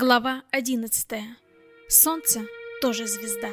Глава 11. Солнце тоже звезда.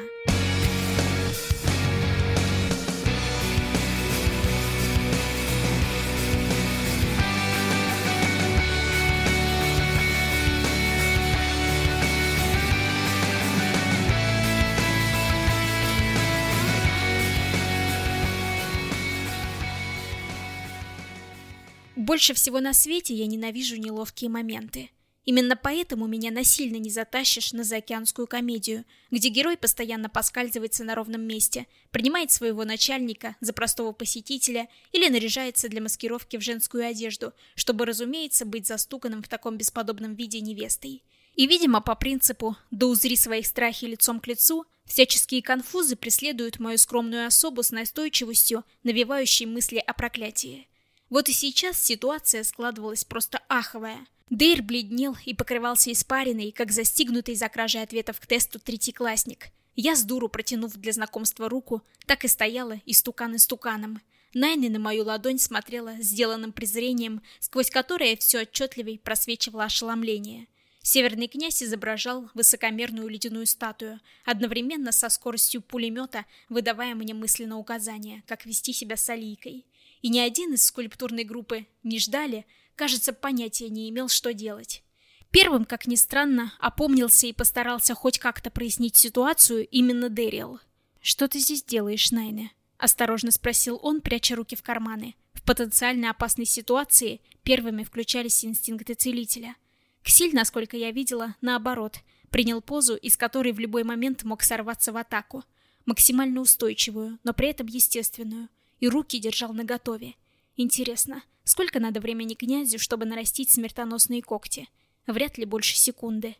Больше всего на свете я ненавижу неловкие моменты. Именно поэтому меня насильно не затащишь на заокеанскую комедию, где герой постоянно поскальзывается на ровном месте, принимает своего начальника за простого посетителя или наряжается для маскировки в женскую одежду, чтобы, разумеется, быть застуканным в таком бесподобном виде невестой. И, видимо, по принципу «да узри своих страхи лицом к лицу», всяческие конфузы преследуют мою скромную особу с настойчивостью, навевающей мысли о проклятии. Вот и сейчас ситуация складывалась просто аховая – Дейр бледнел и покрывался испариной, как застигнутый за кражей ответов к тесту третьеклассник. Я с дуру протянув для знакомства руку, так и стояла истукан истуканом. Найны на мою ладонь смотрела сделанным презрением, сквозь которое все отчетливей просвечивало ошеломление. Северный князь изображал высокомерную ледяную статую, одновременно со скоростью пулемета, выдавая мне мысленно указания, как вести себя с Алийкой. И ни один из скульптурной группы не ждали, кажется, понятия не имел, что делать. Первым, как ни странно, опомнился и постарался хоть как-то прояснить ситуацию именно Дэриэл. «Что ты здесь делаешь, Найне?» — осторожно спросил он, пряча руки в карманы. В потенциально опасной ситуации первыми включались инстинкты целителя. Ксиль, насколько я видела, наоборот, принял позу, из которой в любой момент мог сорваться в атаку. Максимально устойчивую, но при этом естественную. И руки держал наготове. Интересно, Сколько надо времени князю, чтобы нарастить смертоносные когти? Вряд ли больше секунды.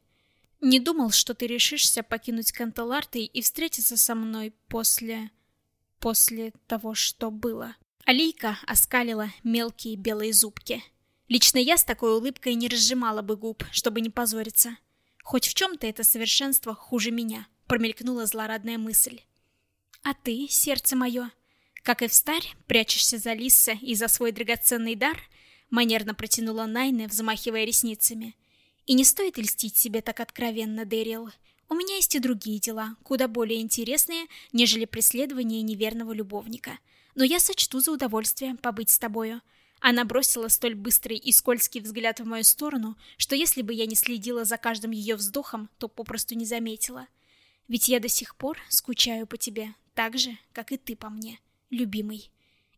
Не думал, что ты решишься покинуть Канталарты и встретиться со мной после... после того, что было. Алийка оскалила мелкие белые зубки. Лично я с такой улыбкой не разжимала бы губ, чтобы не позориться. Хоть в чем-то это совершенство хуже меня, промелькнула злорадная мысль. А ты, сердце мое, как и в старь, прячешься за Лисса и за свой драгоценный дар, манерно протянула Найна, взмахивая ресницами. И не стоит льстить себе так откровенно, Дэрил. У меня есть и другие дела, куда более интересные, нежели преследование неверного любовника. Но я сочту за удовольствие побыть с тобою. Она бросила столь быстрый и скользкий взгляд в мою сторону, что если бы я не следила за каждым ее вздохом, то попросту не заметила. Ведь я до сих пор скучаю по тебе, так же, как и ты по мне любимый.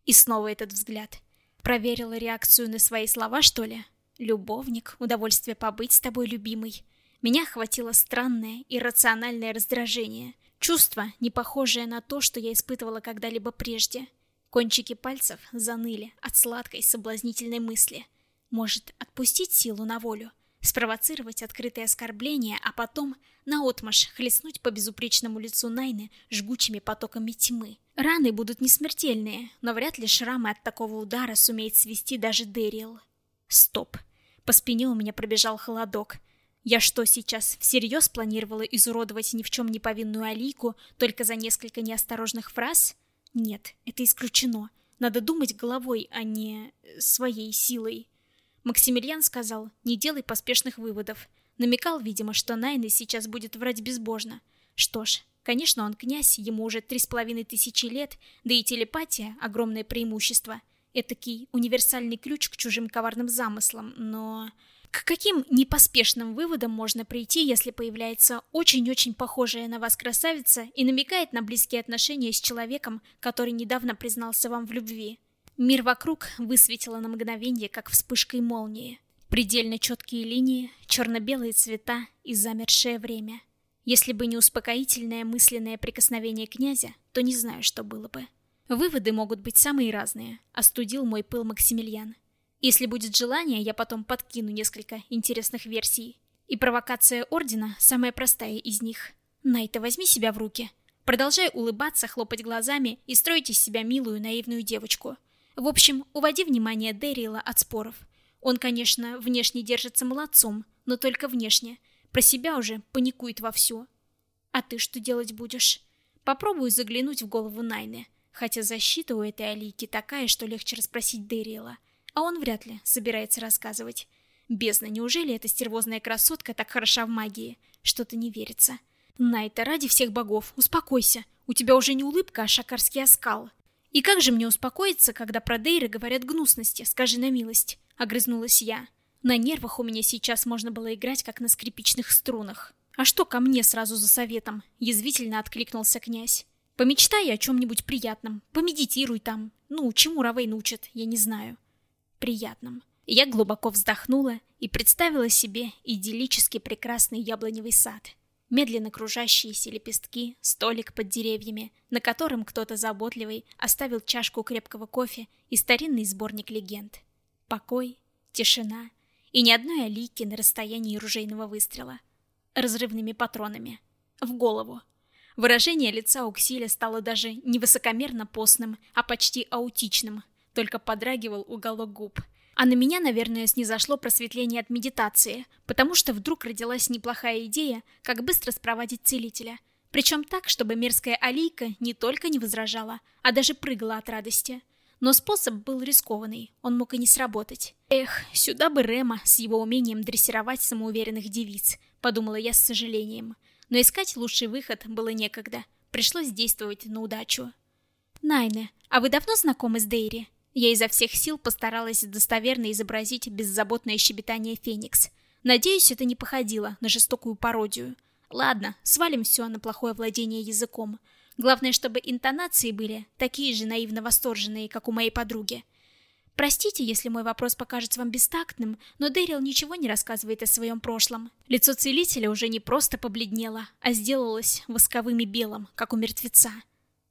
И снова этот взгляд. Проверила реакцию на свои слова, что ли? Любовник, удовольствие побыть с тобой, любимый. Меня охватило странное, иррациональное раздражение. Чувство, не похожее на то, что я испытывала когда-либо прежде. Кончики пальцев заныли от сладкой соблазнительной мысли. Может, отпустить силу на волю? Спровоцировать открытое оскорбление, а потом наотмашь хлестнуть по безупречному лицу Найны жгучими потоками тьмы. Раны будут не смертельные, но вряд ли шрамы от такого удара сумеет свести даже Дэриэл. Стоп. По спине у меня пробежал холодок. Я что, сейчас всерьез планировала изуродовать ни в чем не повинную Алику только за несколько неосторожных фраз? Нет, это исключено. Надо думать головой, а не своей силой. Максимилиан сказал, не делай поспешных выводов. Намекал, видимо, что Найна сейчас будет врать безбожно. Что ж, конечно, он князь, ему уже три с половиной тысячи лет, да и телепатия — огромное преимущество. Этакий универсальный ключ к чужим коварным замыслам, но... К каким непоспешным выводам можно прийти, если появляется очень-очень похожая на вас красавица и намекает на близкие отношения с человеком, который недавно признался вам в любви? Мир вокруг высветило на мгновение, как вспышкой молнии. Предельно четкие линии, черно-белые цвета и замершее время. Если бы не успокоительное мысленное прикосновение князя, то не знаю, что было бы. Выводы могут быть самые разные, остудил мой пыл Максимилиан. Если будет желание, я потом подкину несколько интересных версий. И провокация Ордена самая простая из них. Найта, возьми себя в руки. Продолжай улыбаться, хлопать глазами и строить из себя милую наивную девочку – в общем, уводи внимание Дэрила от споров. Он, конечно, внешне держится молодцом, но только внешне. Про себя уже паникует вовсю. А ты что делать будешь? Попробую заглянуть в голову Найны. Хотя защита у этой Алики такая, что легче расспросить Дэрила. А он вряд ли собирается рассказывать. Бездна, неужели эта стервозная красотка так хороша в магии? Что-то не верится. Найта, ради всех богов, успокойся. У тебя уже не улыбка, а шакарский оскал. И как же мне успокоиться, когда про Дейры говорят гнусности, скажи на милость? Огрызнулась я. На нервах у меня сейчас можно было играть, как на скрипичных струнах. А что ко мне сразу за советом? Язвительно откликнулся князь. Помечтай о чем-нибудь приятном, помедитируй там. Ну, чему Равейн учит, я не знаю. Приятном. Я глубоко вздохнула и представила себе идиллически прекрасный яблоневый сад. Медленно кружащиеся лепестки, столик под деревьями, на котором кто-то заботливый оставил чашку крепкого кофе и старинный сборник легенд. Покой, тишина и ни одной алики на расстоянии ружейного выстрела. Разрывными патронами. В голову. Выражение лица у Ксиля стало даже не высокомерно постным, а почти аутичным, только подрагивал уголок губ. А на меня, наверное, снизошло просветление от медитации, потому что вдруг родилась неплохая идея, как быстро спровадить целителя. Причем так, чтобы мерзкая алийка не только не возражала, а даже прыгала от радости. Но способ был рискованный, он мог и не сработать. Эх, сюда бы Рема с его умением дрессировать самоуверенных девиц, подумала я с сожалением но искать лучший выход было некогда. Пришлось действовать на удачу. «Найне, а вы давно знакомы с Дейри?» Я изо всех сил постаралась достоверно изобразить беззаботное щебетание Феникс. Надеюсь, это не походило на жестокую пародию. Ладно, свалим все на плохое владение языком. Главное, чтобы интонации были такие же наивно восторженные, как у моей подруги. Простите, если мой вопрос покажется вам бестактным, но Дэрил ничего не рассказывает о своем прошлом. Лицо целителя уже не просто побледнело, а сделалось восковым и белым, как у мертвеца.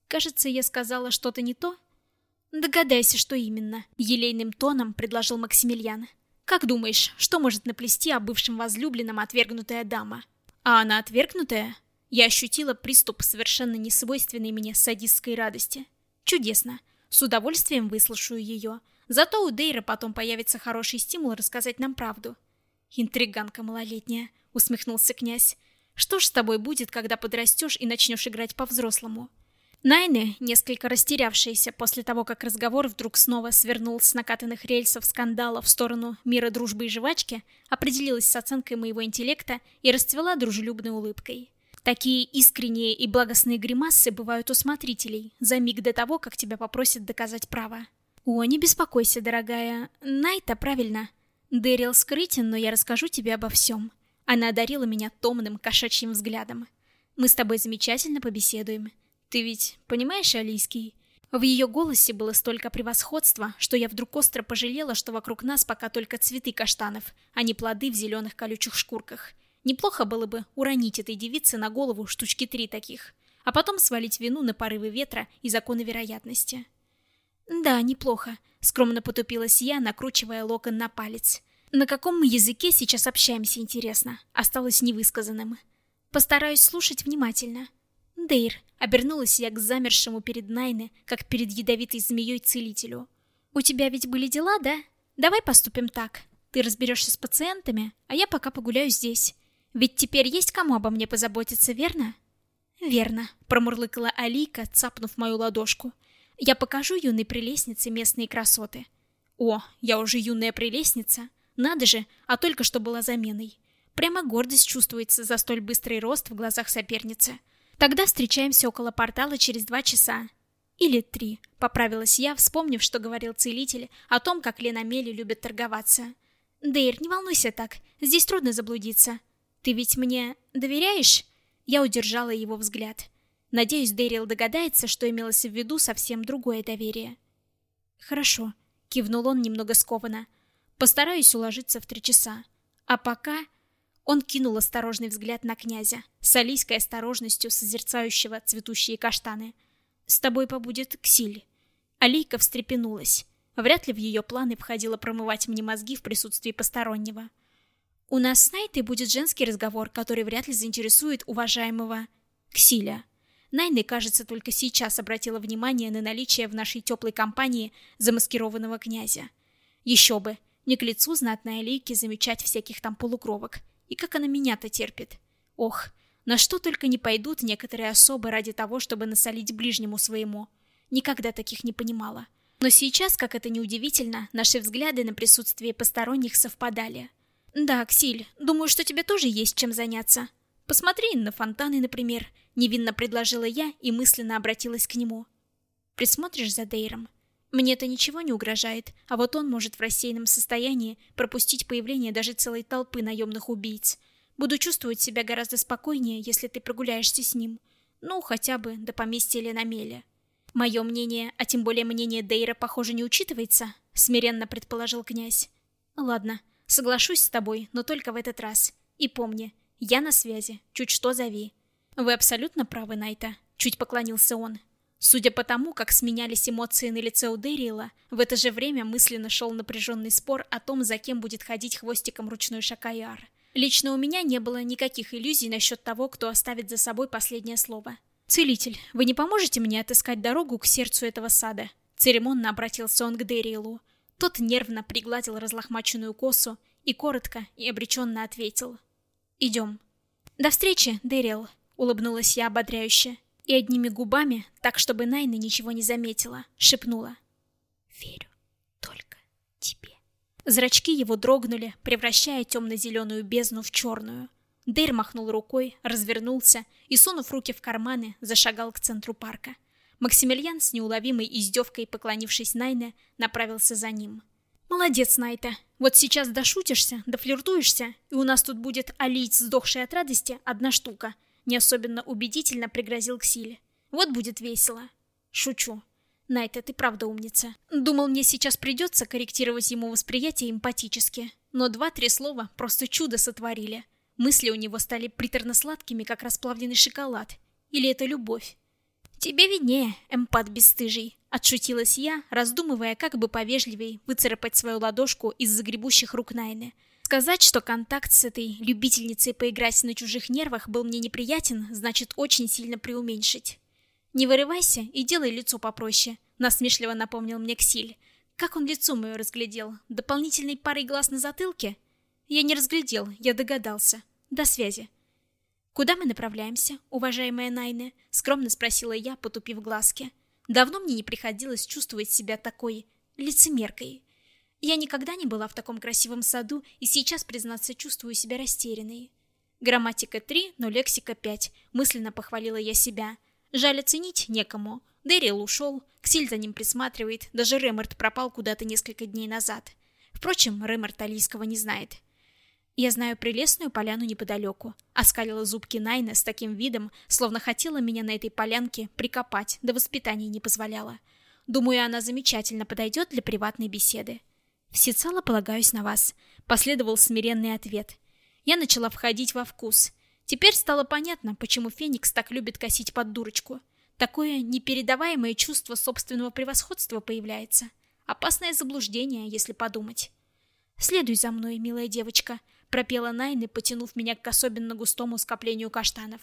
Кажется, я сказала что-то не то. Догадайся, что именно, елейным тоном предложил Максимилиан. Как думаешь, что может наплести о бывшем возлюбленном отвергнутая дама? А она отвергнутая? Я ощутила приступ совершенно несвойственной мне садистской радости. Чудесно. С удовольствием выслушаю ее. Зато у Дейра потом появится хороший стимул рассказать нам правду. Интриганка малолетняя, усмехнулся князь. Что ж с тобой будет, когда подрастешь и начнешь играть по-взрослому? Найне, несколько растерявшаяся после того, как разговор вдруг снова свернул с накатанных рельсов скандала в сторону мира дружбы и жвачки, определилась с оценкой моего интеллекта и расцвела дружелюбной улыбкой. Такие искренние и благостные гримасы бывают у смотрителей за миг до того, как тебя попросят доказать право. «О, не беспокойся, дорогая. Найта, правильно. Дэрил скрытен, но я расскажу тебе обо всем». Она одарила меня томным кошачьим взглядом. «Мы с тобой замечательно побеседуем. Ты ведь понимаешь алийский?» В ее голосе было столько превосходства, что я вдруг остро пожалела, что вокруг нас пока только цветы каштанов, а не плоды в зеленых колючих шкурках. Неплохо было бы уронить этой девице на голову штучки три таких, а потом свалить вину на порывы ветра и законы вероятности. «Да, неплохо», — скромно потупилась я, накручивая локон на палец. «На каком мы языке сейчас общаемся, интересно?» Осталось невысказанным. «Постараюсь слушать внимательно». «Дейр», — обернулась я к замершему перед Найне, как перед ядовитой змеей целителю. «У тебя ведь были дела, да? Давай поступим так. Ты разберешься с пациентами, а я пока погуляю здесь. Ведь теперь есть кому обо мне позаботиться, верно?» «Верно», — промурлыкала Алика, цапнув мою ладошку. Я покажу юной прелестнице местные красоты. О, я уже юная прелестница. Надо же, а только что была заменой. Прямо гордость чувствуется за столь быстрый рост в глазах соперницы. Тогда встречаемся около портала через два часа. Или три, поправилась я, вспомнив, что говорил целитель о том, как Лена Мели любит торговаться. Дейр, не волнуйся так, здесь трудно заблудиться. Ты ведь мне доверяешь? Я удержала его взгляд. Надеюсь, Дэрил догадается, что имелось в виду совсем другое доверие. «Хорошо», — кивнул он немного скованно. «Постараюсь уложиться в три часа. А пока...» Он кинул осторожный взгляд на князя, с алийской осторожностью созерцающего цветущие каштаны. «С тобой побудет Ксиль». Алийка встрепенулась. Вряд ли в ее планы входило промывать мне мозги в присутствии постороннего. «У нас с Найтой будет женский разговор, который вряд ли заинтересует уважаемого Ксиля». Найны, кажется, только сейчас обратила внимание на наличие в нашей теплой компании замаскированного князя. Еще бы, не к лицу знатной Алейке замечать всяких там полукровок. И как она меня-то терпит. Ох, на что только не пойдут некоторые особы ради того, чтобы насолить ближнему своему. Никогда таких не понимала. Но сейчас, как это ни удивительно, наши взгляды на присутствие посторонних совпадали. Да, Ксиль, думаю, что тебе тоже есть чем заняться. Посмотри на фонтаны, например, невинно предложила я и мысленно обратилась к нему. Присмотришь за Дейром? Мне это ничего не угрожает, а вот он может в рассеянном состоянии пропустить появление даже целой толпы наемных убийц. Буду чувствовать себя гораздо спокойнее, если ты прогуляешься с ним. Ну, хотя бы до поместья Ленамеля. Мое мнение, а тем более мнение Дейра, похоже, не учитывается, смиренно предположил князь. Ладно, соглашусь с тобой, но только в этот раз. И помни, я на связи, чуть что зови. Вы абсолютно правы, Найта, чуть поклонился он. Судя по тому, как сменялись эмоции на лице у Дэриэла, в это же время мысленно шел напряженный спор о том, за кем будет ходить хвостиком ручной Шакаяр. Лично у меня не было никаких иллюзий насчет того, кто оставит за собой последнее слово. «Целитель, вы не поможете мне отыскать дорогу к сердцу этого сада?» Церемонно обратился он к Дэриэлу. Тот нервно пригладил разлохмаченную косу и коротко и обреченно ответил. «Идем». «До встречи, Дэриэл», — улыбнулась я ободряюще и одними губами, так чтобы Найна ничего не заметила, шепнула. «Верю только тебе». Зрачки его дрогнули, превращая темно-зеленую бездну в черную. Дейр махнул рукой, развернулся и, сунув руки в карманы, зашагал к центру парка. Максимилиан с неуловимой издевкой, поклонившись Найне, направился за ним. «Молодец, Найта. Вот сейчас дошутишься, дофлиртуешься, и у нас тут будет алить сдохшей от радости одна штука», не особенно убедительно пригрозил Ксиль. Вот будет весело. Шучу. Найта, ты правда умница. Думал, мне сейчас придется корректировать ему восприятие эмпатически. Но два-три слова просто чудо сотворили. Мысли у него стали приторно-сладкими, как расплавленный шоколад. Или это любовь? Тебе виднее, эмпат бесстыжий. Отшутилась я, раздумывая, как бы повежливей выцарапать свою ладошку из загребущих рук Найны. Сказать, что контакт с этой любительницей поиграть на чужих нервах был мне неприятен, значит очень сильно преуменьшить. «Не вырывайся и делай лицо попроще», — насмешливо напомнил мне Ксиль. Как он лицо мое разглядел? Дополнительной парой глаз на затылке? Я не разглядел, я догадался. До связи. «Куда мы направляемся, уважаемая Найне?» — скромно спросила я, потупив глазки. Давно мне не приходилось чувствовать себя такой лицемеркой. Я никогда не была в таком красивом саду и сейчас, признаться, чувствую себя растерянной. Грамматика 3, но лексика 5, мысленно похвалила я себя. Жаль оценить некому. Дэрил ушел, Ксиль за ним присматривает, даже Ремерт пропал куда-то несколько дней назад. Впрочем, Ремерт Алийского не знает. Я знаю прелестную поляну неподалеку. Оскалила зубки Найна с таким видом, словно хотела меня на этой полянке прикопать, да воспитание не позволяла. Думаю, она замечательно подойдет для приватной беседы. «Всецело полагаюсь на вас», — последовал смиренный ответ. Я начала входить во вкус. Теперь стало понятно, почему Феникс так любит косить под дурочку. Такое непередаваемое чувство собственного превосходства появляется. Опасное заблуждение, если подумать. «Следуй за мной, милая девочка», — пропела Найны, потянув меня к особенно густому скоплению каштанов.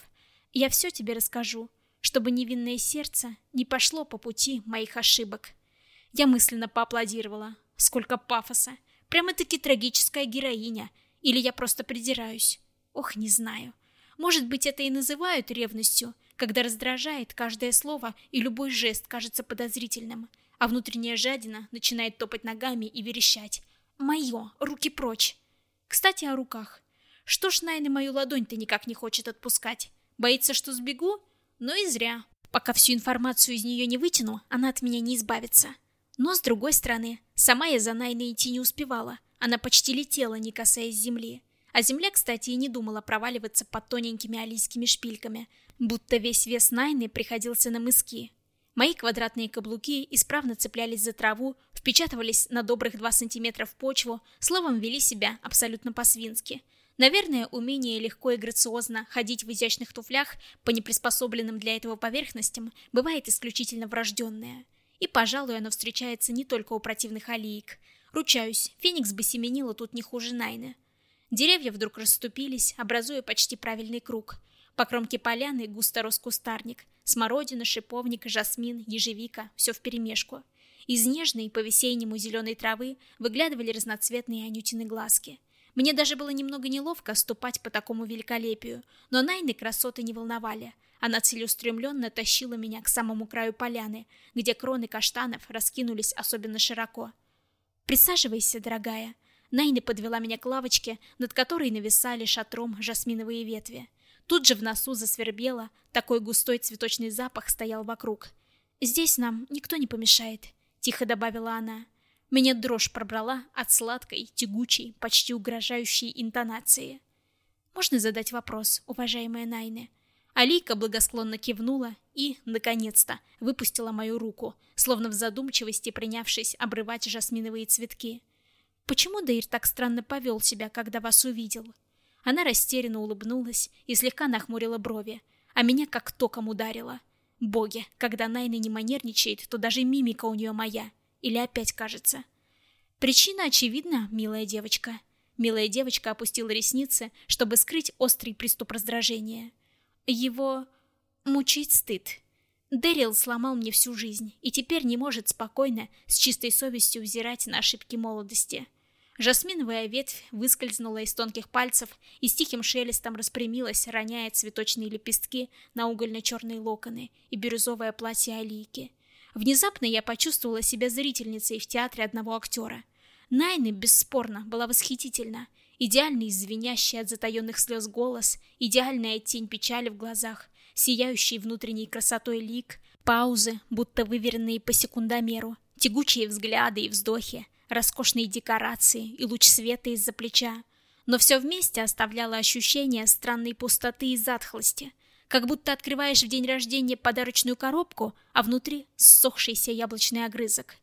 «Я все тебе расскажу, чтобы невинное сердце не пошло по пути моих ошибок». Я мысленно поаплодировала. Сколько пафоса. Прямо-таки трагическая героиня. Или я просто придираюсь. Ох, не знаю. Может быть, это и называют ревностью, когда раздражает каждое слово и любой жест кажется подозрительным, а внутренняя жадина начинает топать ногами и верещать. «Мое! Руки прочь!» Кстати, о руках. Что ж Найна мою ладонь-то никак не хочет отпускать? Боится, что сбегу? Ну и зря. Пока всю информацию из нее не вытяну, она от меня не избавится. Но, с другой стороны, сама я за Найной идти не успевала. Она почти летела, не касаясь земли. А земля, кстати, и не думала проваливаться под тоненькими алийскими шпильками, будто весь вес Найны приходился на мыски. Мои квадратные каблуки исправно цеплялись за траву, впечатывались на добрых два сантиметра в почву, словом, вели себя абсолютно по-свински. Наверное, умение легко и грациозно ходить в изящных туфлях по неприспособленным для этого поверхностям бывает исключительно врожденное – и, пожалуй, оно встречается не только у противных алиек. Ручаюсь, Феникс бы семенила тут не хуже Найны. Деревья вдруг расступились, образуя почти правильный круг. По кромке поляны густо рос кустарник. Смородина, шиповник, жасмин, ежевика — все вперемешку. Из нежной, по-весеннему зеленой травы выглядывали разноцветные анютины глазки. Мне даже было немного неловко ступать по такому великолепию, но Найны красоты не волновали — она целеустремленно тащила меня к самому краю поляны, где кроны каштанов раскинулись особенно широко. «Присаживайся, дорогая». Найна подвела меня к лавочке, над которой нависали шатром жасминовые ветви. Тут же в носу засвербело, такой густой цветочный запах стоял вокруг. «Здесь нам никто не помешает», — тихо добавила она. Меня дрожь пробрала от сладкой, тягучей, почти угрожающей интонации. «Можно задать вопрос, уважаемая Найне?» Алика благосклонно кивнула и, наконец-то, выпустила мою руку, словно в задумчивости принявшись обрывать жасминовые цветки. «Почему Дейр так странно повел себя, когда вас увидел?» Она растерянно улыбнулась и слегка нахмурила брови, а меня как током ударила. Боги, когда Найна не манерничает, то даже мимика у нее моя. Или опять кажется. Причина очевидна, милая девочка. Милая девочка опустила ресницы, чтобы скрыть острый приступ раздражения. Его мучить стыд. Дэрил сломал мне всю жизнь и теперь не может спокойно, с чистой совестью взирать на ошибки молодости. Жасминовая ветвь выскользнула из тонких пальцев и с тихим шелестом распрямилась, роняя цветочные лепестки на угольно-черные локоны и бирюзовое платье Алики. Внезапно я почувствовала себя зрительницей в театре одного актера. Найны, бесспорно, была восхитительна, Идеальный звенящий от затаенных слез голос, идеальная тень печали в глазах, сияющий внутренней красотой лик, паузы, будто выверенные по секундомеру, тягучие взгляды и вздохи, роскошные декорации и луч света из-за плеча. Но все вместе оставляло ощущение странной пустоты и затхлости, как будто открываешь в день рождения подарочную коробку, а внутри ссохшийся яблочный огрызок.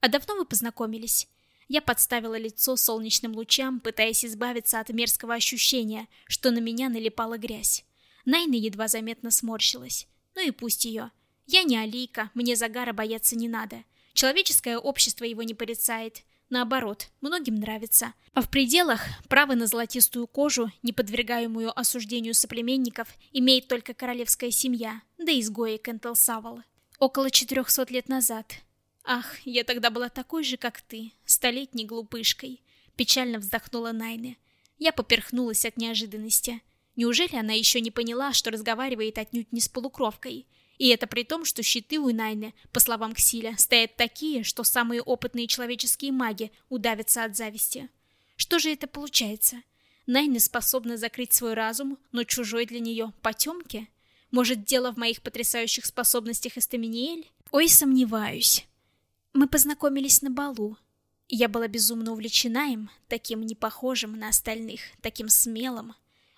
«А давно вы познакомились?» Я подставила лицо солнечным лучам, пытаясь избавиться от мерзкого ощущения, что на меня налипала грязь. Найна едва заметно сморщилась. Ну и пусть ее. Я не Алийка, мне загара бояться не надо. Человеческое общество его не порицает. Наоборот, многим нравится. А в пределах право на золотистую кожу, не подвергаемую осуждению соплеменников, имеет только королевская семья, да изгои Кентел Савал. Около 400 лет назад Ах, я тогда была такой же, как ты, столетней глупышкой. Печально вздохнула Найне. Я поперхнулась от неожиданности. Неужели она еще не поняла, что разговаривает отнюдь не с полукровкой? И это при том, что щиты у Найны, по словам Ксиля, стоят такие, что самые опытные человеческие маги удавятся от зависти. Что же это получается? Найна способна закрыть свой разум, но чужой для нее потемки? Может, дело в моих потрясающих способностях Эстаминиэль? Ой, сомневаюсь. Мы познакомились на балу. Я была безумно увлечена им, таким непохожим на остальных, таким смелым.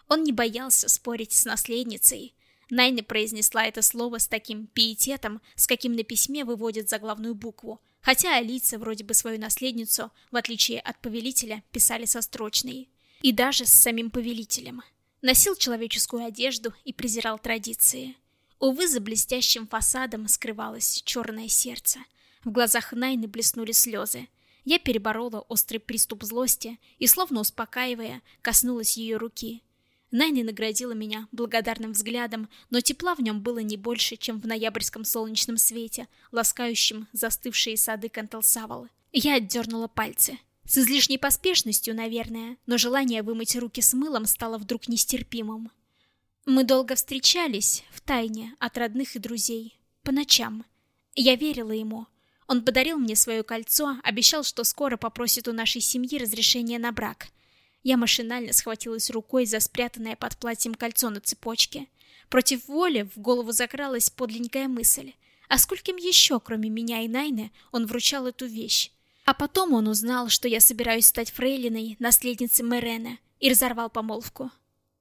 Он не боялся спорить с наследницей. Найна произнесла это слово с таким пиететом, с каким на письме выводят заглавную букву, хотя Алиса вроде бы свою наследницу, в отличие от повелителя, писали со строчной. И даже с самим повелителем. Носил человеческую одежду и презирал традиции. Увы, за блестящим фасадом скрывалось черное сердце — в глазах Найны блеснули слезы. Я переборола острый приступ злости и, словно успокаивая, коснулась ее руки. Найна наградила меня благодарным взглядом, но тепла в нем было не больше, чем в ноябрьском солнечном свете, ласкающем застывшие сады Канталсавала. Я отдернула пальцы. С излишней поспешностью, наверное, но желание вымыть руки с мылом стало вдруг нестерпимым. Мы долго встречались, в тайне, от родных и друзей, по ночам. Я верила ему, он подарил мне свое кольцо, обещал, что скоро попросит у нашей семьи разрешения на брак. Я машинально схватилась рукой за спрятанное под платьем кольцо на цепочке. Против воли в голову закралась подлинная мысль. А скольким еще, кроме меня и Найны, он вручал эту вещь? А потом он узнал, что я собираюсь стать фрейлиной, наследницей Мерена, и разорвал помолвку.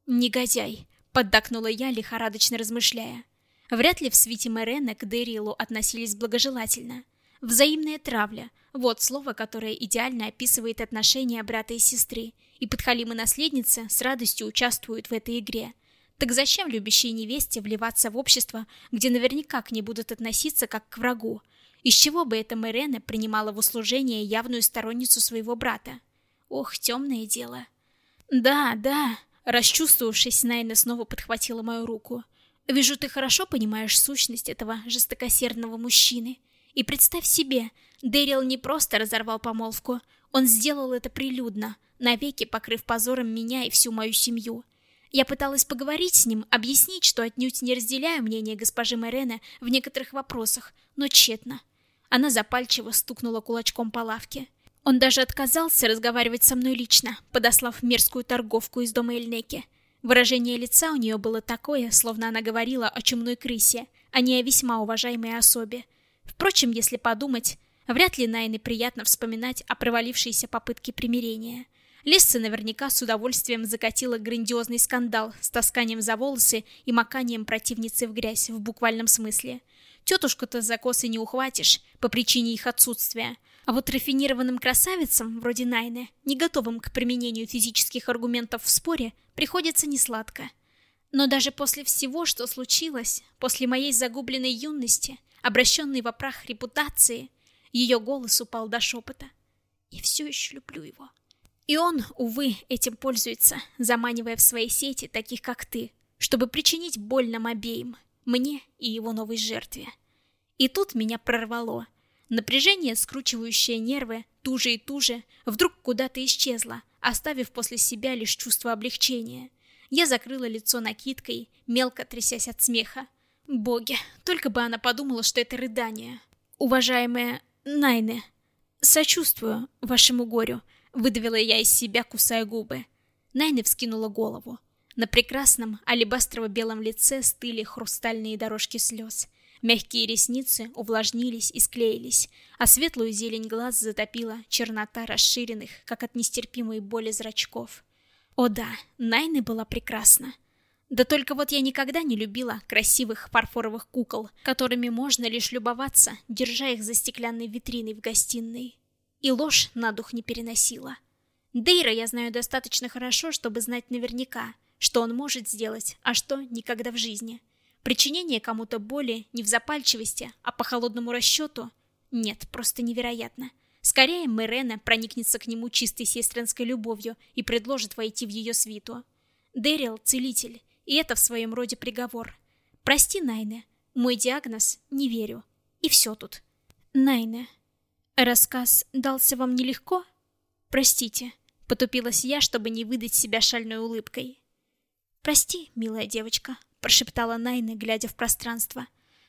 «Негодяй!» — поддакнула я, лихорадочно размышляя. Вряд ли в свите Мерена к Дэрилу относились благожелательно. Взаимная травля – вот слово, которое идеально описывает отношения брата и сестры, и подхалимы-наследницы с радостью участвуют в этой игре. Так зачем любящей невесте вливаться в общество, где наверняка к ней будут относиться как к врагу? Из чего бы эта Мэрена принимала в услужение явную сторонницу своего брата? Ох, темное дело. Да, да, расчувствовавшись, Найна снова подхватила мою руку. Вижу, ты хорошо понимаешь сущность этого жестокосердного мужчины. И представь себе, Дэрил не просто разорвал помолвку, он сделал это прилюдно, навеки покрыв позором меня и всю мою семью. Я пыталась поговорить с ним, объяснить, что отнюдь не разделяю мнение госпожи Мэрена в некоторых вопросах, но тщетно. Она запальчиво стукнула кулачком по лавке. Он даже отказался разговаривать со мной лично, подослав мерзкую торговку из дома Эльнеки. Выражение лица у нее было такое, словно она говорила о чумной крысе, а не о весьма уважаемой особе. Впрочем, если подумать, вряд ли Найне приятно вспоминать о провалившейся попытке примирения. Лисса наверняка с удовольствием закатила грандиозный скандал с тасканием за волосы и маканием противницы в грязь в буквальном смысле. Тетушку-то за косы не ухватишь по причине их отсутствия, а вот рафинированным красавицам, вроде Найны, не готовым к применению физических аргументов в споре, приходится несладко. Но даже после всего, что случилось, после моей загубленной юности, обращенной в прах репутации, ее голос упал до шепота. «Я все еще люблю его». И он, увы, этим пользуется, заманивая в свои сети таких, как ты, чтобы причинить боль нам обеим, мне и его новой жертве. И тут меня прорвало — Напряжение, скручивающее нервы, туже и туже, вдруг куда-то исчезло, оставив после себя лишь чувство облегчения. Я закрыла лицо накидкой, мелко трясясь от смеха. Боги, только бы она подумала, что это рыдание. Уважаемая Найне, сочувствую вашему горю, выдавила я из себя, кусая губы. Найне вскинула голову. На прекрасном алебастрово-белом лице стыли хрустальные дорожки слез. Мягкие ресницы увлажнились и склеились, а светлую зелень глаз затопила чернота расширенных, как от нестерпимой боли зрачков. О да, Найны была прекрасна. Да только вот я никогда не любила красивых фарфоровых кукол, которыми можно лишь любоваться, держа их за стеклянной витриной в гостиной. И ложь на дух не переносила. Дейра я знаю достаточно хорошо, чтобы знать наверняка, что он может сделать, а что никогда в жизни. Причинение кому-то боли не в запальчивости, а по холодному расчету? Нет, просто невероятно. Скорее Мэрена проникнется к нему чистой сестринской любовью и предложит войти в ее свиту. Дэрил — целитель, и это в своем роде приговор. Прости, Найне, мой диагноз — не верю. И все тут. Найне, рассказ дался вам нелегко? Простите, потупилась я, чтобы не выдать себя шальной улыбкой. Прости, милая девочка, прошептала Найна, глядя в пространство.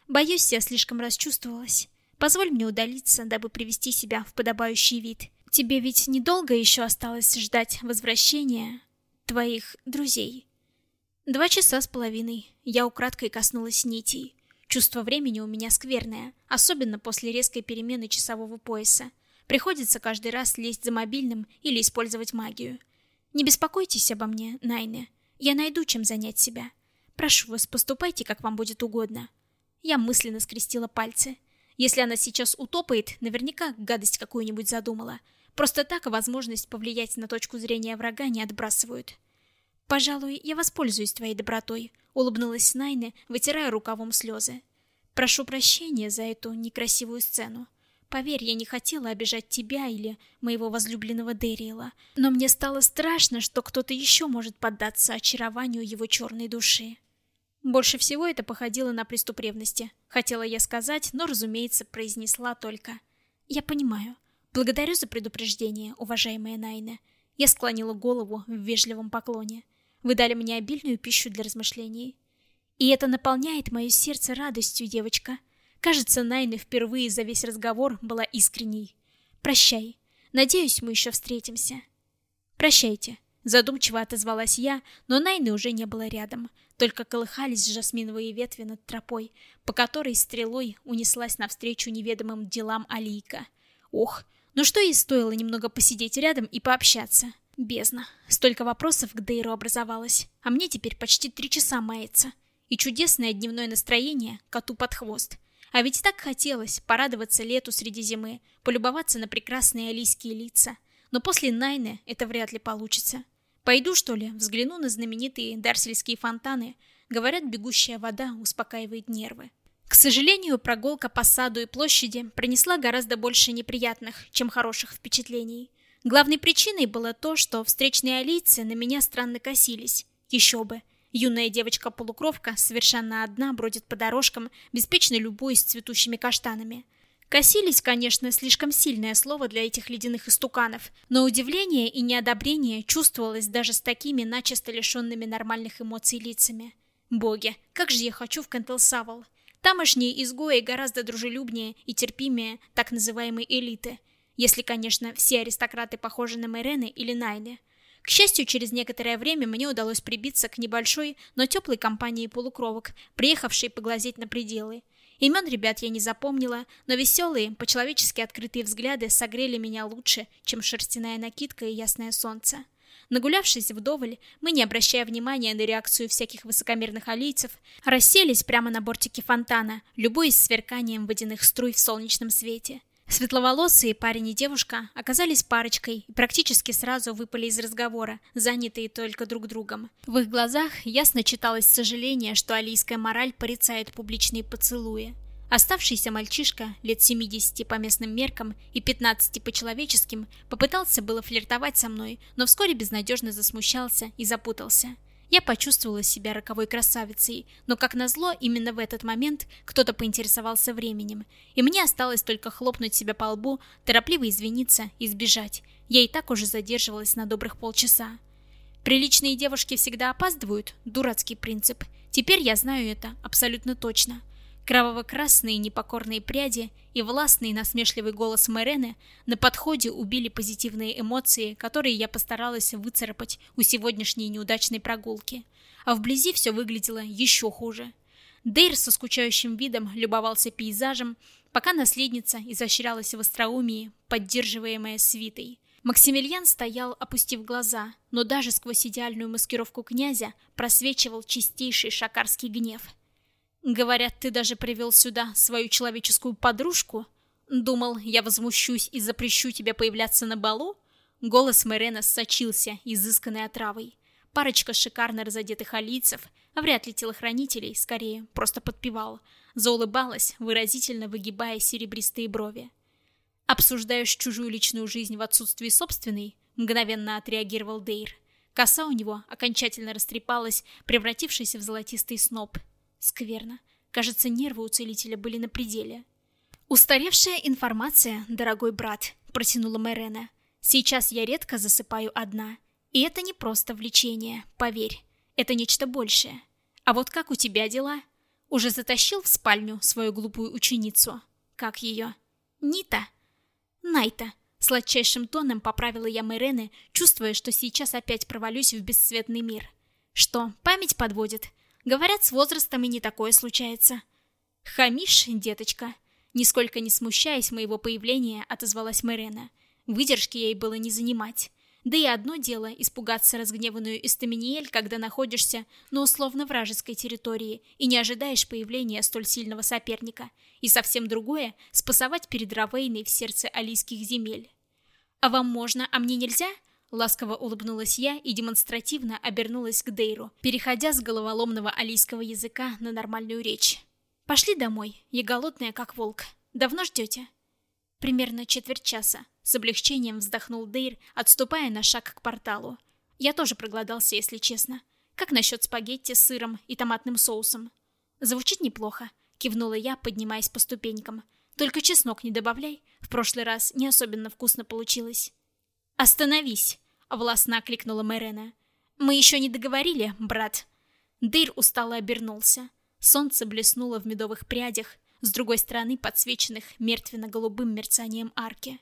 Боюсь, я слишком расчувствовалась. Позволь мне удалиться, дабы привести себя в подобающий вид. Тебе ведь недолго еще осталось ждать возвращения твоих друзей. Два часа с половиной. Я украдкой коснулась нитей. Чувство времени у меня скверное, особенно после резкой перемены часового пояса. Приходится каждый раз лезть за мобильным или использовать магию. Не беспокойтесь обо мне, Найне. Я найду чем занять себя. Прошу вас, поступайте, как вам будет угодно. Я мысленно скрестила пальцы. Если она сейчас утопает, наверняка гадость какую-нибудь задумала. Просто так возможность повлиять на точку зрения врага не отбрасывают. «Пожалуй, я воспользуюсь твоей добротой», — улыбнулась Найне, вытирая рукавом слезы. «Прошу прощения за эту некрасивую сцену. Поверь, я не хотела обижать тебя или моего возлюбленного Дэриэла, но мне стало страшно, что кто-то еще может поддаться очарованию его черной души». Больше всего это походило на приступ ревности. Хотела я сказать, но, разумеется, произнесла только. «Я понимаю. Благодарю за предупреждение, уважаемая Найна». Я склонила голову в вежливом поклоне. Вы дали мне обильную пищу для размышлений. И это наполняет мое сердце радостью, девочка. Кажется, Найна впервые за весь разговор была искренней. Прощай. Надеюсь, мы еще встретимся. Прощайте. Задумчиво отозвалась я, но Найны уже не было рядом. Только колыхались жасминовые ветви над тропой, по которой стрелой унеслась навстречу неведомым делам Алийка. Ох, ну что ей стоило немного посидеть рядом и пообщаться? Бездна. Столько вопросов к Дейру образовалось, а мне теперь почти три часа мается. И чудесное дневное настроение коту под хвост. А ведь так хотелось порадоваться лету среди зимы, полюбоваться на прекрасные алийские лица. Но после Найны это вряд ли получится. Пойду, что ли, взгляну на знаменитые дарсельские фонтаны. Говорят, бегущая вода успокаивает нервы. К сожалению, прогулка по саду и площади принесла гораздо больше неприятных, чем хороших впечатлений. Главной причиной было то, что встречные алийцы на меня странно косились. Еще бы. Юная девочка-полукровка совершенно одна бродит по дорожкам, беспечно любуясь цветущими каштанами. Косились, конечно, слишком сильное слово для этих ледяных истуканов, но удивление и неодобрение чувствовалось даже с такими начисто лишенными нормальных эмоций лицами. Боги, как же я хочу в Кентелсавл. Тамошние изгои гораздо дружелюбнее и терпимее так называемой элиты. Если, конечно, все аристократы похожи на Мэрены или Найли. К счастью, через некоторое время мне удалось прибиться к небольшой, но теплой компании полукровок, приехавшей поглазеть на пределы. Имен ребят я не запомнила, но веселые, по-человечески открытые взгляды согрели меня лучше, чем шерстяная накидка и ясное солнце. Нагулявшись вдоволь, мы, не обращая внимания на реакцию всяких высокомерных алийцев, расселись прямо на бортике фонтана, любуясь сверканием водяных струй в солнечном свете. Светловолосые парень и девушка оказались парочкой и практически сразу выпали из разговора, занятые только друг другом. В их глазах ясно читалось сожаление, что алийская мораль порицает публичные поцелуи. Оставшийся мальчишка, лет 70 по местным меркам и 15 по человеческим, попытался было флиртовать со мной, но вскоре безнадежно засмущался и запутался. Я почувствовала себя роковой красавицей, но, как назло, именно в этот момент кто-то поинтересовался временем, и мне осталось только хлопнуть себя по лбу, торопливо извиниться и сбежать. Я и так уже задерживалась на добрых полчаса. Приличные девушки всегда опаздывают, дурацкий принцип. Теперь я знаю это абсолютно точно. Кроваво-красные непокорные пряди и властный насмешливый голос Мэрены на подходе убили позитивные эмоции, которые я постаралась выцарапать у сегодняшней неудачной прогулки. А вблизи все выглядело еще хуже. Дейр со скучающим видом любовался пейзажем, пока наследница изощрялась в остроумии, поддерживаемая свитой. Максимилиан стоял, опустив глаза, но даже сквозь идеальную маскировку князя просвечивал чистейший шакарский гнев – Говорят, ты даже привел сюда свою человеческую подружку? Думал, я возмущусь и запрещу тебе появляться на балу? Голос Мэрена сочился изысканной отравой. Парочка шикарно разодетых алийцев, а вряд ли телохранителей, скорее, просто подпевал. Заулыбалась, выразительно выгибая серебристые брови. «Обсуждаешь чужую личную жизнь в отсутствии собственной?» Мгновенно отреагировал Дейр. Коса у него окончательно растрепалась, превратившись в золотистый сноп, Скверно. Кажется, нервы у целителя были на пределе. «Устаревшая информация, дорогой брат», — протянула Мэрена. «Сейчас я редко засыпаю одна. И это не просто влечение, поверь. Это нечто большее. А вот как у тебя дела? Уже затащил в спальню свою глупую ученицу? Как ее? Нита? Найта?» Сладчайшим тоном поправила я Мэрены, чувствуя, что сейчас опять провалюсь в бесцветный мир. «Что, память подводит? Говорят, с возрастом и не такое случается. Хамиш, деточка. Нисколько не смущаясь моего появления, отозвалась Мэрена. Выдержки ей было не занимать. Да и одно дело испугаться разгневанную Эстаминиэль, когда находишься на условно-вражеской территории и не ожидаешь появления столь сильного соперника. И совсем другое — спасовать перед Равейной в сердце алийских земель. «А вам можно, а мне нельзя?» Ласково улыбнулась я и демонстративно обернулась к Дейру, переходя с головоломного алийского языка на нормальную речь. «Пошли домой, я голодная, как волк. Давно ждете?» Примерно четверть часа. С облегчением вздохнул Дейр, отступая на шаг к порталу. Я тоже проголодался, если честно. Как насчет спагетти с сыром и томатным соусом? Звучит неплохо, кивнула я, поднимаясь по ступенькам. Только чеснок не добавляй, в прошлый раз не особенно вкусно получилось. «Остановись!» — властно окликнула Мэрена. «Мы еще не договорили, брат». Дейр устало обернулся. Солнце блеснуло в медовых прядях, с другой стороны подсвеченных мертвенно-голубым мерцанием арки.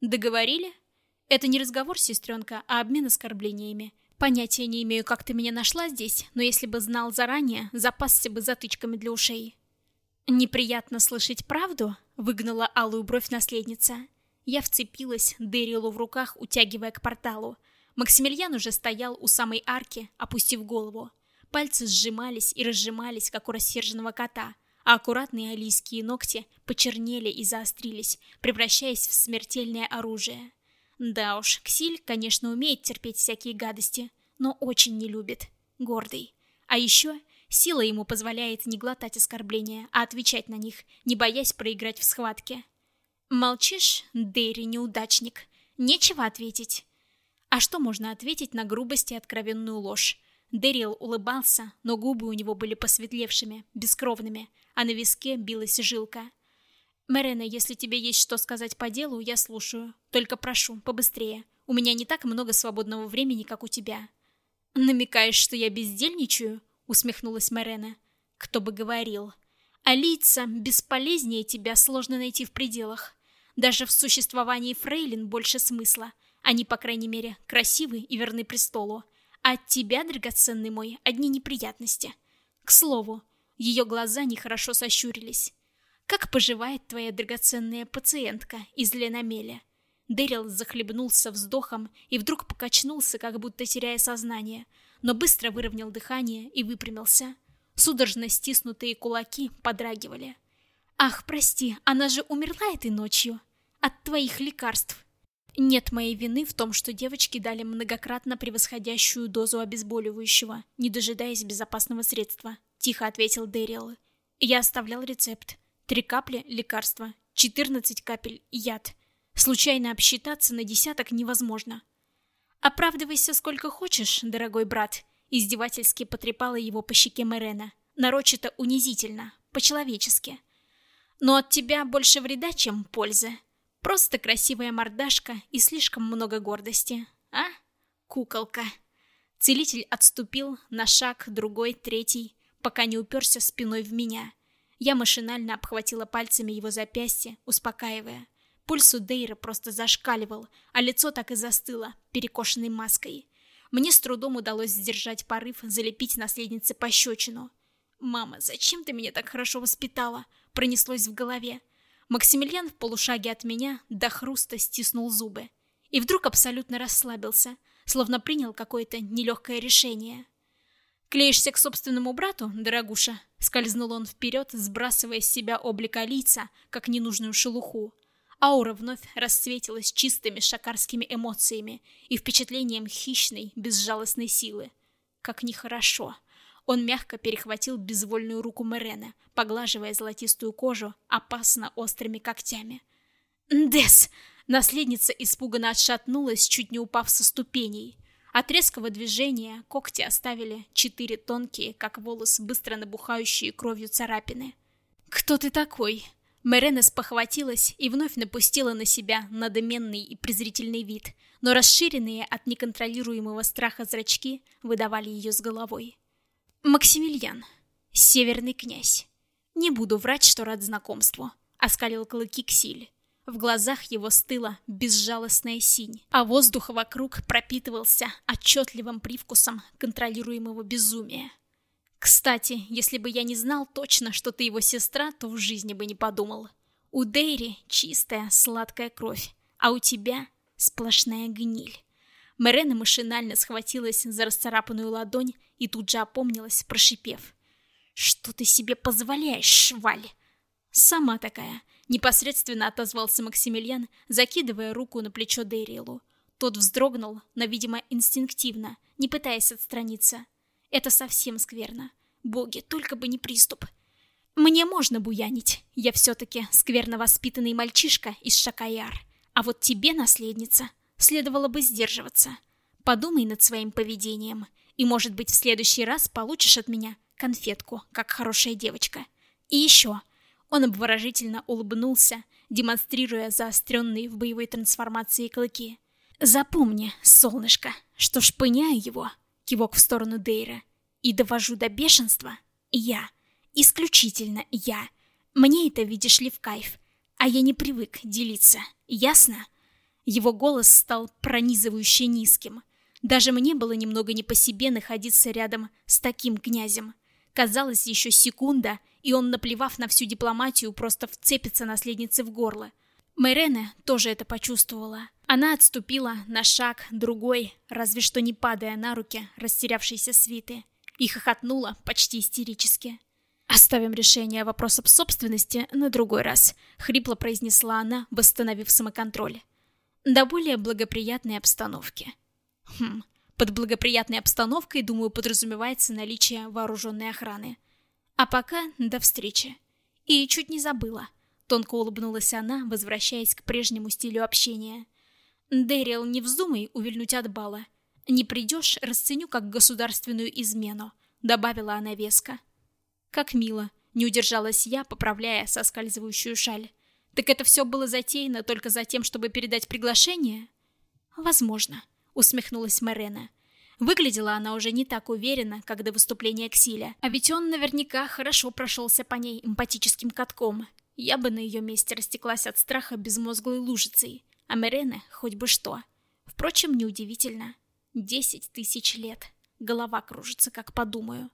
«Договорили?» «Это не разговор, сестренка, а обмен оскорблениями. Понятия не имею, как ты меня нашла здесь, но если бы знал заранее, запасся бы затычками для ушей». «Неприятно слышать правду?» — выгнала алую бровь наследница. Я вцепилась Дэрилу в руках, утягивая к порталу. Максимилиан уже стоял у самой арки, опустив голову. Пальцы сжимались и разжимались, как у рассерженного кота, а аккуратные алийские ногти почернели и заострились, превращаясь в смертельное оружие. Да уж, Ксиль, конечно, умеет терпеть всякие гадости, но очень не любит. Гордый. А еще сила ему позволяет не глотать оскорбления, а отвечать на них, не боясь проиграть в схватке. Молчишь, Дэри неудачник. Нечего ответить. А что можно ответить на грубость и откровенную ложь? Дэрил улыбался, но губы у него были посветлевшими, бескровными, а на виске билась жилка. «Мерена, если тебе есть что сказать по делу, я слушаю. Только прошу, побыстрее. У меня не так много свободного времени, как у тебя». «Намекаешь, что я бездельничаю?» — усмехнулась Мерена. «Кто бы говорил. А лица бесполезнее тебя сложно найти в пределах. Даже в существовании фрейлин больше смысла. Они, по крайней мере, красивы и верны престолу. А от тебя, драгоценный мой, одни неприятности. К слову, ее глаза нехорошо сощурились. «Как поживает твоя драгоценная пациентка из Ленамеля?» Дэрил захлебнулся вздохом и вдруг покачнулся, как будто теряя сознание, но быстро выровнял дыхание и выпрямился. Судорожно стиснутые кулаки подрагивали. «Ах, прости, она же умерла этой ночью. От твоих лекарств». Нет моей вины в том, что девочки дали многократно превосходящую дозу обезболивающего, не дожидаясь безопасного средства, тихо ответил Дэрил. Я оставлял рецепт. Три капли лекарства, 14 капель яд. Случайно обсчитаться на десяток невозможно. Оправдывайся сколько хочешь, дорогой брат, издевательски потрепала его по щеке Мерена, нарочито унизительно, по-человечески. Но от тебя больше вреда, чем пользы. Просто красивая мордашка и слишком много гордости. А? Куколка. Целитель отступил на шаг, другой, третий, пока не уперся спиной в меня. Я машинально обхватила пальцами его запястье, успокаивая. Пульс у Дейра просто зашкаливал, а лицо так и застыло, перекошенной маской. Мне с трудом удалось сдержать порыв залепить наследнице пощечину. «Мама, зачем ты меня так хорошо воспитала?» Пронеслось в голове. Максимилиан в полушаге от меня до хруста стиснул зубы. И вдруг абсолютно расслабился, словно принял какое-то нелегкое решение. «Клеишься к собственному брату, дорогуша?» Скользнул он вперед, сбрасывая с себя облика лица, как ненужную шелуху. Аура вновь расцветилась чистыми шакарскими эмоциями и впечатлением хищной, безжалостной силы. Как нехорошо. Он мягко перехватил безвольную руку Мерена, поглаживая золотистую кожу опасно острыми когтями. «Дес!» Наследница испуганно отшатнулась, чуть не упав со ступеней. От резкого движения когти оставили четыре тонкие, как волос, быстро набухающие кровью царапины. «Кто ты такой?» Мерена спохватилась и вновь напустила на себя надменный и презрительный вид, но расширенные от неконтролируемого страха зрачки выдавали ее с головой. Максимилиан, северный князь. Не буду врать, что рад знакомству. Оскалил клыки Ксиль. В глазах его стыла безжалостная синь, а воздух вокруг пропитывался отчетливым привкусом контролируемого безумия. Кстати, если бы я не знал точно, что ты его сестра, то в жизни бы не подумал. У Дейри чистая, сладкая кровь, а у тебя сплошная гниль. Мерена машинально схватилась за расцарапанную ладонь и тут же опомнилась, прошипев. «Что ты себе позволяешь, шваль?» «Сама такая», — непосредственно отозвался Максимилиан, закидывая руку на плечо Дейрилу. Тот вздрогнул, но, видимо, инстинктивно, не пытаясь отстраниться. «Это совсем скверно. Боги, только бы не приступ». «Мне можно буянить. Я все-таки скверно воспитанный мальчишка из Шакаяр. А вот тебе, наследница, следовало бы сдерживаться. Подумай над своим поведением, и, может быть, в следующий раз получишь от меня конфетку, как хорошая девочка. И еще. Он обворожительно улыбнулся, демонстрируя заостренные в боевой трансформации клыки. «Запомни, солнышко, что шпыняю его», — кивок в сторону Дейра, «и довожу до бешенства я, исключительно я. Мне это, видишь ли, в кайф, а я не привык делиться, ясно?» Его голос стал пронизывающе низким. Даже мне было немного не по себе находиться рядом с таким князем. Казалось, еще секунда, и он, наплевав на всю дипломатию, просто вцепится наследнице в горло. Мэрене тоже это почувствовала. Она отступила на шаг, другой, разве что не падая на руки растерявшейся свиты, и хохотнула почти истерически. «Оставим решение вопросов собственности на другой раз», — хрипло произнесла она, восстановив самоконтроль до более благоприятной обстановки. Хм, под благоприятной обстановкой, думаю, подразумевается наличие вооруженной охраны. А пока до встречи. И чуть не забыла. Тонко улыбнулась она, возвращаясь к прежнему стилю общения. Дэрил, не вздумай увильнуть от бала. Не придешь, расценю как государственную измену, добавила она веско. Как мило, не удержалась я, поправляя соскальзывающую шаль. Так это все было затеяно только за тем, чтобы передать приглашение? Возможно, усмехнулась Марена. Выглядела она уже не так уверенно, как до выступления Ксиля, а ведь он наверняка хорошо прошелся по ней эмпатическим катком. Я бы на ее месте растеклась от страха безмозглой лужицей, а Мерене хоть бы что. Впрочем, неудивительно. Десять тысяч лет. Голова кружится, как подумаю.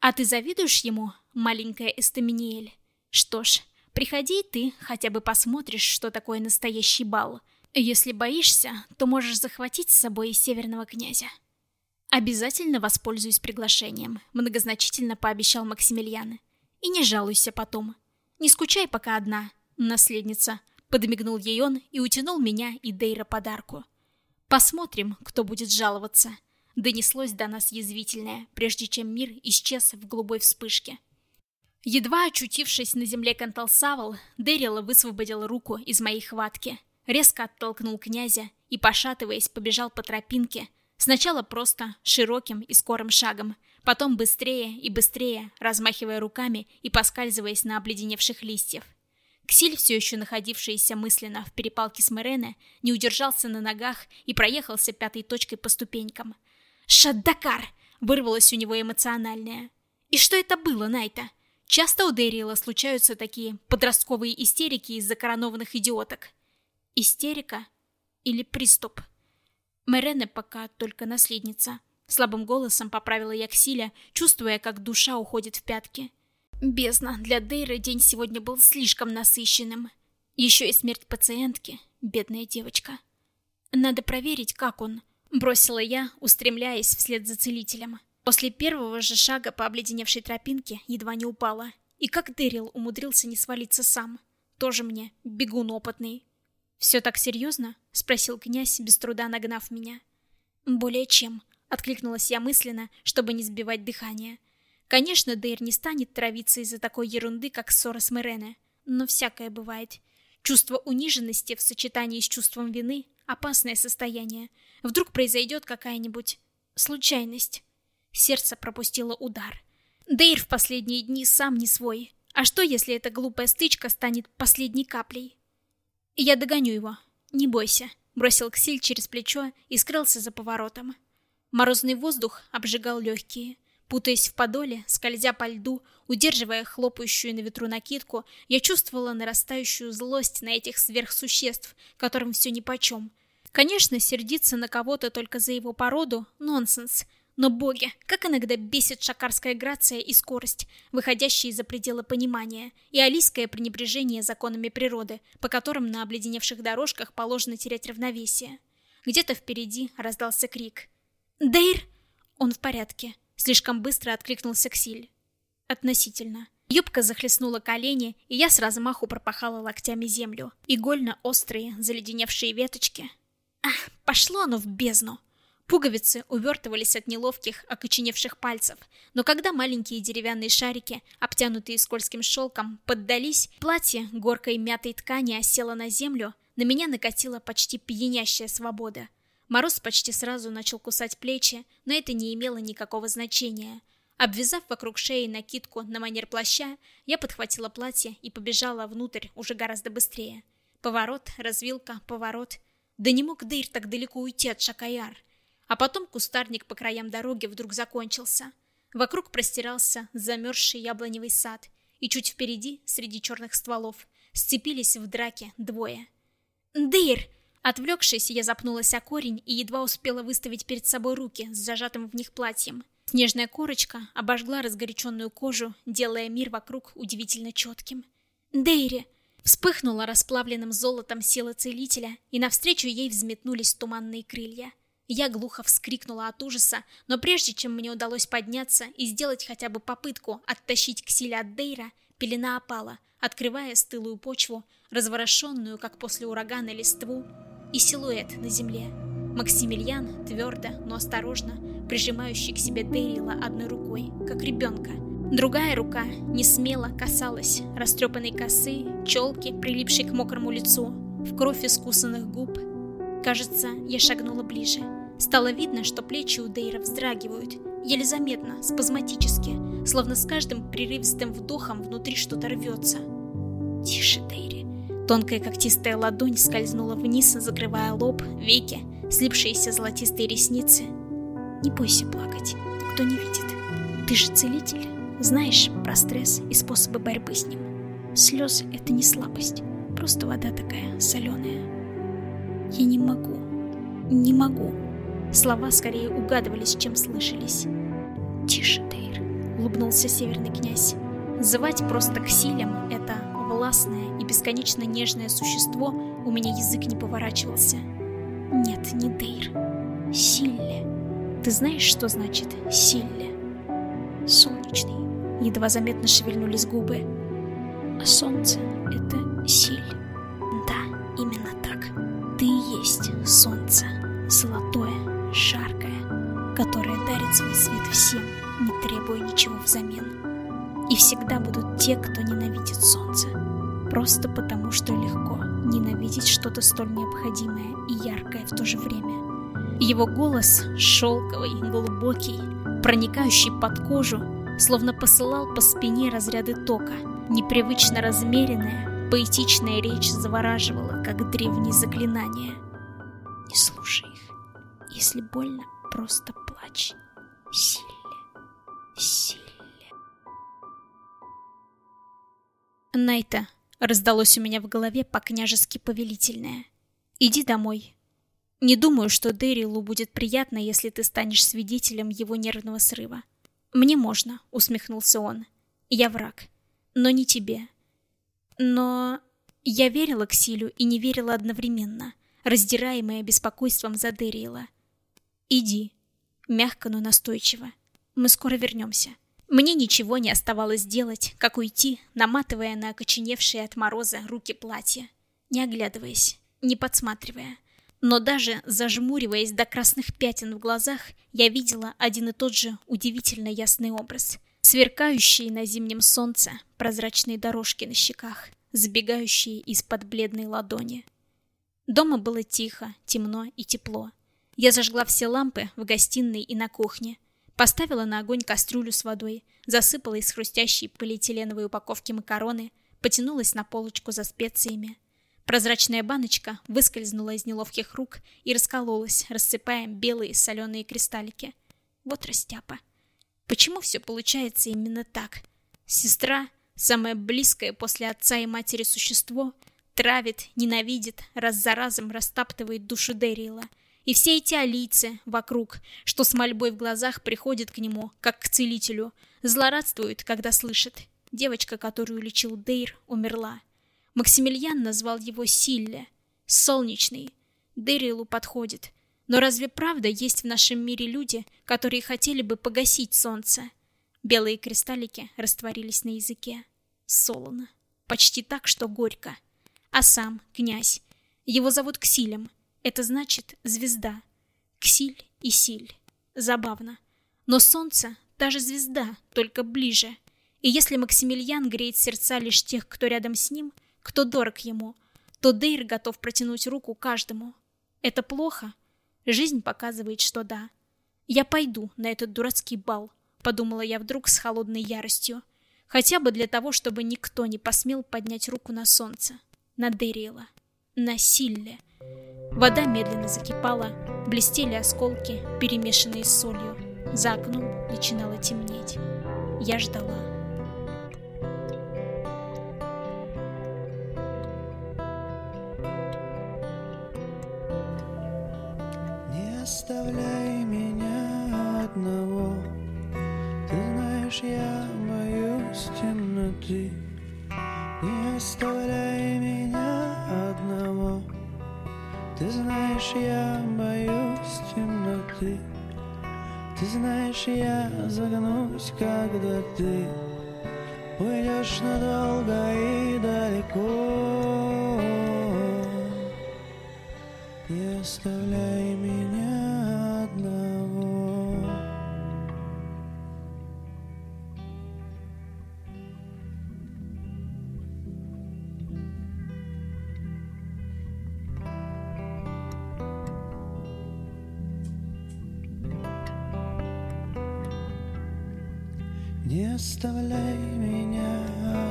А ты завидуешь ему, маленькая Эстаминиэль? Что ж, приходи ты, хотя бы посмотришь, что такое настоящий бал. Если боишься, то можешь захватить с собой и северного князя. Обязательно воспользуюсь приглашением, многозначительно пообещал Максимилиан. И не жалуйся потом. Не скучай пока одна, наследница. Подмигнул ей он и утянул меня и Дейра подарку. Посмотрим, кто будет жаловаться. Донеслось до нас язвительное, прежде чем мир исчез в голубой вспышке. Едва очутившись на земле Канталсавл, Дэрила высвободил руку из моей хватки, резко оттолкнул князя и, пошатываясь, побежал по тропинке, сначала просто, широким и скорым шагом, потом быстрее и быстрее, размахивая руками и поскальзываясь на обледеневших листьев. Ксиль, все еще находившийся мысленно в перепалке с Мерене, не удержался на ногах и проехался пятой точкой по ступенькам. «Шаддакар!» — вырвалось у него эмоциональное. «И что это было, Найта?» Часто у Дэриэла случаются такие подростковые истерики из-за коронованных идиоток. Истерика или приступ? Мерене пока только наследница. Слабым голосом поправила я Ксиля, чувствуя, как душа уходит в пятки. Бездна, для Дейры день сегодня был слишком насыщенным. Еще и смерть пациентки, бедная девочка. Надо проверить, как он. Бросила я, устремляясь вслед за целителем. После первого же шага по обледеневшей тропинке едва не упала. И как Дэрил умудрился не свалиться сам. Тоже мне, бегун опытный. «Все так серьезно?» — спросил князь, без труда нагнав меня. «Более чем», — откликнулась я мысленно, чтобы не сбивать дыхание. Конечно, Дейр не станет травиться из-за такой ерунды, как ссора с Мерене, но всякое бывает. Чувство униженности в сочетании с чувством вины — опасное состояние. Вдруг произойдет какая-нибудь случайность. Сердце пропустило удар. Дейр в последние дни сам не свой. А что, если эта глупая стычка станет последней каплей? Я догоню его. Не бойся. Бросил Ксиль через плечо и скрылся за поворотом. Морозный воздух обжигал легкие. Путаясь в подоле, скользя по льду, удерживая хлопающую на ветру накидку, я чувствовала нарастающую злость на этих сверхсуществ, которым все нипочем. Конечно, сердиться на кого-то только за его породу — нонсенс. Но боги, как иногда бесит шакарская грация и скорость, выходящие за пределы понимания, и алийское пренебрежение законами природы, по которым на обледеневших дорожках положено терять равновесие. Где-то впереди раздался крик. «Дейр!» Он в порядке. Слишком быстро откликнулся Ксиль. Относительно. Юбка захлестнула колени, и я с размаху пропахала локтями землю. Игольно-острые, заледеневшие веточки. Ах, пошло оно в бездну. Пуговицы увертывались от неловких, окоченевших пальцев, но когда маленькие деревянные шарики, обтянутые скользким шелком, поддались, платье горкой мятой ткани осело на землю, на меня накатила почти пьянящая свобода. Мороз почти сразу начал кусать плечи, но это не имело никакого значения. Обвязав вокруг шеи накидку на манер плаща, я подхватила платье и побежала внутрь уже гораздо быстрее. Поворот, развилка, поворот. Да не мог Дейр так далеко уйти от Шакаяр. А потом кустарник по краям дороги вдруг закончился. Вокруг простирался замерзший яблоневый сад, и чуть впереди, среди черных стволов, сцепились в драке двое. «Дейр!» Отвлекшись, я запнулась о корень и едва успела выставить перед собой руки с зажатым в них платьем. Снежная корочка обожгла разгоряченную кожу, делая мир вокруг удивительно четким. «Дейри!» Вспыхнула расплавленным золотом сила целителя, и навстречу ей взметнулись туманные крылья. Я глухо вскрикнула от ужаса, но прежде чем мне удалось подняться и сделать хотя бы попытку оттащить Ксиля от Дейра, пелена опала, открывая стылую почву, разворошенную, как после урагана, листву, и силуэт на земле. Максимилиан, твердо, но осторожно, прижимающий к себе Дэрила одной рукой, как ребенка. Другая рука не смело касалась растрепанной косы, челки, прилипшей к мокрому лицу, в кровь искусанных губ. Кажется, я шагнула ближе. Стало видно, что плечи у Дейра вздрагивают, еле заметно, спазматически, словно с каждым прерывистым вдохом внутри что-то рвется. «Тише, Дейри, Тонкая когтистая ладонь скользнула вниз, закрывая лоб, веки, слипшиеся золотистые ресницы. Не бойся плакать, никто не видит. Ты же целитель, знаешь про стресс и способы борьбы с ним. Слезы — это не слабость, просто вода такая соленая. Я не могу, не могу. Слова скорее угадывались, чем слышались. «Тише, Дейр», — улыбнулся северный князь. Звать просто Ксилем это властное и бесконечно нежное существо у меня язык не поворачивался. Нет, не Дейр. Силле. Ты знаешь, что значит «силле»? Солнечный. Едва заметно шевельнулись губы. А солнце — это силь. Да, именно так. Ты и есть солнце. Золотое, жаркое, которое дарит свой свет всем, не требуя ничего взамен. И всегда будут те, кто ненавидит солнце. Просто потому, что легко ненавидеть что-то столь необходимое и яркое в то же время. Его голос шелковый, глубокий, проникающий под кожу, словно посылал по спине разряды тока. Непривычно размеренная, поэтичная речь завораживала, как древние заклинания. Не слушай их. Если больно, просто плачь. Сильно. Сильно. Найта, раздалось у меня в голове по-княжески повелительное. Иди домой. Не думаю, что Дэрилу будет приятно, если ты станешь свидетелем его нервного срыва. Мне можно, усмехнулся он. Я враг, но не тебе. Но я верила к Силю и не верила одновременно, раздираемая беспокойством за Дэрила. Иди, мягко, но настойчиво. Мы скоро вернемся. Мне ничего не оставалось делать, как уйти, наматывая на окоченевшие от мороза руки платья, не оглядываясь, не подсматривая. Но даже зажмуриваясь до красных пятен в глазах, я видела один и тот же удивительно ясный образ. Сверкающие на зимнем солнце прозрачные дорожки на щеках, сбегающие из-под бледной ладони. Дома было тихо, темно и тепло. Я зажгла все лампы в гостиной и на кухне – Поставила на огонь кастрюлю с водой, засыпала из хрустящей полиэтиленовой упаковки макароны, потянулась на полочку за специями. Прозрачная баночка выскользнула из неловких рук и раскололась, рассыпая белые соленые кристаллики. Вот растяпа. Почему все получается именно так? Сестра, самое близкое после отца и матери существо, травит, ненавидит, раз за разом растаптывает душу Дэрила — и все эти алийцы вокруг, что с мольбой в глазах приходят к нему, как к целителю, злорадствуют, когда слышат. Девочка, которую лечил Дейр, умерла. Максимилиан назвал его Силле, солнечный. Дейрилу подходит. Но разве правда есть в нашем мире люди, которые хотели бы погасить солнце? Белые кристаллики растворились на языке. Солоно. Почти так, что горько. А сам, князь. Его зовут Ксилем. Это значит звезда. Ксиль и Силь. Забавно. Но солнце — та же звезда, только ближе. И если Максимилиан греет сердца лишь тех, кто рядом с ним, кто дорог ему, то Дейр готов протянуть руку каждому. Это плохо? Жизнь показывает, что да. Я пойду на этот дурацкий бал, подумала я вдруг с холодной яростью. Хотя бы для того, чтобы никто не посмел поднять руку на солнце. На Дэрила. На Силле. Вода медленно закипала, блестели осколки, перемешанные с солью. За окном начинало темнеть. Я ждала. Не оставляй меня одного Ты знаешь, я боюсь темноты Не оставляй меня ты знаешь, я боюсь темноты. Ты знаешь, я загнусь, когда ты Уйдешь надолго и далеко. Не оставляй меня оставляй меня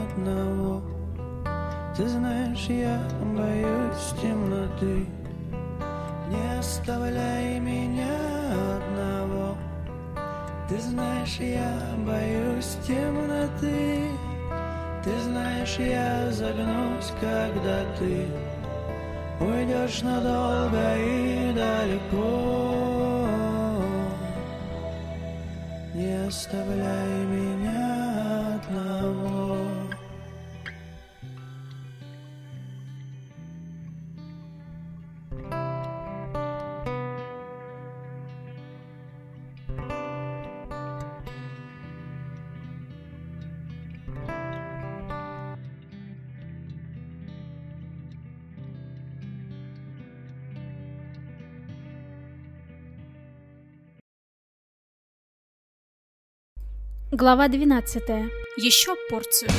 одного. Ты знаешь, я боюсь темноты. Не оставляй меня одного. Ты знаешь, я боюсь темноты. Ты знаешь, я загнусь, когда ты Уйдешь надолго и далеко. Не оставляй меня Глава 12. Еще порцию.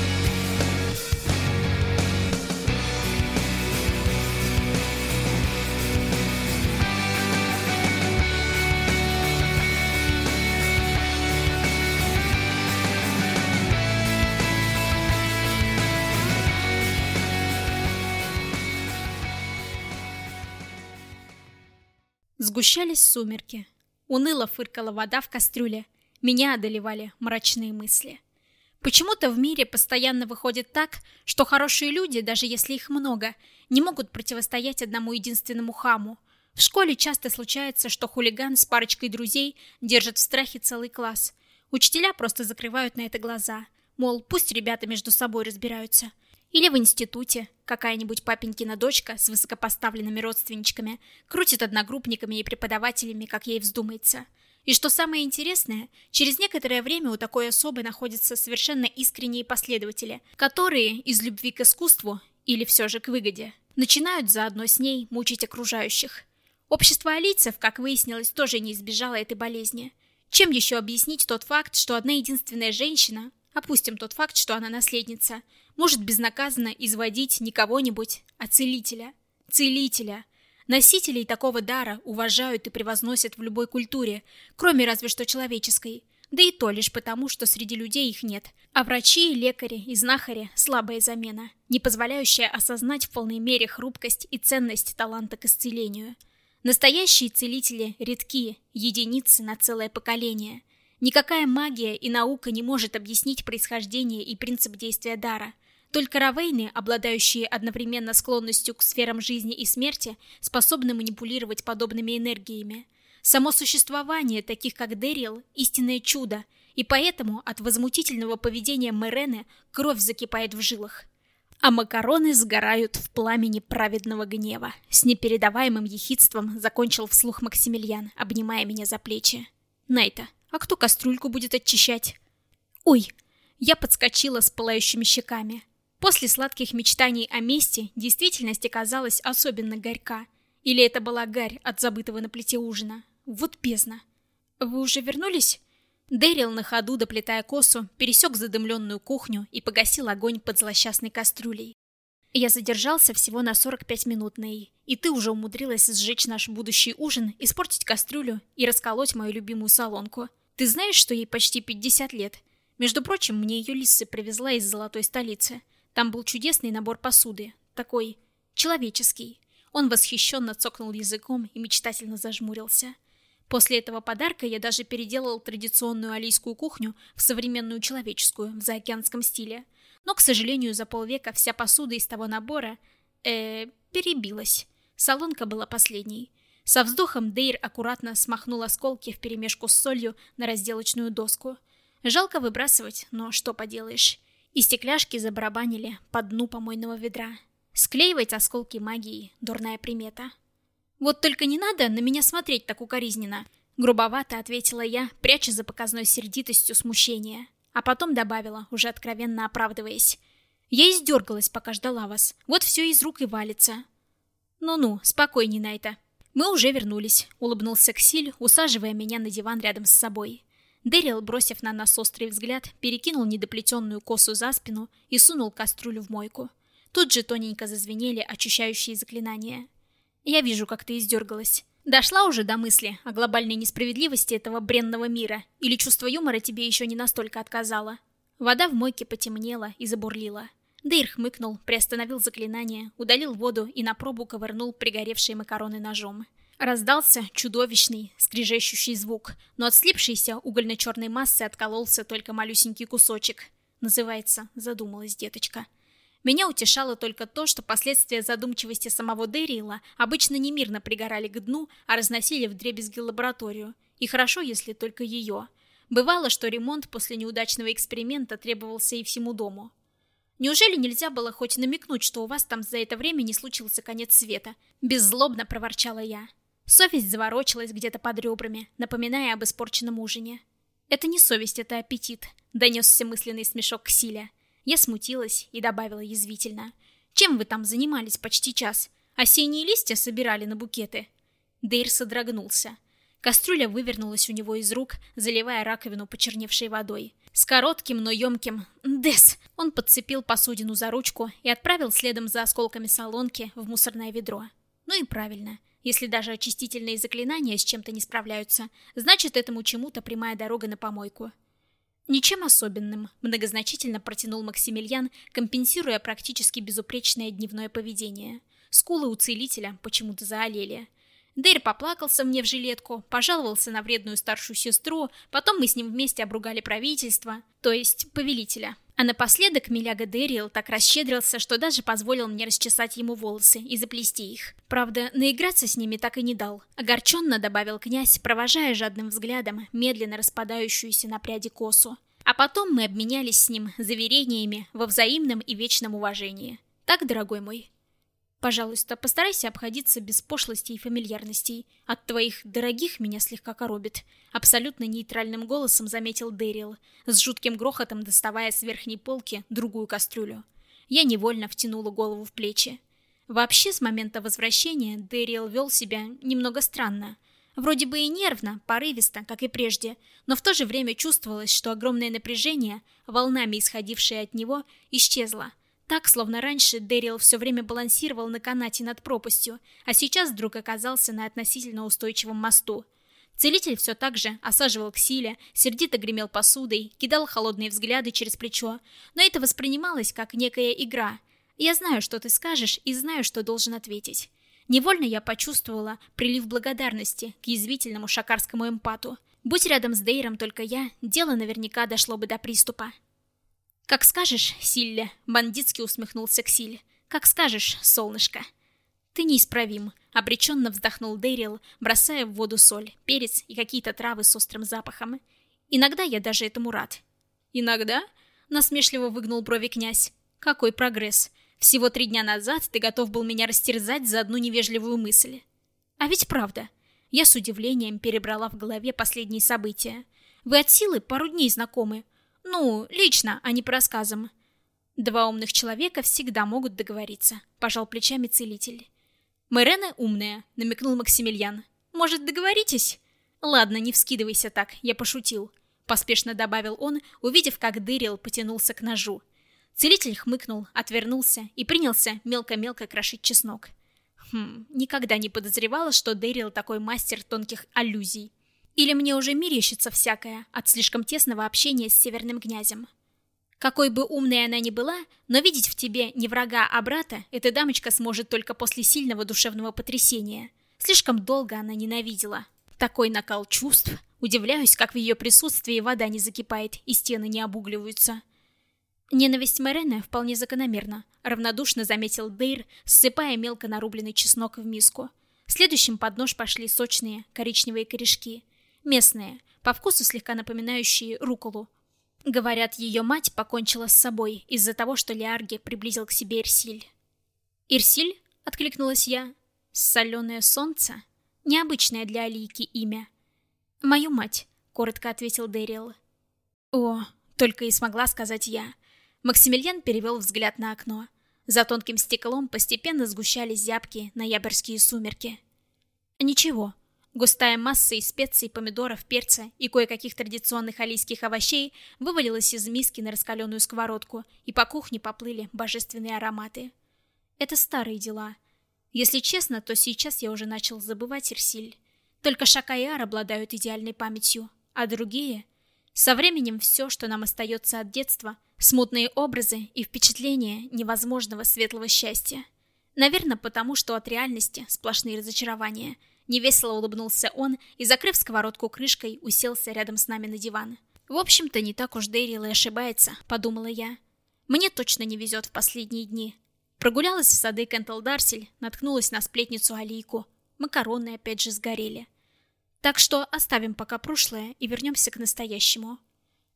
Сгущались сумерки. Уныло фыркала вода в кастрюле. Меня одолевали мрачные мысли. Почему-то в мире постоянно выходит так, что хорошие люди, даже если их много, не могут противостоять одному единственному хаму. В школе часто случается, что хулиган с парочкой друзей держит в страхе целый класс. Учителя просто закрывают на это глаза. Мол, пусть ребята между собой разбираются. Или в институте какая-нибудь папенькина дочка с высокопоставленными родственничками крутит одногруппниками и преподавателями, как ей вздумается – и что самое интересное, через некоторое время у такой особы находятся совершенно искренние последователи, которые из любви к искусству, или все же к выгоде, начинают заодно с ней мучить окружающих. Общество алийцев, как выяснилось, тоже не избежало этой болезни. Чем еще объяснить тот факт, что одна единственная женщина, опустим тот факт, что она наследница, может безнаказанно изводить не кого-нибудь, а целителя. Целителя – Носителей такого дара уважают и превозносят в любой культуре, кроме разве что человеческой. Да и то лишь потому, что среди людей их нет. А врачи, лекари и знахари – слабая замена, не позволяющая осознать в полной мере хрупкость и ценность таланта к исцелению. Настоящие целители редки, единицы на целое поколение. Никакая магия и наука не может объяснить происхождение и принцип действия дара – только равейны, обладающие одновременно склонностью к сферам жизни и смерти, способны манипулировать подобными энергиями. Само существование таких как Дэрил – истинное чудо, и поэтому от возмутительного поведения Мэрены кровь закипает в жилах. А макароны сгорают в пламени праведного гнева. С непередаваемым ехидством закончил вслух Максимилиан, обнимая меня за плечи. Найта, а кто кастрюльку будет очищать? Ой, я подскочила с пылающими щеками. После сладких мечтаний о мести действительность оказалась особенно горька. Или это была гарь от забытого на плите ужина. Вот бездна. Вы уже вернулись? Дэрил на ходу, доплетая косу, пересек задымленную кухню и погасил огонь под злосчастной кастрюлей. Я задержался всего на 45 минут, Ней, и ты уже умудрилась сжечь наш будущий ужин, испортить кастрюлю и расколоть мою любимую солонку. Ты знаешь, что ей почти 50 лет? Между прочим, мне ее Лисса привезла из золотой столицы. Там был чудесный набор посуды, такой человеческий. Он восхищенно цокнул языком и мечтательно зажмурился. После этого подарка я даже переделал традиционную алийскую кухню в современную человеческую, в заокеанском стиле. Но, к сожалению, за полвека вся посуда из того набора... э перебилась. Солонка была последней. Со вздохом Дейр аккуратно смахнул осколки вперемешку с солью на разделочную доску. Жалко выбрасывать, но что поделаешь и стекляшки забарабанили по дну помойного ведра. Склеивать осколки магии — дурная примета. «Вот только не надо на меня смотреть так укоризненно», — грубовато ответила я, пряча за показной сердитостью смущения. А потом добавила, уже откровенно оправдываясь. «Я издергалась, пока ждала вас. Вот все из рук и валится». «Ну-ну, спокойней, Найта». «Мы уже вернулись», — улыбнулся Ксиль, усаживая меня на диван рядом с собой. Дэрил, бросив на нас острый взгляд, перекинул недоплетенную косу за спину и сунул кастрюлю в мойку. Тут же тоненько зазвенели очищающие заклинания. «Я вижу, как ты издергалась. Дошла уже до мысли о глобальной несправедливости этого бренного мира, или чувство юмора тебе еще не настолько отказало?» Вода в мойке потемнела и забурлила. Дейр хмыкнул, приостановил заклинание, удалил воду и на пробу ковырнул пригоревшие макароны ножом. Раздался чудовищный, скрежещущий звук, но от слипшейся угольно-черной массы откололся только малюсенький кусочек. называется, задумалась деточка. Меня утешало только то, что последствия задумчивости самого Дэрила обычно не мирно пригорали к дну, а разносили в дребезги лабораторию. И хорошо, если только ее. Бывало, что ремонт после неудачного эксперимента требовался и всему дому. Неужели нельзя было хоть намекнуть, что у вас там за это время не случился конец света? Беззлобно проворчала я. Совесть заворочилась где-то под ребрами, напоминая об испорченном ужине. Это не совесть, это аппетит, донесся мысленный смешок к Силе. Я смутилась и добавила язвительно. Чем вы там занимались почти час? Осенние листья собирали на букеты? Дейр содрогнулся. Кастрюля вывернулась у него из рук, заливая раковину почерневшей водой. С коротким, но емким «Дес!» он подцепил посудину за ручку и отправил следом за осколками солонки в мусорное ведро. Ну и правильно. Если даже очистительные заклинания с чем-то не справляются, значит этому чему-то прямая дорога на помойку. Ничем особенным, многозначительно протянул Максимилиан, компенсируя практически безупречное дневное поведение. Скулы у целителя почему-то заолели. Дейр поплакался мне в жилетку, пожаловался на вредную старшую сестру, потом мы с ним вместе обругали правительство, то есть повелителя. А напоследок Миляга Дэрил так расщедрился, что даже позволил мне расчесать ему волосы и заплести их. Правда, наиграться с ними так и не дал. Огорченно добавил князь, провожая жадным взглядом медленно распадающуюся на пряди косу. А потом мы обменялись с ним заверениями во взаимном и вечном уважении. Так, дорогой мой? Пожалуйста, постарайся обходиться без пошлостей и фамильярностей. От твоих дорогих меня слегка коробит. Абсолютно нейтральным голосом заметил Дэрил, с жутким грохотом доставая с верхней полки другую кастрюлю. Я невольно втянула голову в плечи. Вообще, с момента возвращения Дэрил вел себя немного странно. Вроде бы и нервно, порывисто, как и прежде, но в то же время чувствовалось, что огромное напряжение, волнами исходившее от него, исчезло, так, словно раньше Дэрил все время балансировал на канате над пропастью, а сейчас вдруг оказался на относительно устойчивом мосту. Целитель все так же осаживал к силе, сердито гремел посудой, кидал холодные взгляды через плечо, но это воспринималось как некая игра. Я знаю, что ты скажешь, и знаю, что должен ответить. Невольно я почувствовала прилив благодарности к язвительному шакарскому эмпату. Будь рядом с Дейром только я, дело наверняка дошло бы до приступа. «Как скажешь, Силле», — бандитски усмехнулся Ксиль. «Как скажешь, солнышко». «Ты неисправим», — обреченно вздохнул Дэрил, бросая в воду соль, перец и какие-то травы с острым запахом. «Иногда я даже этому рад». «Иногда?» — насмешливо выгнул брови князь. «Какой прогресс! Всего три дня назад ты готов был меня растерзать за одну невежливую мысль». «А ведь правда». Я с удивлением перебрала в голове последние события. «Вы от силы пару дней знакомы, ну, лично, а не по рассказам. Два умных человека всегда могут договориться, пожал плечами целитель. Мэрена умная, намекнул Максимилиан. Может, договоритесь? Ладно, не вскидывайся так, я пошутил, поспешно добавил он, увидев, как Дырил потянулся к ножу. Целитель хмыкнул, отвернулся и принялся мелко-мелко крошить чеснок. Хм, никогда не подозревала, что Дэрил такой мастер тонких аллюзий. Или мне уже мерещится всякое от слишком тесного общения с северным князем. Какой бы умной она ни была, но видеть в тебе не врага, а брата, эта дамочка сможет только после сильного душевного потрясения. Слишком долго она ненавидела. Такой накал чувств. Удивляюсь, как в ее присутствии вода не закипает и стены не обугливаются. Ненависть Мэрена вполне закономерна, равнодушно заметил Дейр, ссыпая мелко нарубленный чеснок в миску. Следующим под нож пошли сочные коричневые корешки. Местные, по вкусу слегка напоминающие руколу. Говорят, ее мать покончила с собой из-за того, что Лиарги приблизил к себе Ирсиль. «Ирсиль?» — откликнулась я. «Соленое солнце?» Необычное для Алийки имя. «Мою мать», — коротко ответил Дэрил. «О», — только и смогла сказать я. Максимилиан перевел взгляд на окно. За тонким стеклом постепенно сгущались зябкие ноябрьские сумерки. «Ничего», Густая масса из специй, помидоров, перца и кое-каких традиционных алийских овощей вывалилась из миски на раскаленную сковородку, и по кухне поплыли божественные ароматы. Это старые дела. Если честно, то сейчас я уже начал забывать Ирсиль. Только Шака и Ар обладают идеальной памятью, а другие... Со временем все, что нам остается от детства, смутные образы и впечатления невозможного светлого счастья. Наверное, потому что от реальности сплошные разочарования — Невесело улыбнулся он и, закрыв сковородку крышкой, уселся рядом с нами на диван. В общем-то, не так уж Дэрил и ошибается, подумала я. Мне точно не везет в последние дни. Прогулялась в сады Кентл-Дарсель, наткнулась на сплетницу Алийку. Макароны опять же сгорели. Так что оставим пока прошлое и вернемся к настоящему.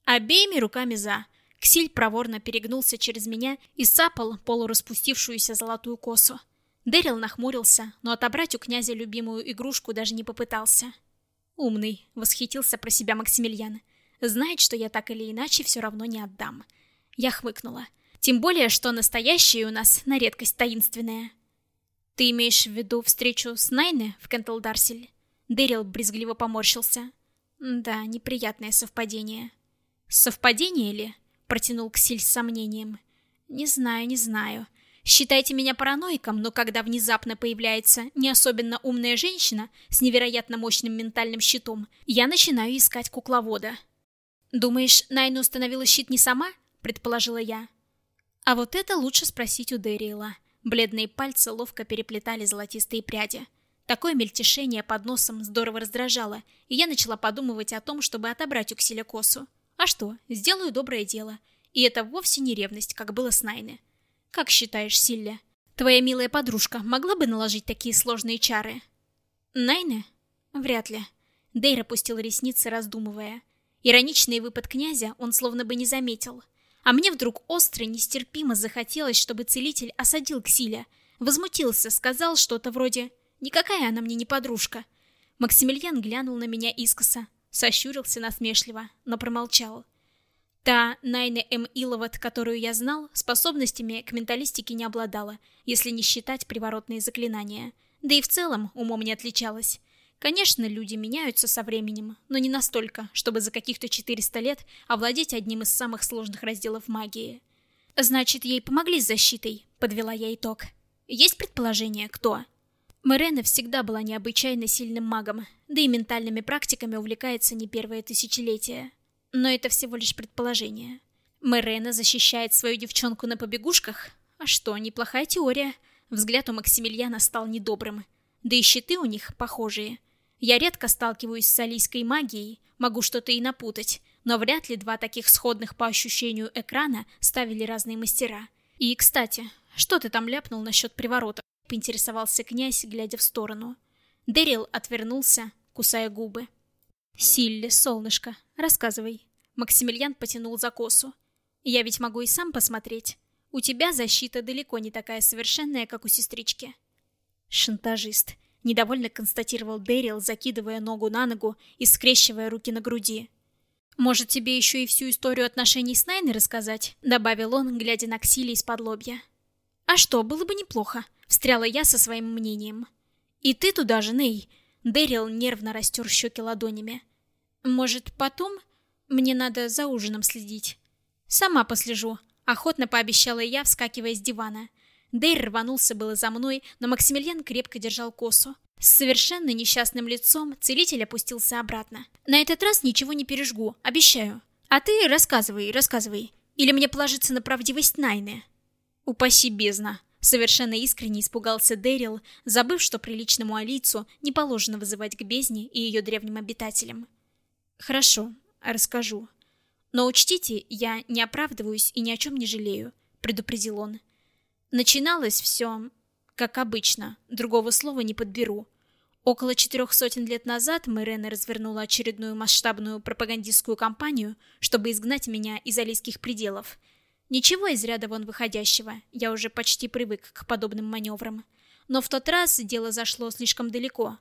Обеими руками за. Ксиль проворно перегнулся через меня и сапал полураспустившуюся золотую косу. Дэрил нахмурился, но отобрать у князя любимую игрушку даже не попытался. «Умный», — восхитился про себя Максимилиан. «Знает, что я так или иначе все равно не отдам». Я хмыкнула. «Тем более, что настоящее у нас на редкость таинственное». «Ты имеешь в виду встречу с Найне в Кентлдарсель?» Дэрил брезгливо поморщился. «Да, неприятное совпадение». «Совпадение ли?» — протянул Ксиль с сомнением. «Не знаю, не знаю. Считайте меня параноиком, но когда внезапно появляется не особенно умная женщина с невероятно мощным ментальным щитом, я начинаю искать кукловода. «Думаешь, Найна установила щит не сама?» — предположила я. А вот это лучше спросить у Дэриэла. Бледные пальцы ловко переплетали золотистые пряди. Такое мельтешение под носом здорово раздражало, и я начала подумывать о том, чтобы отобрать у Ксиля косу. А что, сделаю доброе дело. И это вовсе не ревность, как было с Найной. Как считаешь, Силля, твоя милая подружка могла бы наложить такие сложные чары? Найне? Вряд ли. Дейр опустил ресницы, раздумывая. Ироничный выпад князя он словно бы не заметил. А мне вдруг остро, нестерпимо захотелось, чтобы целитель осадил Ксиля. Возмутился, сказал что-то вроде «Никакая она мне не подружка». Максимилиан глянул на меня искоса, сощурился насмешливо, но промолчал. Та Найна М. Иловат, которую я знал, способностями к менталистике не обладала, если не считать приворотные заклинания. Да и в целом умом не отличалась. Конечно, люди меняются со временем, но не настолько, чтобы за каких-то 400 лет овладеть одним из самых сложных разделов магии. «Значит, ей помогли с защитой», — подвела я итог. «Есть предположение, кто?» Мэрена всегда была необычайно сильным магом, да и ментальными практиками увлекается не первое тысячелетие. Но это всего лишь предположение. Мэрена защищает свою девчонку на побегушках? А что, неплохая теория. Взгляд у Максимилиана стал недобрым. Да и щиты у них похожие. Я редко сталкиваюсь с алийской магией, могу что-то и напутать, но вряд ли два таких сходных по ощущению экрана ставили разные мастера. И, кстати, что ты там ляпнул насчет приворота? Поинтересовался князь, глядя в сторону. Дэрил отвернулся, кусая губы. «Силли, солнышко, рассказывай». Максимилиан потянул за косу. «Я ведь могу и сам посмотреть. У тебя защита далеко не такая совершенная, как у сестрички». «Шантажист», — недовольно констатировал Дэрил, закидывая ногу на ногу и скрещивая руки на груди. «Может, тебе еще и всю историю отношений с Найной рассказать?» — добавил он, глядя на Ксили из-под лобья. «А что, было бы неплохо», — встряла я со своим мнением. «И ты туда же, Ней», Дэрил нервно растер щеки ладонями. «Может, потом? Мне надо за ужином следить». «Сама послежу», — охотно пообещала я, вскакивая с дивана. Дейр рванулся было за мной, но Максимилиан крепко держал косу. С совершенно несчастным лицом целитель опустился обратно. «На этот раз ничего не пережгу, обещаю. А ты рассказывай, рассказывай. Или мне положиться на правдивость Найны?» «Упаси бездна», Совершенно искренне испугался Дэрил, забыв, что приличному алийцу не положено вызывать к бездне и ее древним обитателям. «Хорошо, расскажу. Но учтите, я не оправдываюсь и ни о чем не жалею», — предупредил он. Начиналось все, как обычно, другого слова не подберу. Около четырех сотен лет назад Мэрена развернула очередную масштабную пропагандистскую кампанию, чтобы изгнать меня из алийских пределов — Ничего из ряда вон выходящего, я уже почти привык к подобным маневрам. Но в тот раз дело зашло слишком далеко.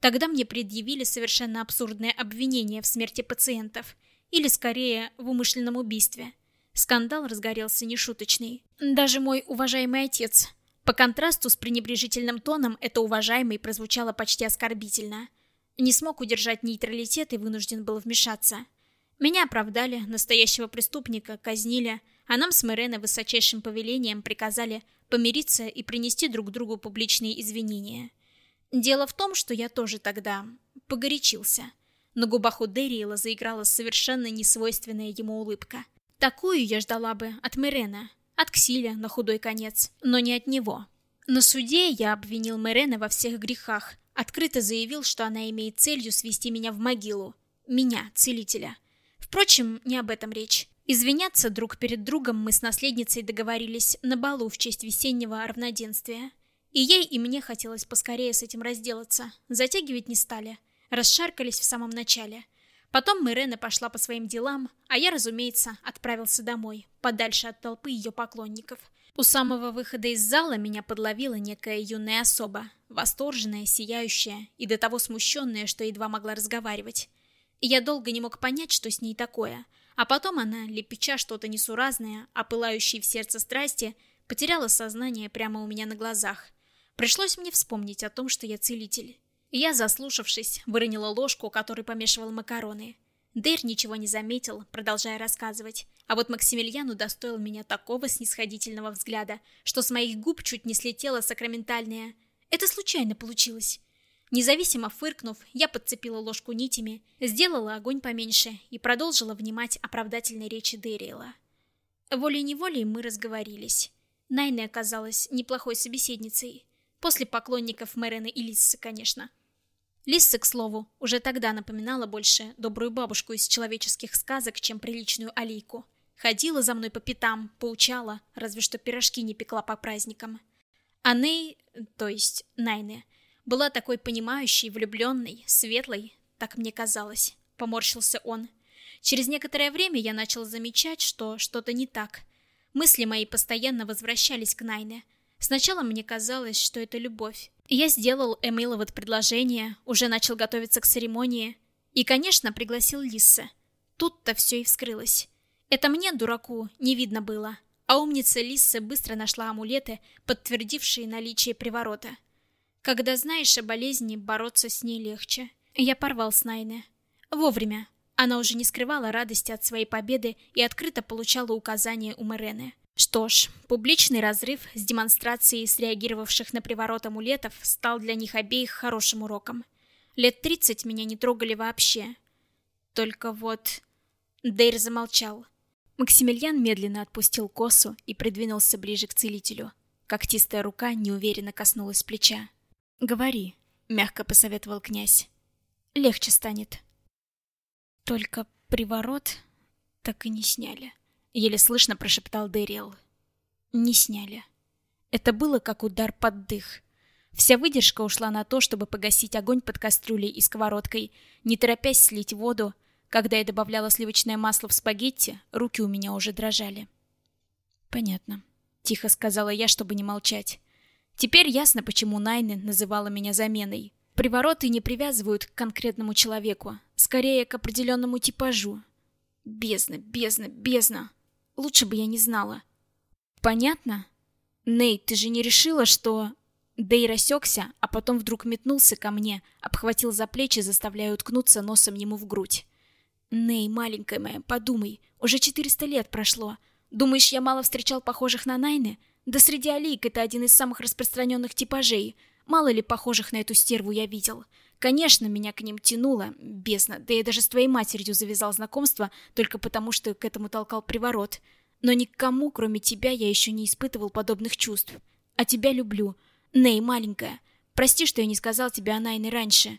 Тогда мне предъявили совершенно абсурдное обвинение в смерти пациентов, или скорее в умышленном убийстве. Скандал разгорелся нешуточный. Даже мой уважаемый отец. По контрасту с пренебрежительным тоном это уважаемый прозвучало почти оскорбительно. Не смог удержать нейтралитет и вынужден был вмешаться. Меня оправдали, настоящего преступника казнили, а нам с Мэрена высочайшим повелением приказали помириться и принести друг другу публичные извинения. Дело в том, что я тоже тогда погорячился. На губах у Дэриэла заиграла совершенно несвойственная ему улыбка. Такую я ждала бы от Мэрена, от Ксиля на худой конец, но не от него. На суде я обвинил Мэрена во всех грехах, открыто заявил, что она имеет целью свести меня в могилу. Меня, целителя. Впрочем, не об этом речь. Извиняться друг перед другом мы с наследницей договорились на балу в честь весеннего равноденствия. И ей, и мне хотелось поскорее с этим разделаться. Затягивать не стали. Расшаркались в самом начале. Потом Мирена пошла по своим делам, а я, разумеется, отправился домой, подальше от толпы ее поклонников. У самого выхода из зала меня подловила некая юная особа, восторженная, сияющая и до того смущенная, что едва могла разговаривать. Я долго не мог понять, что с ней такое. А потом она, лепеча что-то несуразное, а пылающей в сердце страсти, потеряла сознание прямо у меня на глазах. Пришлось мне вспомнить о том, что я целитель. Я, заслушавшись, выронила ложку, которой помешивал макароны. Дейр ничего не заметил, продолжая рассказывать. А вот Максимилиан удостоил меня такого снисходительного взгляда, что с моих губ чуть не слетело сакраментальное «Это случайно получилось». Независимо фыркнув, я подцепила ложку нитями, сделала огонь поменьше и продолжила внимать оправдательной речи Дэриэла. Волей-неволей мы разговорились. Найна оказалась неплохой собеседницей. После поклонников Мэрены и Лиссы, конечно. Лисса, к слову, уже тогда напоминала больше добрую бабушку из человеческих сказок, чем приличную алийку. Ходила за мной по пятам, поучала, разве что пирожки не пекла по праздникам. А Ней, то есть Найне, была такой понимающей, влюбленной, светлой, так мне казалось. Поморщился он. Через некоторое время я начал замечать, что что-то не так. Мысли мои постоянно возвращались к Найне. Сначала мне казалось, что это любовь. Я сделал Эмиловод предложение, уже начал готовиться к церемонии. И, конечно, пригласил Лисса. Тут-то все и вскрылось. Это мне, дураку, не видно было. А умница Лисса быстро нашла амулеты, подтвердившие наличие приворота. Когда знаешь о болезни, бороться с ней легче. Я порвал с Найне. Вовремя. Она уже не скрывала радости от своей победы и открыто получала указания у Мэрены. Что ж, публичный разрыв с демонстрацией среагировавших на приворот амулетов стал для них обеих хорошим уроком. Лет тридцать меня не трогали вообще. Только вот... Дейр замолчал. Максимилиан медленно отпустил косу и придвинулся ближе к целителю. Когтистая рука неуверенно коснулась плеча. «Говори», — мягко посоветовал князь. «Легче станет». «Только приворот так и не сняли». Еле слышно прошептал Дэриэл. Не сняли. Это было как удар под дых. Вся выдержка ушла на то, чтобы погасить огонь под кастрюлей и сковородкой, не торопясь слить воду. Когда я добавляла сливочное масло в спагетти, руки у меня уже дрожали. «Понятно», — тихо сказала я, чтобы не молчать. Теперь ясно, почему Найны называла меня заменой. Привороты не привязывают к конкретному человеку, скорее к определенному типажу. Бездна, бездна, бездна. Лучше бы я не знала. Понятно? Ней, ты же не решила, что... Дэй рассекся, а потом вдруг метнулся ко мне, обхватил за плечи, заставляя уткнуться носом ему в грудь. Ней, маленькая моя, подумай, уже 400 лет прошло. Думаешь, я мало встречал похожих на Найны? Да среди алик это один из самых распространенных типажей. Мало ли похожих на эту стерву я видел. Конечно, меня к ним тянуло, бездна, да я даже с твоей матерью завязал знакомство только потому, что к этому толкал приворот. Но никому, кроме тебя, я еще не испытывал подобных чувств. А тебя люблю. Ней, маленькая, прости, что я не сказал тебе о Найне раньше.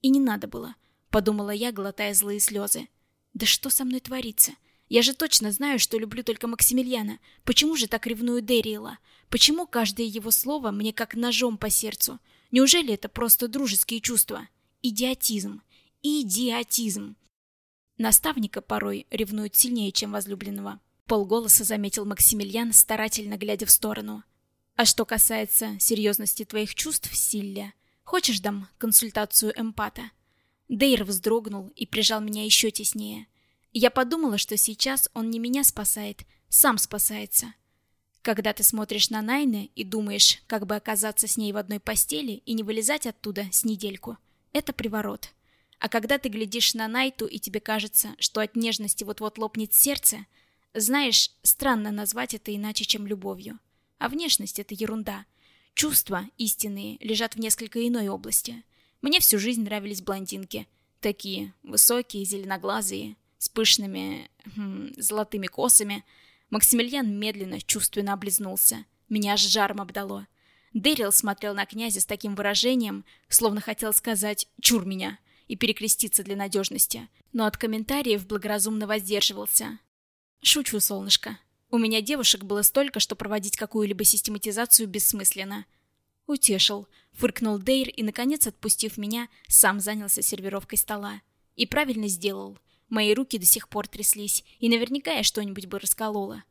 И не надо было, подумала я, глотая злые слезы. Да что со мной творится? Я же точно знаю, что люблю только Максимилиана. Почему же так ревную Дэриэла? Почему каждое его слово мне как ножом по сердцу? Неужели это просто дружеские чувства? Идиотизм. Идиотизм. Наставника порой ревнуют сильнее, чем возлюбленного. Полголоса заметил Максимилиан, старательно глядя в сторону. А что касается серьезности твоих чувств, Силля, хочешь дам консультацию эмпата? Дейр вздрогнул и прижал меня еще теснее. Я подумала, что сейчас он не меня спасает, сам спасается. Когда ты смотришь на Найны и думаешь, как бы оказаться с ней в одной постели и не вылезать оттуда с недельку, это приворот. А когда ты глядишь на Найту и тебе кажется, что от нежности вот-вот лопнет сердце, знаешь, странно назвать это иначе, чем любовью. А внешность — это ерунда. Чувства истинные лежат в несколько иной области. Мне всю жизнь нравились блондинки. Такие высокие, зеленоглазые, с пышными хм, золотыми косами — Максимилиан медленно, чувственно облизнулся. Меня аж жаром обдало. Дэрил смотрел на князя с таким выражением, словно хотел сказать «чур меня». и перекреститься для надежности, но от комментариев благоразумно воздерживался. Шучу, солнышко. У меня девушек было столько, что проводить какую-либо систематизацию бессмысленно. Утешил, фыркнул Дейр и, наконец, отпустив меня, сам занялся сервировкой стола. И правильно сделал. Мои руки до сих пор тряслись, и наверняка я что-нибудь бы расколола.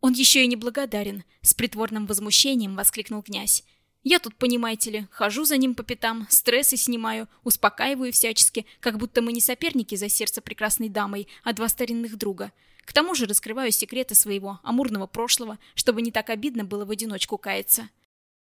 «Он еще и неблагодарен!» — с притворным возмущением воскликнул князь. «Я тут, понимаете ли, хожу за ним по пятам, стрессы снимаю, успокаиваю всячески, как будто мы не соперники за сердце прекрасной дамой, а два старинных друга. К тому же раскрываю секреты своего амурного прошлого, чтобы не так обидно было в одиночку каяться».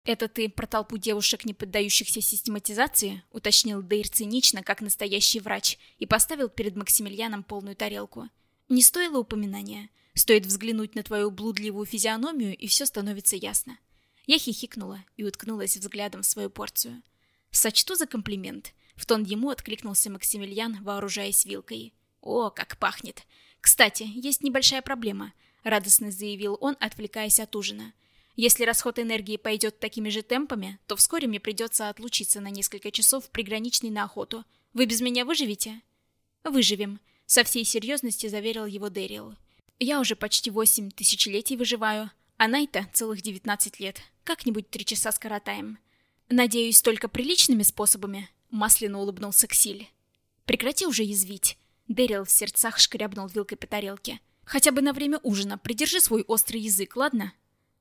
«Это ты про толпу девушек, не поддающихся систематизации?» — уточнил Дейр цинично, как настоящий врач, и поставил перед Максимилианом полную тарелку. «Не стоило упоминания. Стоит взглянуть на твою блудливую физиономию, и все становится ясно. Я хихикнула и уткнулась взглядом в свою порцию. «Сочту за комплимент», — в тон ему откликнулся Максимилиан, вооружаясь вилкой. «О, как пахнет! Кстати, есть небольшая проблема», — радостно заявил он, отвлекаясь от ужина. «Если расход энергии пойдет такими же темпами, то вскоре мне придется отлучиться на несколько часов в приграничный на охоту. Вы без меня выживете?» «Выживем», — со всей серьезности заверил его Дэрил. Я уже почти восемь тысячелетий выживаю, а Найта целых девятнадцать лет. Как-нибудь три часа скоротаем. Надеюсь, только приличными способами, масляно улыбнулся Ксиль. Прекрати уже язвить. Дэрил в сердцах шкрябнул вилкой по тарелке. Хотя бы на время ужина придержи свой острый язык, ладно?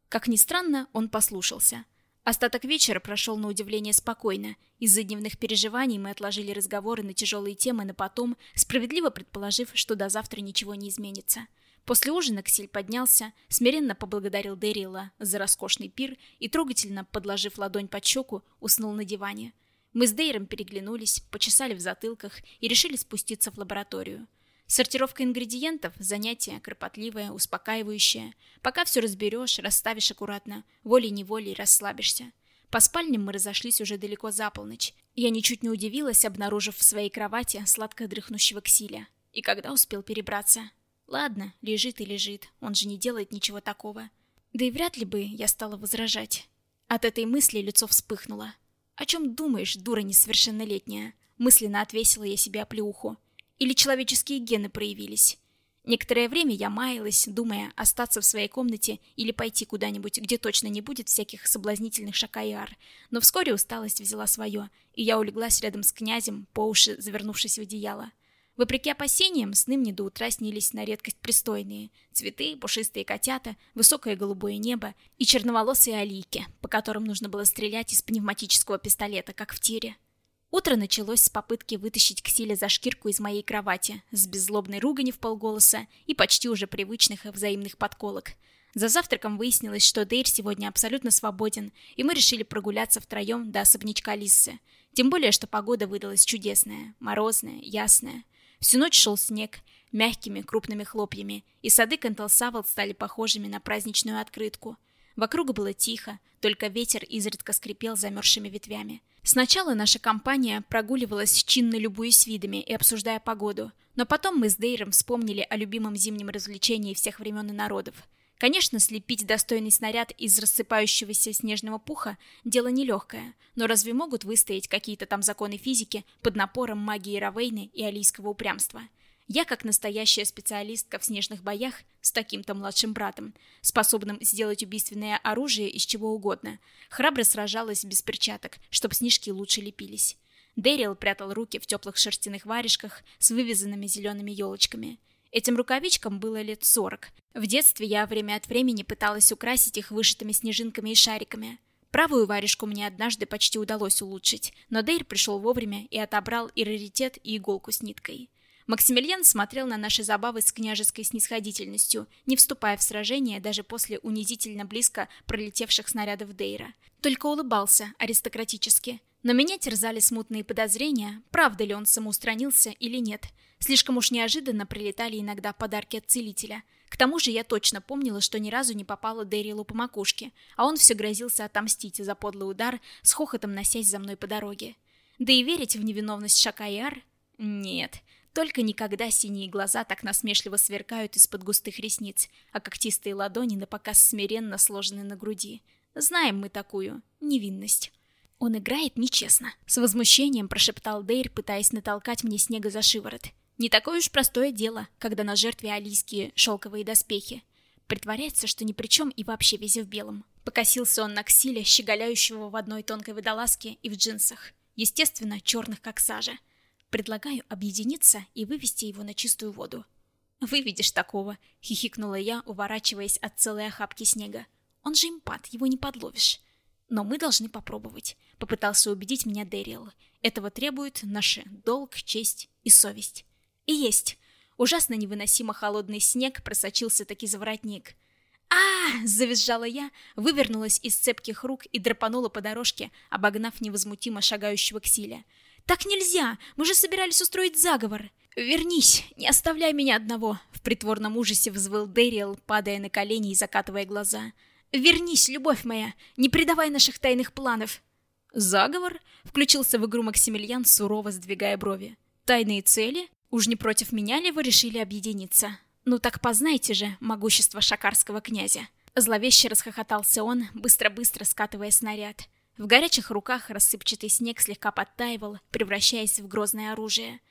Как ни странно, он послушался. Остаток вечера прошел на удивление спокойно. Из-за дневных переживаний мы отложили разговоры на тяжелые темы на потом, справедливо предположив, что до завтра ничего не изменится. После ужина Ксиль поднялся, смиренно поблагодарил Дэрила за роскошный пир и, трогательно подложив ладонь под щеку, уснул на диване. Мы с Дейром переглянулись, почесали в затылках и решили спуститься в лабораторию. Сортировка ингредиентов – занятие кропотливое, успокаивающее. Пока все разберешь, расставишь аккуратно, волей-неволей расслабишься. По спальням мы разошлись уже далеко за полночь. Я ничуть не удивилась, обнаружив в своей кровати сладко дрыхнущего Ксиля. И когда успел перебраться? Ладно, лежит и лежит, он же не делает ничего такого. Да и вряд ли бы я стала возражать. От этой мысли лицо вспыхнуло. «О чем думаешь, дура несовершеннолетняя?» Мысленно отвесила я себе оплеуху. Или человеческие гены проявились? Некоторое время я маялась, думая, остаться в своей комнате или пойти куда-нибудь, где точно не будет всяких соблазнительных шакаяр. Но вскоре усталость взяла свое, и я улеглась рядом с князем, по уши завернувшись в одеяло. Вопреки опасениям, сны мне до утра снились на редкость пристойные. Цветы, пушистые котята, высокое голубое небо и черноволосые алийки, по которым нужно было стрелять из пневматического пистолета, как в тире. Утро началось с попытки вытащить Ксиля за шкирку из моей кровати, с беззлобной ругани в полголоса и почти уже привычных и взаимных подколок. За завтраком выяснилось, что Дейр сегодня абсолютно свободен, и мы решили прогуляться втроем до особнячка Лиссы. Тем более, что погода выдалась чудесная, морозная, ясная. Всю ночь шел снег, мягкими крупными хлопьями, и сады Канталсавал стали похожими на праздничную открытку. Вокруг было тихо, только ветер изредка скрипел замерзшими ветвями. Сначала наша компания прогуливалась чинно любуясь видами и обсуждая погоду, но потом мы с Дейром вспомнили о любимом зимнем развлечении всех времен и народов. Конечно, слепить достойный снаряд из рассыпающегося снежного пуха – дело нелегкое, но разве могут выстоять какие-то там законы физики под напором магии Равейны и алийского упрямства? Я, как настоящая специалистка в снежных боях с таким-то младшим братом, способным сделать убийственное оружие из чего угодно, храбро сражалась без перчаток, чтобы снежки лучше лепились. Дэрил прятал руки в теплых шерстяных варежках с вывязанными зелеными елочками – Этим рукавичкам было лет сорок. В детстве я время от времени пыталась украсить их вышитыми снежинками и шариками. Правую варежку мне однажды почти удалось улучшить, но Дейр пришел вовремя и отобрал и раритет, и иголку с ниткой. Максимилиан смотрел на наши забавы с княжеской снисходительностью, не вступая в сражение даже после унизительно близко пролетевших снарядов Дейра. Только улыбался аристократически. Но меня терзали смутные подозрения, правда ли он самоустранился или нет – Слишком уж неожиданно прилетали иногда подарки от целителя. К тому же я точно помнила, что ни разу не попала Дэрилу по макушке, а он все грозился отомстить за подлый удар, с хохотом носясь за мной по дороге. Да и верить в невиновность Шакайар? Нет. Только никогда синие глаза так насмешливо сверкают из-под густых ресниц, а когтистые ладони напоказ смиренно сложены на груди. Знаем мы такую невинность. Он играет нечестно. С возмущением прошептал Дейр, пытаясь натолкать мне снега за шиворот. Не такое уж простое дело, когда на жертве алийские шелковые доспехи. Притворяется, что ни при чем и вообще весь в белом. Покосился он на Ксиле, щеголяющего в одной тонкой водолазке и в джинсах. Естественно, черных как сажа. Предлагаю объединиться и вывести его на чистую воду. «Выведешь такого», — хихикнула я, уворачиваясь от целой охапки снега. «Он же импат, его не подловишь». «Но мы должны попробовать», — попытался убедить меня Дэриэл. «Этого требует наши долг, честь и совесть». «И есть». Ужасно невыносимо холодный снег просочился таки за воротник. а, завизжала я, вывернулась из цепких рук и драпанула по дорожке, обогнав невозмутимо шагающего Ксиля. «Так нельзя! Мы же собирались устроить заговор!» «Вернись! Не оставляй меня одного!» В притворном ужасе взвыл Дэриэл, падая на колени и закатывая глаза. «Вернись, любовь моя! Не предавай наших тайных планов!» «Заговор?» — включился в игру Максимилиан, сурово сдвигая брови. «Тайные цели? Уж не против меня ли вы решили объединиться? Ну так познайте же могущество шакарского князя. Зловеще расхохотался он, быстро-быстро скатывая снаряд. В горячих руках рассыпчатый снег слегка подтаивал, превращаясь в грозное оружие.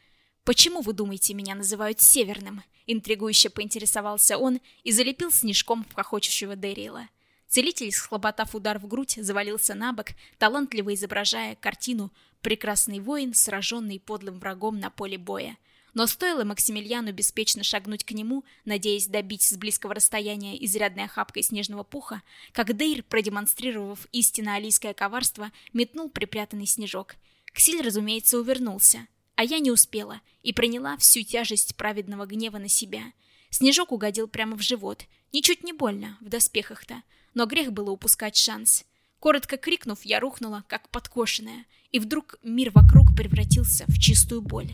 «Почему, вы думаете, меня называют Северным?» Интригующе поинтересовался он и залепил снежком в хохочущего Дэрила. Целитель, схлопотав удар в грудь, завалился на бок, талантливо изображая картину «Прекрасный воин, сраженный подлым врагом на поле боя», но стоило Максимилиану беспечно шагнуть к нему, надеясь добить с близкого расстояния изрядной охапкой снежного пуха, как Дейр, продемонстрировав истинно алийское коварство, метнул припрятанный снежок. Ксиль, разумеется, увернулся, а я не успела и приняла всю тяжесть праведного гнева на себя. Снежок угодил прямо в живот, ничуть не больно, в доспехах-то, но грех было упускать шанс. Коротко крикнув, я рухнула, как подкошенная, и вдруг мир вокруг превратился в чистую боль.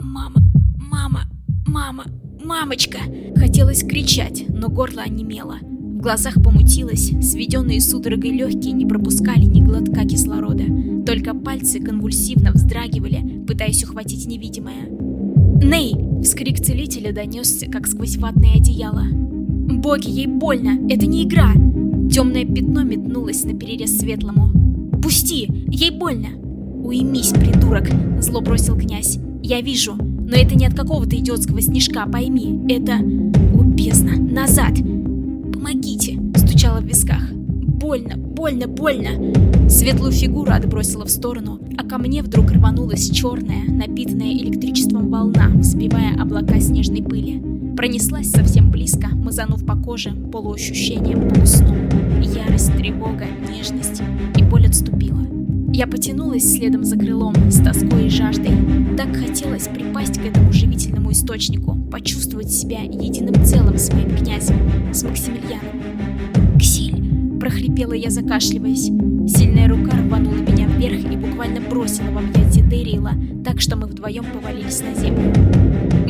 «Мама, мама, мама, мамочка!» Хотелось кричать, но горло онемело. В глазах помутилось, сведенные судорогой легкие не пропускали ни глотка кислорода. Только пальцы конвульсивно вздрагивали, пытаясь ухватить невидимое. «Ней!» — вскрик целителя донесся, как сквозь ватное одеяло. «Боги, ей больно! Это не игра!» Темное пятно метнулось на перерез светлому. «Пусти! Ей больно!» «Уймись, придурок!» — зло бросил князь. Я вижу, но это не от какого-то идиотского снежка, пойми. Это... О, бездна! Назад! Помогите! Стучала в висках. Больно, больно, больно! Светлую фигуру отбросила в сторону, а ко мне вдруг рванулась черная, напитанная электричеством волна, взбивая облака снежной пыли. Пронеслась совсем близко, мазанув по коже полуощущением, полусном. Ярость, тревога, нежность. И боль отступила. Я потянулась следом за крылом, с тоской и жаждой. Так хотелось припасть к этому живительному источнику, почувствовать себя единым целым с моим князем, с Максимилианом. «Ксиль!» — прохрипела я, закашливаясь. Сильная рука рванула меня вверх и буквально бросила в объятия Дэрила, так что мы вдвоем повалились на землю.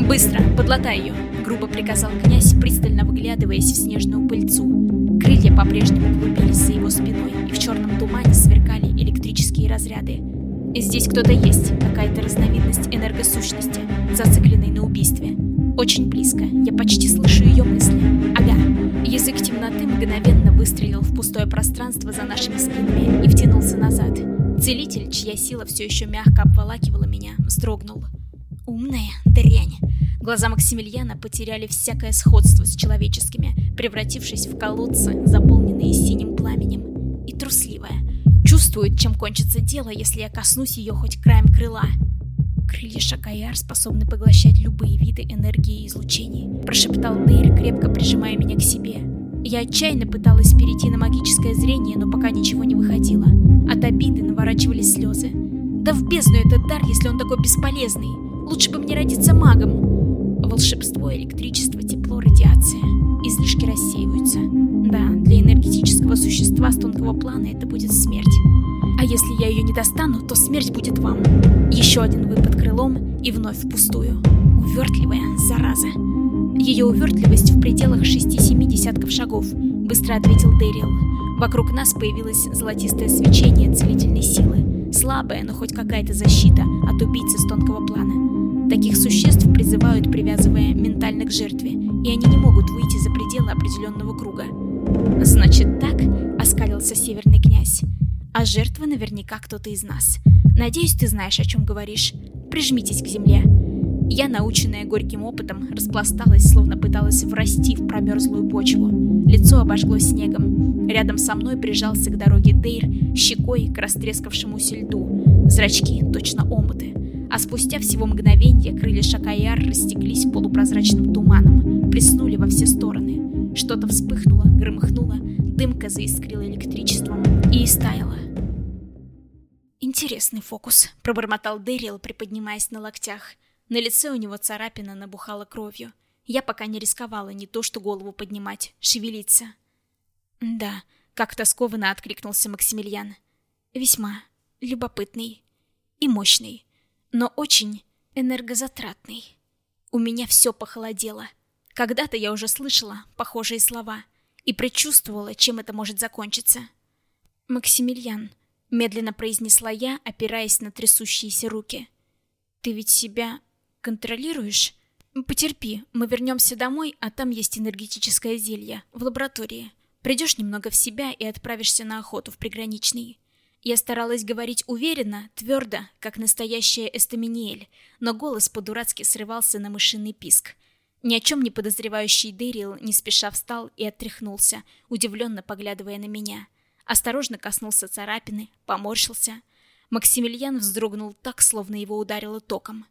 «Быстро! Подлатай ее!» — грубо приказал князь, пристально выглядываясь в снежную пыльцу. Крылья по-прежнему клубились за его спиной, и в черном тумане сверкали электрические разряды. Здесь кто-то есть, какая-то разновидность энергосущности, зацикленной на убийстве. Очень близко, я почти слышу ее мысли. Ага. Язык темноты мгновенно выстрелил в пустое пространство за нашими спинами и втянулся назад. Целитель, чья сила все еще мягко обволакивала меня, вздрогнул. Умная дрянь. Глаза Максимилиана потеряли всякое сходство с человеческими, превратившись в колодцы, заполненные синим пламенем. И трусливая. Чувствует, чем кончится дело, если я коснусь ее хоть краем крыла. Крылья Шакаяр способны поглощать любые виды энергии и излучений, прошептал Дейр, крепко прижимая меня к себе. Я отчаянно пыталась перейти на магическое зрение, но пока ничего не выходило. От обиды наворачивались слезы. Да в бездну этот дар, если он такой бесполезный. Лучше бы мне родиться магом. Волшебство, электричество, тепло, радиация. Излишки рассеиваются. Да, для энергетического существа с тонкого плана это будет смерть. А если я ее не достану, то смерть будет вам. Еще один выпад крылом и вновь впустую. Увертливая зараза. Ее увертливость в пределах 6-7 десятков шагов, быстро ответил Дэрил. Вокруг нас появилось золотистое свечение целительной силы. Слабая, но хоть какая-то защита от убийцы с тонкого плана. Таких существ призывают, привязывая ментально к жертве, и они не могут выйти за пределы определенного круга. «Значит так?» — оскалился северный князь. а жертва наверняка кто-то из нас. Надеюсь, ты знаешь, о чем говоришь. Прижмитесь к земле. Я, наученная горьким опытом, распласталась, словно пыталась врасти в промерзлую почву. Лицо обожгло снегом. Рядом со мной прижался к дороге Дейр, щекой к растрескавшемуся льду. Зрачки точно омуты. А спустя всего мгновенье крылья Шакаяр растеклись полупрозрачным туманом, плеснули во все стороны. Что-то вспыхнуло, громыхнуло, дымка заискрила электричеством и истаяла. «Интересный фокус», — пробормотал Дэрил, приподнимаясь на локтях. На лице у него царапина набухала кровью. Я пока не рисковала не то что голову поднимать, шевелиться. «Да», — как-то скованно откликнулся Максимилиан. «Весьма любопытный и мощный, но очень энергозатратный. У меня все похолодело. Когда-то я уже слышала похожие слова и предчувствовала, чем это может закончиться. «Максимилиан», — медленно произнесла я, опираясь на трясущиеся руки. «Ты ведь себя контролируешь? Потерпи, мы вернемся домой, а там есть энергетическое зелье, в лаборатории. Придешь немного в себя и отправишься на охоту в приграничный». Я старалась говорить уверенно, твердо, как настоящая Эстаминиэль, но голос по-дурацки срывался на мышиный писк. Ни о чем не подозревающий Дэрил не спеша встал и отряхнулся, удивленно поглядывая на меня. Осторожно коснулся царапины, поморщился. Максимилиан вздрогнул так, словно его ударило током.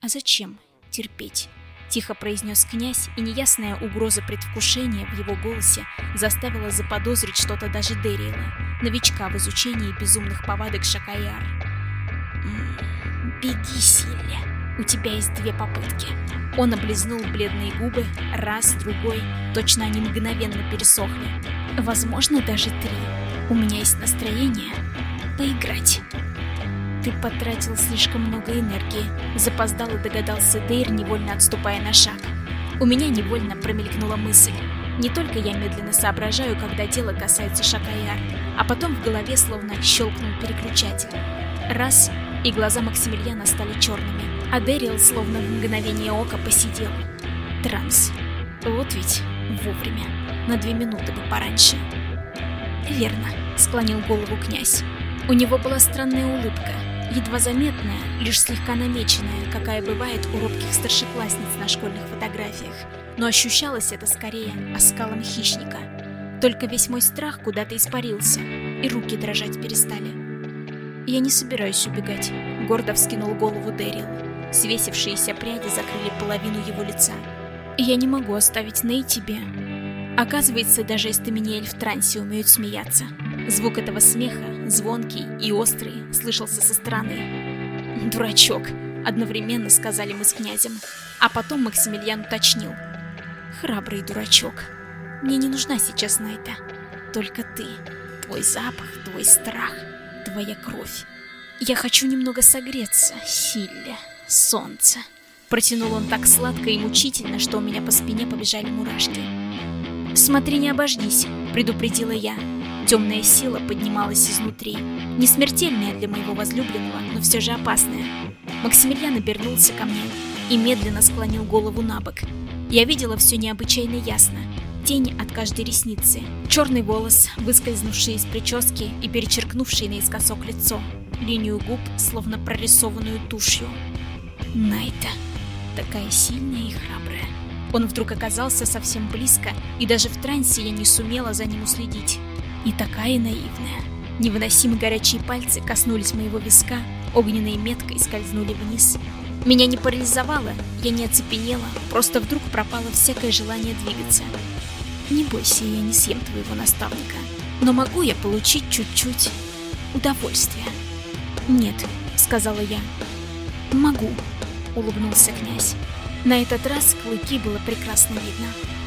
«А зачем терпеть?» Тихо произнес князь, и неясная угроза предвкушения в его голосе заставила заподозрить что-то даже Дэрила, новичка в изучении безумных повадок Шакаяр. «Беги, Силли, у тебя есть две попытки». Он облизнул бледные губы, раз, другой, точно они мгновенно пересохли. Возможно, даже три. У меня есть настроение поиграть. Ты потратил слишком много энергии. Запоздало догадался Дейр, невольно отступая на шаг. У меня невольно промелькнула мысль. Не только я медленно соображаю, когда дело касается Шакаяр, а потом в голове словно щелкнул переключатель. Раз, и глаза Максимилиана стали черными, а Дэрил словно в мгновение ока посидел. Транс. Вот ведь вовремя. На две минуты бы пораньше. Верно, склонил голову князь. У него была странная улыбка, едва заметная, лишь слегка намеченная, какая бывает у робких старшеклассниц на школьных фотографиях, но ощущалось это скорее оскалом хищника. Только весь мой страх куда-то испарился, и руки дрожать перестали. «Я не собираюсь убегать», — гордо вскинул голову Дэрил. Свесившиеся пряди закрыли половину его лица. «Я не могу оставить Ней тебе». Оказывается, даже Эстаминиэль в трансе умеют смеяться. Звук этого смеха, звонкий и острый, слышался со стороны. «Дурачок!» — одновременно сказали мы с князем. А потом Максимилиан уточнил. «Храбрый дурачок. Мне не нужна сейчас Найта. Только ты. Твой запах, твой страх, твоя кровь. Я хочу немного согреться, Силля, солнце». Протянул он так сладко и мучительно, что у меня по спине побежали мурашки. «Смотри, не обождись», — предупредила я. Темная сила поднималась изнутри. Не смертельная для моего возлюбленного, но все же опасная. Максимилиан обернулся ко мне и медленно склонил голову на бок. Я видела все необычайно ясно. Тень от каждой ресницы, черный волос, выскользнувший из прически и перечеркнувший наискосок лицо, линию губ, словно прорисованную тушью. Найта. Такая сильная и храбрая. Он вдруг оказался совсем близко, и даже в трансе я не сумела за ним уследить. И такая наивная. Невыносимо горячие пальцы коснулись моего виска, огненной меткой скользнули вниз. Меня не парализовало, я не оцепенела, просто вдруг пропало всякое желание двигаться. Не бойся, я не съем твоего наставника. Но могу я получить чуть-чуть удовольствия? Нет, сказала я. Могу, улыбнулся князь. На этот раз клыки было прекрасно видно.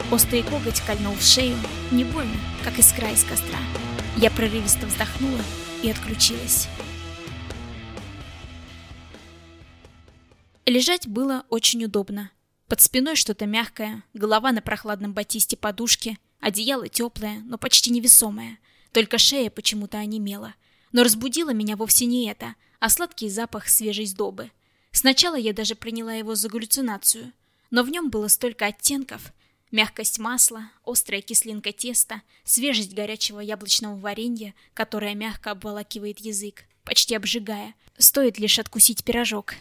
Острый коготь кольнул в шею, не больно, как искра из костра. Я прерывисто вздохнула и отключилась. Лежать было очень удобно. Под спиной что-то мягкое, голова на прохладном батисте подушки, одеяло теплое, но почти невесомое. Только шея почему-то онемела. Но разбудило меня вовсе не это, а сладкий запах свежей сдобы. Сначала я даже приняла его за галлюцинацию, но в нем было столько оттенков — Мягкость масла, острая кислинка теста, свежесть горячего яблочного варенья, которое мягко обволакивает язык, почти обжигая. Стоит лишь откусить пирожок.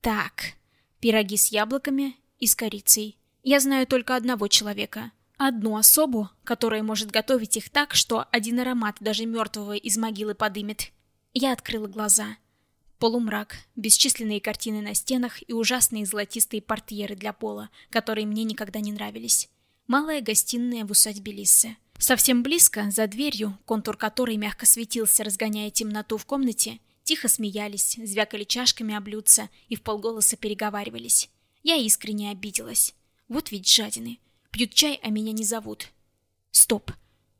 Так, пироги с яблоками и с корицей. Я знаю только одного человека. Одну особу, которая может готовить их так, что один аромат даже мертвого из могилы подымет. Я открыла глаза. Полумрак, бесчисленные картины на стенах и ужасные золотистые портьеры для пола, которые мне никогда не нравились. Малая гостиная в усадьбе Лиссы. Совсем близко, за дверью, контур которой мягко светился, разгоняя темноту в комнате, тихо смеялись, звякали чашками о блюдца и полголоса переговаривались. Я искренне обиделась. Вот ведь жадины. Пьют чай, а меня не зовут. Стоп.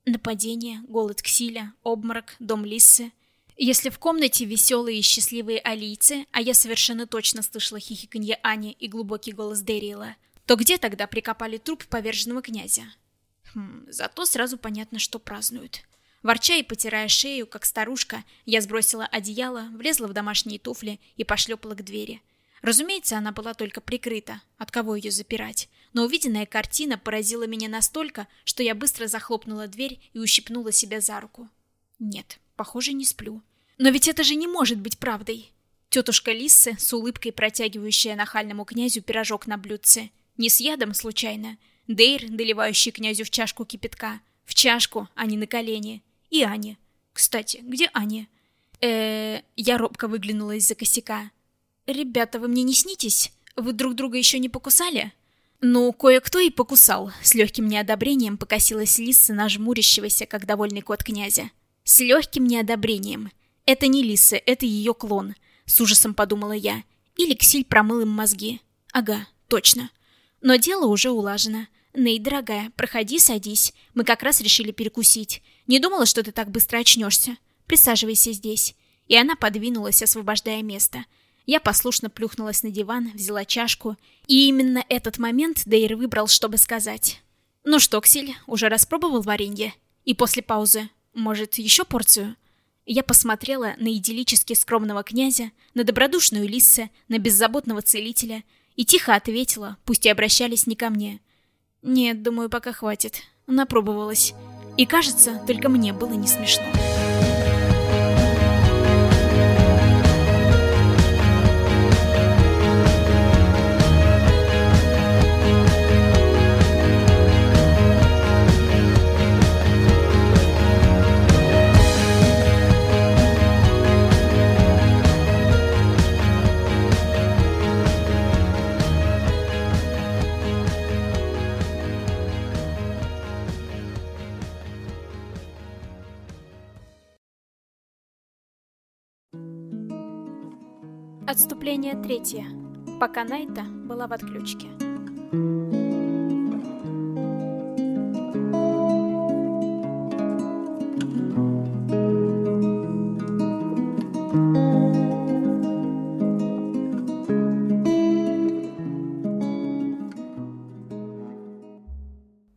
Нападение, голод Ксиля, обморок, дом Лиссы — если в комнате веселые и счастливые алийцы, а я совершенно точно слышала хихиканье Ани и глубокий голос Дэрила, то где тогда прикопали труп поверженного князя? Хм, зато сразу понятно, что празднуют. Ворча и потирая шею, как старушка, я сбросила одеяло, влезла в домашние туфли и пошлепала к двери. Разумеется, она была только прикрыта, от кого ее запирать. Но увиденная картина поразила меня настолько, что я быстро захлопнула дверь и ущипнула себя за руку. Нет, Похоже, не сплю. Но ведь это же не может быть правдой. Тетушка Лисса, с улыбкой протягивающая нахальному князю пирожок на блюдце. Не с ядом, случайно. Дейр, доливающий князю в чашку кипятка. В чашку, а не на колени. И Аня. Кстати, где Аня? э Я робко выглянула из-за косяка. «Ребята, вы мне не снитесь? Вы друг друга еще не покусали?» Ну, кое-кто и покусал. С легким неодобрением покосилась Лисса на жмурящегося, как довольный кот князя. С легким неодобрением. Это не Лиса, это ее клон. С ужасом подумала я. Или Ксиль промыл им мозги. Ага, точно. Но дело уже улажено. Ней, дорогая, проходи, садись. Мы как раз решили перекусить. Не думала, что ты так быстро очнешься. Присаживайся здесь. И она подвинулась, освобождая место. Я послушно плюхнулась на диван, взяла чашку. И именно этот момент Дейр выбрал, чтобы сказать. «Ну что, Ксиль, уже распробовал варенье?» И после паузы. Может, еще порцию? Я посмотрела на идиллически скромного князя, на добродушную Лиссе, на беззаботного целителя и тихо ответила, пусть и обращались не ко мне. Нет, думаю, пока хватит. Напробовалась. И кажется, только мне было не смешно. Отступление третье. Пока Найта была в отключке.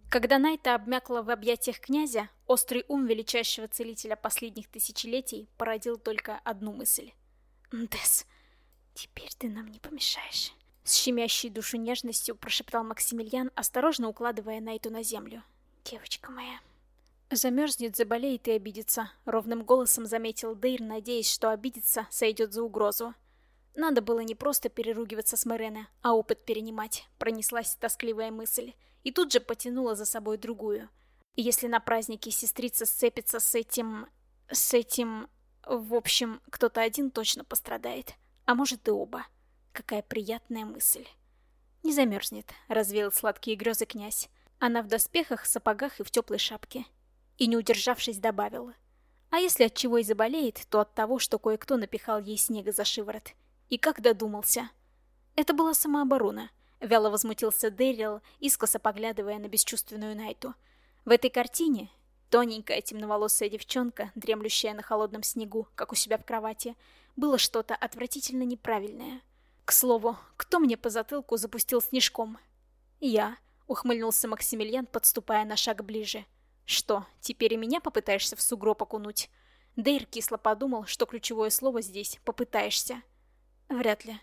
Когда Найта обмякла в объятиях князя, острый ум величайшего целителя последних тысячелетий породил только одну мысль. «Дес, «Теперь ты нам не помешаешь», — с щемящей душу нежностью прошептал Максимилиан, осторожно укладывая Найту на землю. «Девочка моя». «Замерзнет, заболеет и обидится», — ровным голосом заметил Дейр, надеясь, что обидеться сойдет за угрозу. Надо было не просто переругиваться с Мэрене, а опыт перенимать, пронеслась тоскливая мысль, и тут же потянула за собой другую. Если на празднике сестрица сцепится с этим... с этим... В общем, кто-то один точно пострадает. А может и оба. Какая приятная мысль. Не замерзнет, развеял сладкие грезы князь. Она в доспехах, сапогах и в теплой шапке. И не удержавшись, добавил. А если от чего и заболеет, то от того, что кое-кто напихал ей снега за шиворот. И как додумался. Это была самооборона. Вяло возмутился Дэрил, искоса поглядывая на бесчувственную Найту. В этой картине тоненькая темноволосая девчонка, дремлющая на холодном снегу, как у себя в кровати, было что-то отвратительно неправильное. К слову, кто мне по затылку запустил снежком? Я, ухмыльнулся Максимилиан, подступая на шаг ближе. Что, теперь и меня попытаешься в сугроб окунуть? Дейр кисло подумал, что ключевое слово здесь «попытаешься». Вряд ли.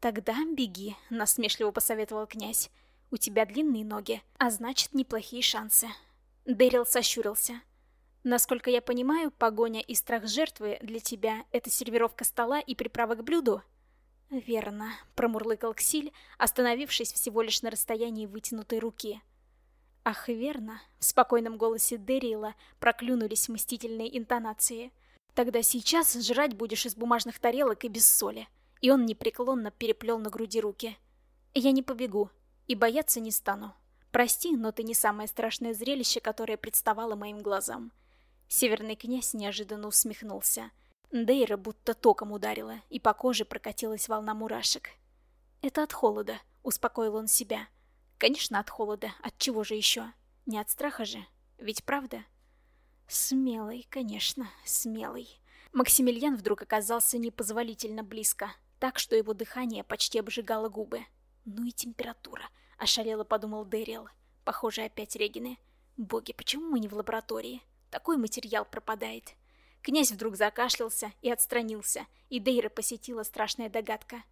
Тогда беги, насмешливо посоветовал князь. У тебя длинные ноги, а значит, неплохие шансы. Дэрил сощурился. Насколько я понимаю, погоня и страх жертвы для тебя — это сервировка стола и приправа к блюду? Верно, промурлыкал Ксиль, остановившись всего лишь на расстоянии вытянутой руки. Ах, верно, в спокойном голосе Дэрила проклюнулись мстительные интонации. Тогда сейчас жрать будешь из бумажных тарелок и без соли. И он непреклонно переплел на груди руки. Я не побегу и бояться не стану. Прости, но ты не самое страшное зрелище, которое представало моим глазам. Северный князь неожиданно усмехнулся. Дейра будто током ударила, и по коже прокатилась волна мурашек. «Это от холода», — успокоил он себя. «Конечно, от холода. От чего же еще? Не от страха же. Ведь правда?» Смелый, конечно, смелый. Максимилиан вдруг оказался непозволительно близко, так что его дыхание почти обжигало губы. «Ну и температура», — ошалело подумал Дэрил. «Похоже, опять Регины. Боги, почему мы не в лаборатории?» Такой материал пропадает. Князь вдруг закашлялся и отстранился, и Дейра посетила страшная догадка.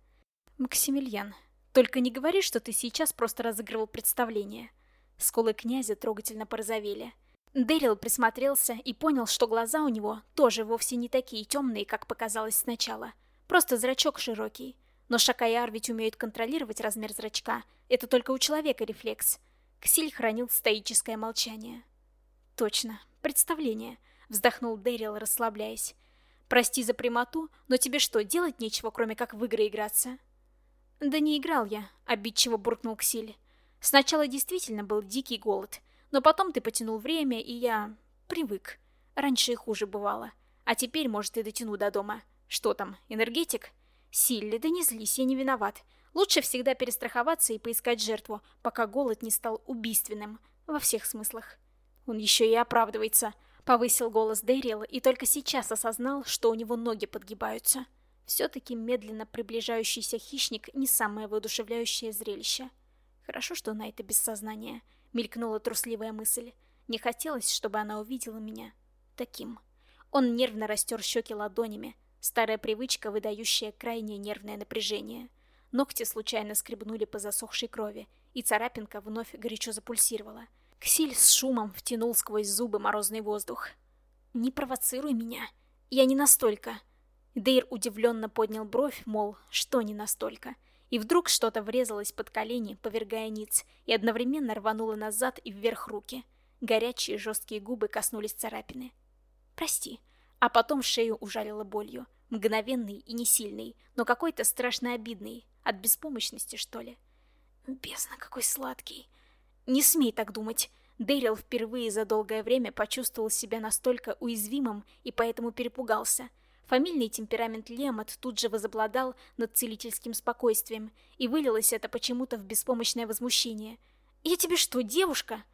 «Максимилиан, только не говори, что ты сейчас просто разыгрывал представление». Сколы князя трогательно порозовели. Дэрил присмотрелся и понял, что глаза у него тоже вовсе не такие темные, как показалось сначала. Просто зрачок широкий. Но Шакаяр ведь умеет контролировать размер зрачка. Это только у человека рефлекс. Ксиль хранил стоическое молчание. Точно, представление, вздохнул Дэрил, расслабляясь. Прости за прямоту, но тебе что, делать нечего, кроме как в игры играться? Да не играл я, обидчиво буркнул Ксиль. Сначала действительно был дикий голод, но потом ты потянул время, и я привык. Раньше и хуже бывало. А теперь, может, и дотяну до дома. Что там, энергетик? Силли, да не злись, я не виноват. Лучше всегда перестраховаться и поискать жертву, пока голод не стал убийственным. Во всех смыслах. Он еще и оправдывается. Повысил голос Дэрил и только сейчас осознал, что у него ноги подгибаются. Все-таки медленно приближающийся хищник не самое воодушевляющее зрелище. Хорошо, что на это без сознания. Мелькнула трусливая мысль. Не хотелось, чтобы она увидела меня таким. Он нервно растер щеки ладонями. Старая привычка, выдающая крайнее нервное напряжение. Ногти случайно скребнули по засохшей крови, и царапинка вновь горячо запульсировала. Ксиль с шумом втянул сквозь зубы морозный воздух. «Не провоцируй меня. Я не настолько». Дейр удивленно поднял бровь, мол, что не настолько. И вдруг что-то врезалось под колени, повергая ниц, и одновременно рвануло назад и вверх руки. Горячие жесткие губы коснулись царапины. «Прости». А потом шею ужалило болью. Мгновенный и не сильный, но какой-то страшно обидный. От беспомощности, что ли. Бездна, какой сладкий. Не смей так думать. Дэрил впервые за долгое время почувствовал себя настолько уязвимым и поэтому перепугался. Фамильный темперамент Лемот тут же возобладал над целительским спокойствием, и вылилось это почему-то в беспомощное возмущение. «Я тебе что, девушка?»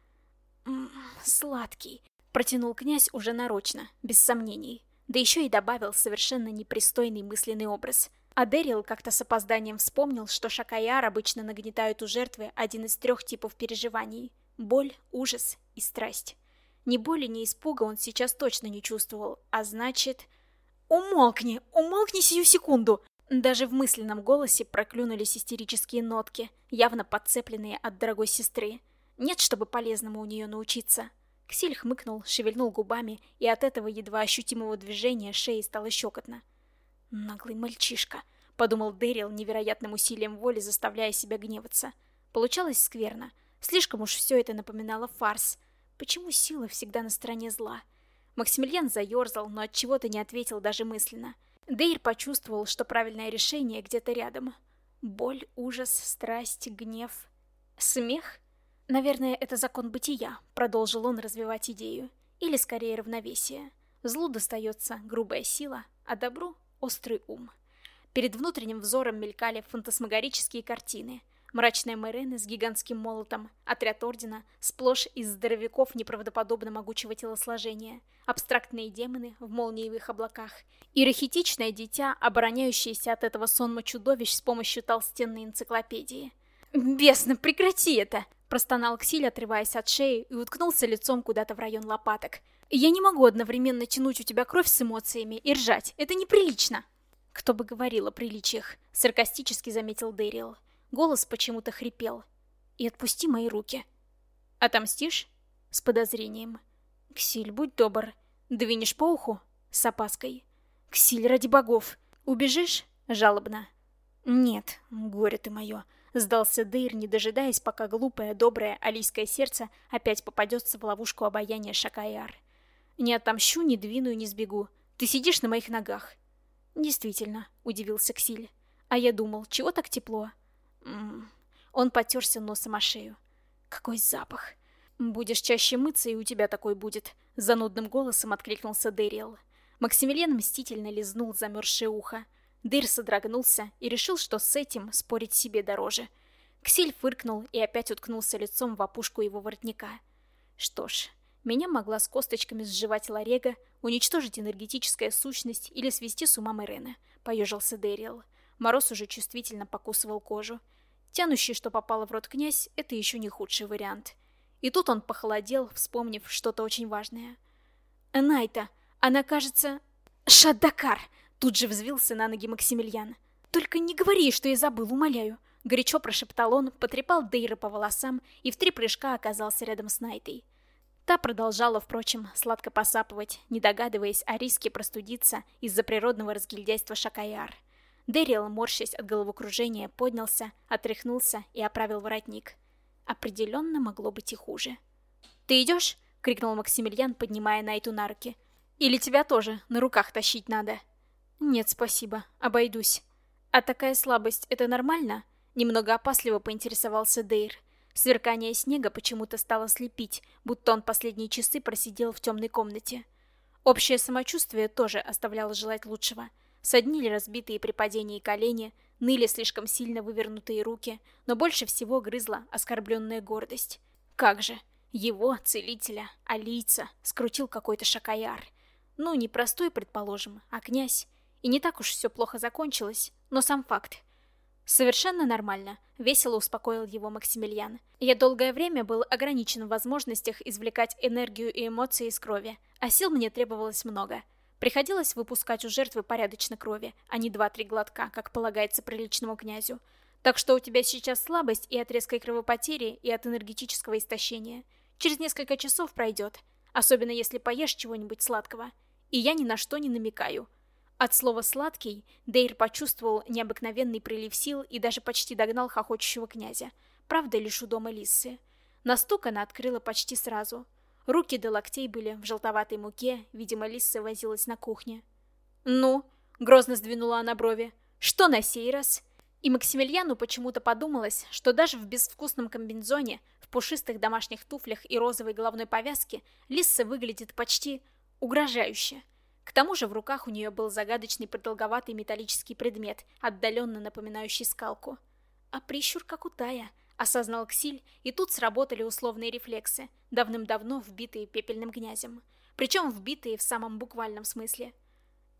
М -м, «Сладкий», — протянул князь уже нарочно, без сомнений. Да еще и добавил совершенно непристойный мысленный образ — а Дэрил как-то с опозданием вспомнил, что Шакаяр обычно нагнетают у жертвы один из трех типов переживаний – боль, ужас и страсть. Ни боли, ни испуга он сейчас точно не чувствовал, а значит... «Умолкни! Умолкни сию секунду!» Даже в мысленном голосе проклюнулись истерические нотки, явно подцепленные от дорогой сестры. Нет, чтобы полезному у нее научиться. Ксиль хмыкнул, шевельнул губами, и от этого едва ощутимого движения шеи стало щекотно. Наглый мальчишка, подумал Дэрил невероятным усилием воли, заставляя себя гневаться. Получалось скверно. Слишком уж все это напоминало фарс. Почему сила всегда на стороне зла? Максимилиан заерзал, но от чего-то не ответил даже мысленно. Дейр почувствовал, что правильное решение где-то рядом. Боль, ужас, страсть, гнев, смех. Наверное, это закон бытия, продолжил он развивать идею, или скорее равновесие. Злу достается грубая сила, а добру острый ум. Перед внутренним взором мелькали фантасмагорические картины. Мрачная Мэрены с гигантским молотом, отряд Ордена, сплошь из здоровяков неправдоподобно могучего телосложения, абстрактные демоны в молниевых облаках и рахитичное дитя, обороняющееся от этого сонма чудовищ с помощью толстенной энциклопедии. «Бесно, прекрати это!» – простонал Ксиль, отрываясь от шеи, и уткнулся лицом куда-то в район лопаток – я не могу одновременно тянуть у тебя кровь с эмоциями и ржать. Это неприлично. Кто бы говорил о приличиях, саркастически заметил Дэрил. Голос почему-то хрипел. и отпусти мои руки. Отомстишь? С подозрением. Ксиль, будь добр. Двинешь по уху? С опаской. Ксиль, ради богов. Убежишь? Жалобно. Нет, горе ты мое. Сдался Дейр, не дожидаясь, пока глупое, доброе алийское сердце опять попадется в ловушку обаяния Шакаяр. Не отомщу, не двину и не сбегу. Ты сидишь на моих ногах. Действительно, удивился Ксиль. А я думал, чего так тепло? М -м. Он потерся носом о шею. Какой запах. Будешь чаще мыться, и у тебя такой будет. Занудным голосом откликнулся Дэриэл. Максимилиан мстительно лизнул замерзшее ухо. Дейр содрогнулся и решил, что с этим спорить себе дороже. Ксиль фыркнул и опять уткнулся лицом в опушку его воротника. Что ж, меня могла с косточками сживать Ларега, уничтожить энергетическая сущность или свести с ума Мэрена, поежился Дэриэл. Мороз уже чувствительно покусывал кожу. Тянущий, что попало в рот князь, это еще не худший вариант. И тут он похолодел, вспомнив что-то очень важное. «Найта, она, кажется...» «Шаддакар!» Тут же взвился на ноги Максимилиан. «Только не говори, что я забыл, умоляю!» Горячо прошептал он, потрепал Дейра по волосам и в три прыжка оказался рядом с Найтой. Та продолжала, впрочем, сладко посапывать, не догадываясь о риске простудиться из-за природного разгильдяйства Шакаяр. Дэрил, морщась от головокружения, поднялся, отряхнулся и оправил воротник. Определенно могло быть и хуже. «Ты идешь?» — крикнул Максимилиан, поднимая Найту на руки. «Или тебя тоже на руках тащить надо?» «Нет, спасибо, обойдусь». «А такая слабость — это нормально?» Немного опасливо поинтересовался Дейр. Сверкание снега почему-то стало слепить, будто он последние часы просидел в темной комнате. Общее самочувствие тоже оставляло желать лучшего. Соднили разбитые при падении колени, ныли слишком сильно вывернутые руки, но больше всего грызла оскорбленная гордость. Как же, его, целителя, алийца, скрутил какой-то шакаяр. Ну, не простой, предположим, а князь. И не так уж все плохо закончилось, но сам факт. Совершенно нормально, весело успокоил его Максимилиан. Я долгое время был ограничен в возможностях извлекать энергию и эмоции из крови, а сил мне требовалось много. Приходилось выпускать у жертвы порядочно крови, а не два-три глотка, как полагается приличному князю. Так что у тебя сейчас слабость и от резкой кровопотери, и от энергетического истощения. Через несколько часов пройдет, особенно если поешь чего-нибудь сладкого. И я ни на что не намекаю. От слова «сладкий» Дейр почувствовал необыкновенный прилив сил и даже почти догнал хохочущего князя. Правда, лишь у дома Лиссы. На стук она открыла почти сразу. Руки до локтей были в желтоватой муке, видимо, Лисса возилась на кухне. «Ну?» — грозно сдвинула она брови. «Что на сей раз?» И Максимилиану почему-то подумалось, что даже в безвкусном комбинзоне, в пушистых домашних туфлях и розовой головной повязке Лисса выглядит почти угрожающе. К тому же в руках у нее был загадочный продолговатый металлический предмет, отдаленно напоминающий скалку. А прищур как у Тая, осознал Ксиль, и тут сработали условные рефлексы, давным-давно вбитые пепельным князем. Причем вбитые в самом буквальном смысле.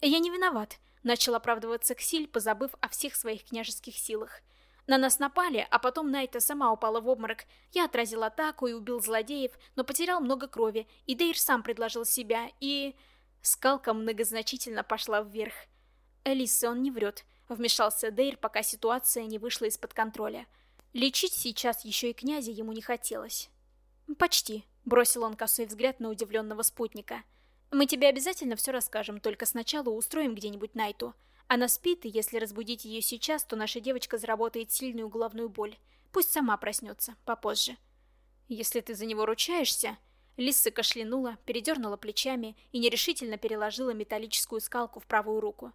«Я не виноват», — начал оправдываться Ксиль, позабыв о всех своих княжеских силах. На нас напали, а потом Найта сама упала в обморок. Я отразил атаку и убил злодеев, но потерял много крови, и Дейр сам предложил себя, и... Скалка многозначительно пошла вверх. «Элиса, он не врет», — вмешался Дейр, пока ситуация не вышла из-под контроля. Лечить сейчас еще и князя ему не хотелось. «Почти», — бросил он косой взгляд на удивленного спутника. «Мы тебе обязательно все расскажем, только сначала устроим где-нибудь Найту. Она спит, и если разбудить ее сейчас, то наша девочка заработает сильную головную боль. Пусть сама проснется, попозже». «Если ты за него ручаешься...» Лисса кашлянула, передернула плечами и нерешительно переложила металлическую скалку в правую руку.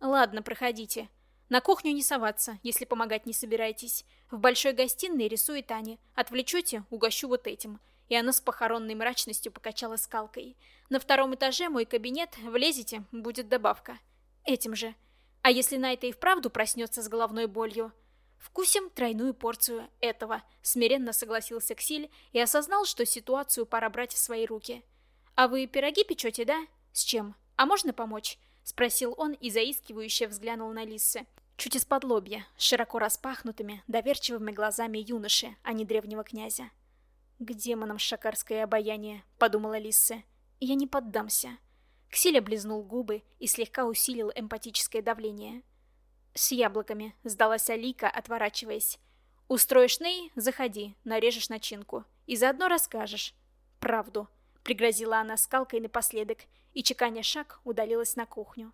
«Ладно, проходите. На кухню не соваться, если помогать не собираетесь. В большой гостиной рисует Аня. Отвлечете, угощу вот этим». И она с похоронной мрачностью покачала скалкой. «На втором этаже мой кабинет, влезете, будет добавка. Этим же. А если Найта и вправду проснется с головной болью, Вкусим тройную порцию этого, смиренно согласился Ксиль и осознал, что ситуацию пора брать в свои руки. А вы пироги печете, да? С чем? А можно помочь? Спросил он и заискивающе взглянул на Лиссы. Чуть из-под лобья, широко распахнутыми, доверчивыми глазами юноши, а не древнего князя. «К демонам шакарское обаяние», — подумала Лисса. «Я не поддамся». Ксиль облизнул губы и слегка усилил эмпатическое давление. «С яблоками», — сдалась Алика, отворачиваясь. Устроишь Ней, заходи, нарежешь начинку. И заодно расскажешь. Правду. Пригрозила она скалкой напоследок, и, чеканя шаг, удалилась на кухню.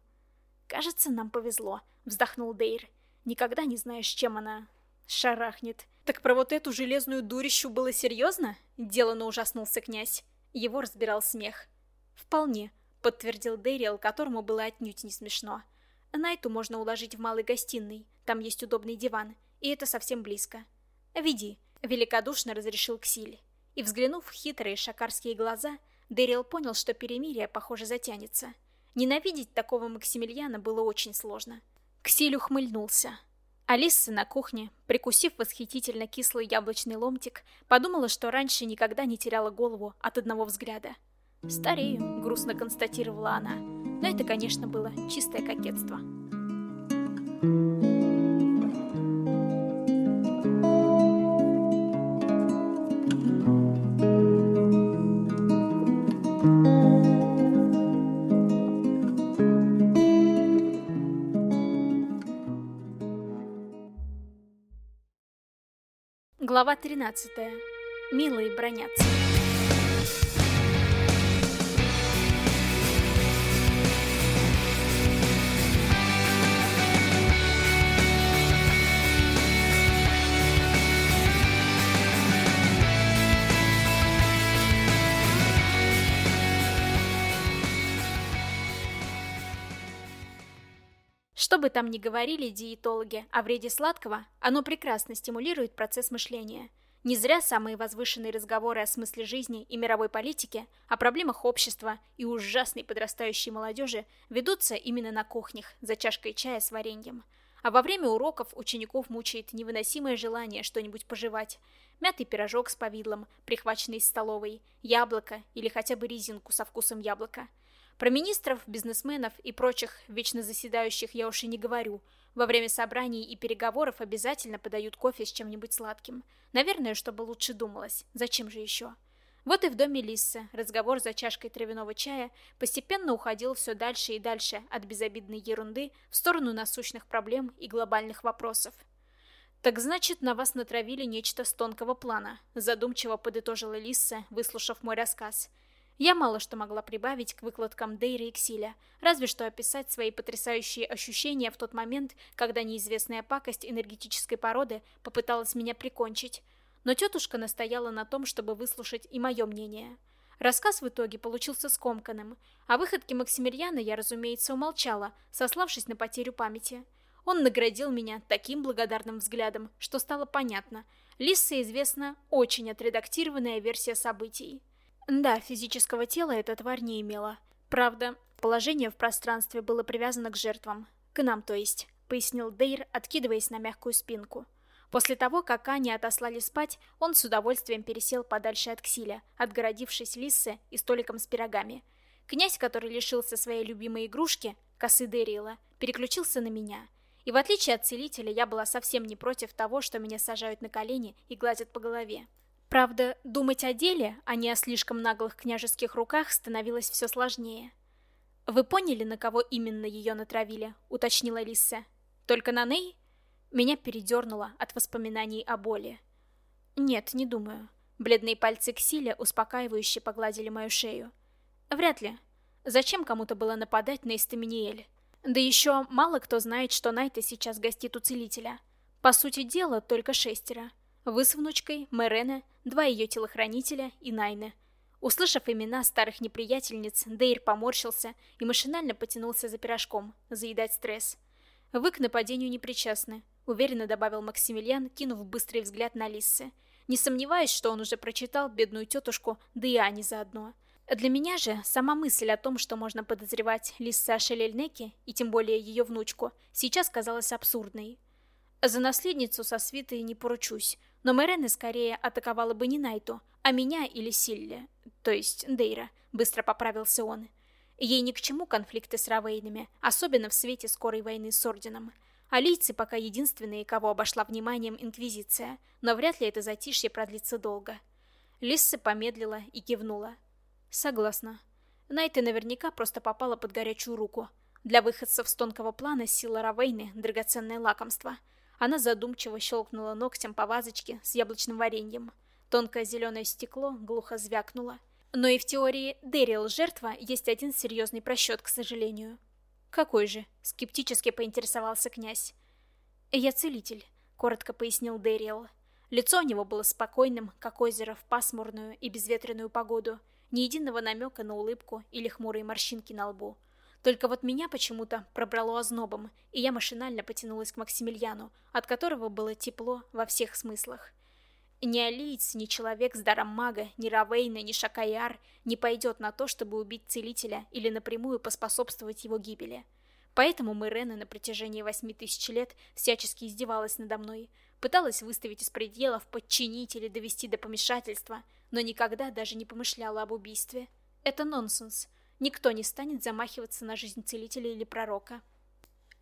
«Кажется, нам повезло», — вздохнул Дейр. «Никогда не знаешь, чем она шарахнет». «Так про вот эту железную дурищу было серьезно?» — делано ужаснулся князь. Его разбирал смех. «Вполне», — подтвердил Дэриэл, которому было отнюдь не смешно. «Найту можно уложить в малой гостиной, там есть удобный диван, и это совсем близко. Веди», — великодушно разрешил Ксиль. И взглянув в хитрые шакарские глаза, Дэрил понял, что перемирие, похоже, затянется. Ненавидеть такого Максимилиана было очень сложно. Ксиль ухмыльнулся. Алиса на кухне, прикусив восхитительно кислый яблочный ломтик, подумала, что раньше никогда не теряла голову от одного взгляда. «Старею», — грустно констатировала она. Но это, конечно, было чистое кокетство. Глава 13. Милые бронятся. Бы там ни говорили диетологи о вреде сладкого, оно прекрасно стимулирует процесс мышления. Не зря самые возвышенные разговоры о смысле жизни и мировой политике, о проблемах общества и ужасной подрастающей молодежи ведутся именно на кухнях за чашкой чая с вареньем. А во время уроков учеников мучает невыносимое желание что-нибудь пожевать. Мятый пирожок с повидлом, прихваченный из столовой, яблоко или хотя бы резинку со вкусом яблока – про министров, бизнесменов и прочих вечно заседающих я уж и не говорю. Во время собраний и переговоров обязательно подают кофе с чем-нибудь сладким. Наверное, чтобы лучше думалось. Зачем же еще? Вот и в доме Лиссы разговор за чашкой травяного чая постепенно уходил все дальше и дальше от безобидной ерунды в сторону насущных проблем и глобальных вопросов. «Так значит, на вас натравили нечто с тонкого плана», задумчиво подытожила Лисса, выслушав мой рассказ – я мало что могла прибавить к выкладкам Дейра и Ксиля, разве что описать свои потрясающие ощущения в тот момент, когда неизвестная пакость энергетической породы попыталась меня прикончить. Но тетушка настояла на том, чтобы выслушать и мое мнение. Рассказ в итоге получился скомканным. О выходке Максимилиана я, разумеется, умолчала, сославшись на потерю памяти. Он наградил меня таким благодарным взглядом, что стало понятно. Лиссе известна очень отредактированная версия событий. Да, физического тела эта тварь не имела. Правда, положение в пространстве было привязано к жертвам. К нам, то есть, пояснил Дейр, откидываясь на мягкую спинку. После того, как Ани отослали спать, он с удовольствием пересел подальше от Ксиля, отгородившись Лиссе и столиком с пирогами. Князь, который лишился своей любимой игрушки, косы Дэрила, переключился на меня. И в отличие от целителя, я была совсем не против того, что меня сажают на колени и гладят по голове. Правда, думать о деле, а не о слишком наглых княжеских руках, становилось все сложнее. «Вы поняли, на кого именно ее натравили?» — уточнила Лисса. «Только на Ней?» Меня передернуло от воспоминаний о боли. «Нет, не думаю». Бледные пальцы Ксиля успокаивающе погладили мою шею. «Вряд ли. Зачем кому-то было нападать на Эстаминиэль? Да еще мало кто знает, что Найта сейчас гостит у целителя. По сути дела, только шестеро. Вы с внучкой, Мерена, два ее телохранителя и Найны. Услышав имена старых неприятельниц, Дейр поморщился и машинально потянулся за пирожком, заедать стресс. «Вы к нападению не причастны», — уверенно добавил Максимилиан, кинув быстрый взгляд на Лиссы. Не сомневаюсь, что он уже прочитал бедную тетушку, да и Ани заодно. Для меня же сама мысль о том, что можно подозревать Лисса Шелельнеки, и тем более ее внучку, сейчас казалась абсурдной. За наследницу со свитой не поручусь, но Мэрены скорее атаковала бы не Найту, а меня или Силли, то есть Дейра, быстро поправился он. Ей ни к чему конфликты с Равейнами, особенно в свете скорой войны с Орденом. Алийцы пока единственные, кого обошла вниманием Инквизиция, но вряд ли это затишье продлится долго. Лисса помедлила и кивнула. Согласна. Найта наверняка просто попала под горячую руку. Для выходцев с тонкого плана сила Равейны – драгоценное лакомство – Она задумчиво щелкнула ногтем по вазочке с яблочным вареньем. Тонкое зеленое стекло глухо звякнуло. Но и в теории Дэрил жертва есть один серьезный просчет, к сожалению. «Какой же?» — скептически поинтересовался князь. «Я целитель», — коротко пояснил Дэрил. Лицо у него было спокойным, как озеро в пасмурную и безветренную погоду, ни единого намека на улыбку или хмурые морщинки на лбу. Только вот меня почему-то пробрало ознобом, и я машинально потянулась к Максимилиану, от которого было тепло во всех смыслах. Ни Алиец, ни человек с даром мага, ни Равейна, ни Шакаяр не пойдет на то, чтобы убить целителя или напрямую поспособствовать его гибели. Поэтому Мэрена на протяжении восьми тысяч лет всячески издевалась надо мной, Пыталась выставить из пределов, подчинить или довести до помешательства, но никогда даже не помышляла об убийстве. Это нонсенс. Никто не станет замахиваться на жизнь целителя или пророка.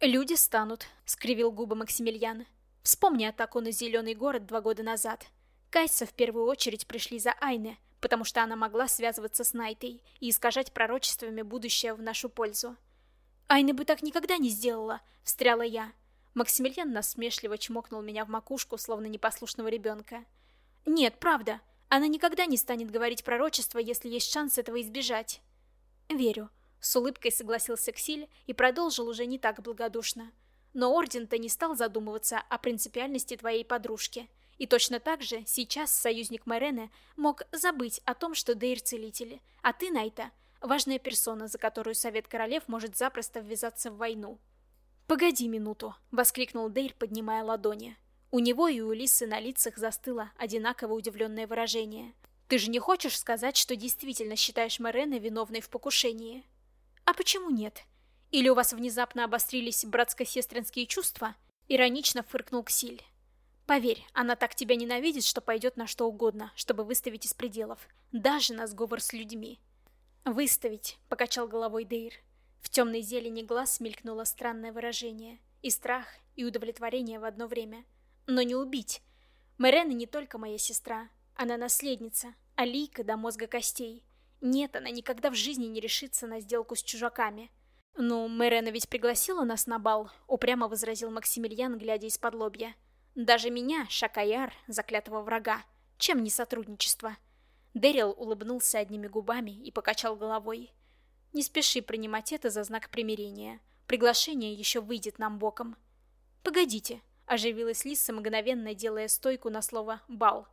«Люди станут», — скривил губы Максимилиан. «Вспомни атаку на Зеленый город два года назад. Кайса в первую очередь пришли за Айне, потому что она могла связываться с Найтой и искажать пророчествами будущее в нашу пользу. «Айна бы так никогда не сделала», — встряла я. Максимилиан насмешливо чмокнул меня в макушку, словно непослушного ребенка. «Нет, правда. Она никогда не станет говорить пророчество, если есть шанс этого избежать». «Верю», — с улыбкой согласился Ксиль и продолжил уже не так благодушно. «Но Орден-то не стал задумываться о принципиальности твоей подружки. И точно так же сейчас союзник Мэрены мог забыть о том, что Дейр целитель, а ты, Найта, важная персона, за которую Совет Королев может запросто ввязаться в войну». «Погоди минуту!» — воскликнул Дейр, поднимая ладони. У него и у Лисы на лицах застыло одинаково удивленное выражение. «Ты же не хочешь сказать, что действительно считаешь Морена виновной в покушении?» «А почему нет? Или у вас внезапно обострились братско-сестринские чувства?» Иронично фыркнул Ксиль. «Поверь, она так тебя ненавидит, что пойдет на что угодно, чтобы выставить из пределов, даже на сговор с людьми». «Выставить», — покачал головой Дейр. В темной зелени глаз мелькнуло странное выражение. И страх, и удовлетворение в одно время. Но не убить. Мэрена не только моя сестра. Она наследница. Алийка до мозга костей. Нет, она никогда в жизни не решится на сделку с чужаками. «Ну, Мэрена ведь пригласила нас на бал», — упрямо возразил Максимилиан, глядя из-под лобья. «Даже меня, Шакаяр, заклятого врага. Чем не сотрудничество?» Дэрил улыбнулся одними губами и покачал головой. Не спеши принимать это за знак примирения. Приглашение еще выйдет нам боком. Погодите, оживилась Лиса, мгновенно делая стойку на слово «бал».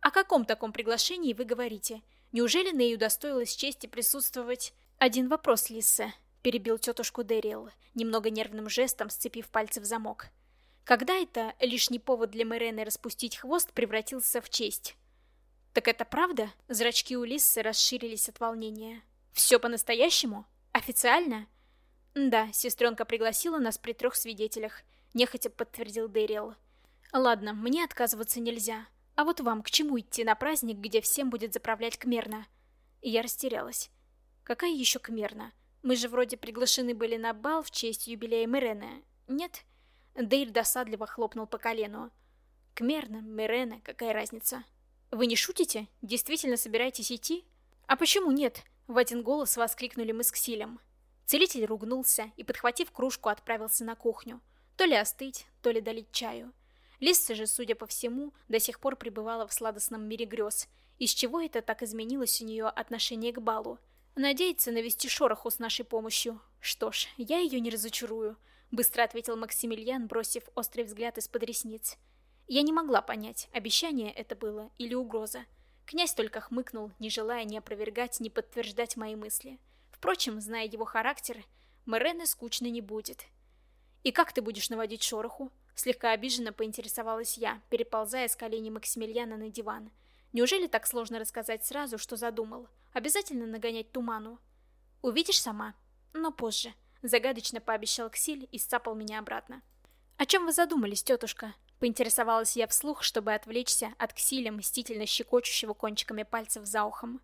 О каком таком приглашении вы говорите? Неужели Ней удостоилась чести присутствовать? Один вопрос, Лисса, перебил тетушку Дэрил, немного нервным жестом сцепив пальцы в замок. Когда это лишний повод для Мэрены распустить хвост превратился в честь? Так это правда? Зрачки у Лиссы расширились от волнения. Все по-настоящему? Официально? Да, сестренка пригласила нас при трех свидетелях, нехотя подтвердил Дэрил. Ладно, мне отказываться нельзя. А вот вам к чему идти на праздник, где всем будет заправлять Кмерна? И я растерялась. Какая еще Кмерна? Мы же вроде приглашены были на бал в честь юбилея Мирена. Нет? Дейр досадливо хлопнул по колену. Кмерна, Мирена, какая разница? Вы не шутите? Действительно собираетесь идти? А почему нет? В один голос воскликнули мы с Ксилем. Целитель ругнулся и, подхватив кружку, отправился на кухню. То ли остыть, то ли долить чаю. Лисса же, судя по всему, до сих пор пребывала в сладостном мире грез. Из чего это так изменилось у нее отношение к балу? Надеется навести шороху с нашей помощью. Что ж, я ее не разочарую, быстро ответил Максимилиан, бросив острый взгляд из-под ресниц. Я не могла понять, обещание это было или угроза. Князь только хмыкнул, не желая ни опровергать, ни подтверждать мои мысли. Впрочем, зная его характер, Мэрены скучно не будет. «И как ты будешь наводить шороху?» Слегка обиженно поинтересовалась я, переползая с коленей Максимилиана на диван. Неужели так сложно рассказать сразу, что задумал? Обязательно нагонять туману? Увидишь сама, но позже. Загадочно пообещал Ксиль и сцапал меня обратно. «О чем вы задумались, тетушка?» Поинтересовалась я вслух, чтобы отвлечься от Ксиля, мстительно щекочущего кончиками пальцев за ухом.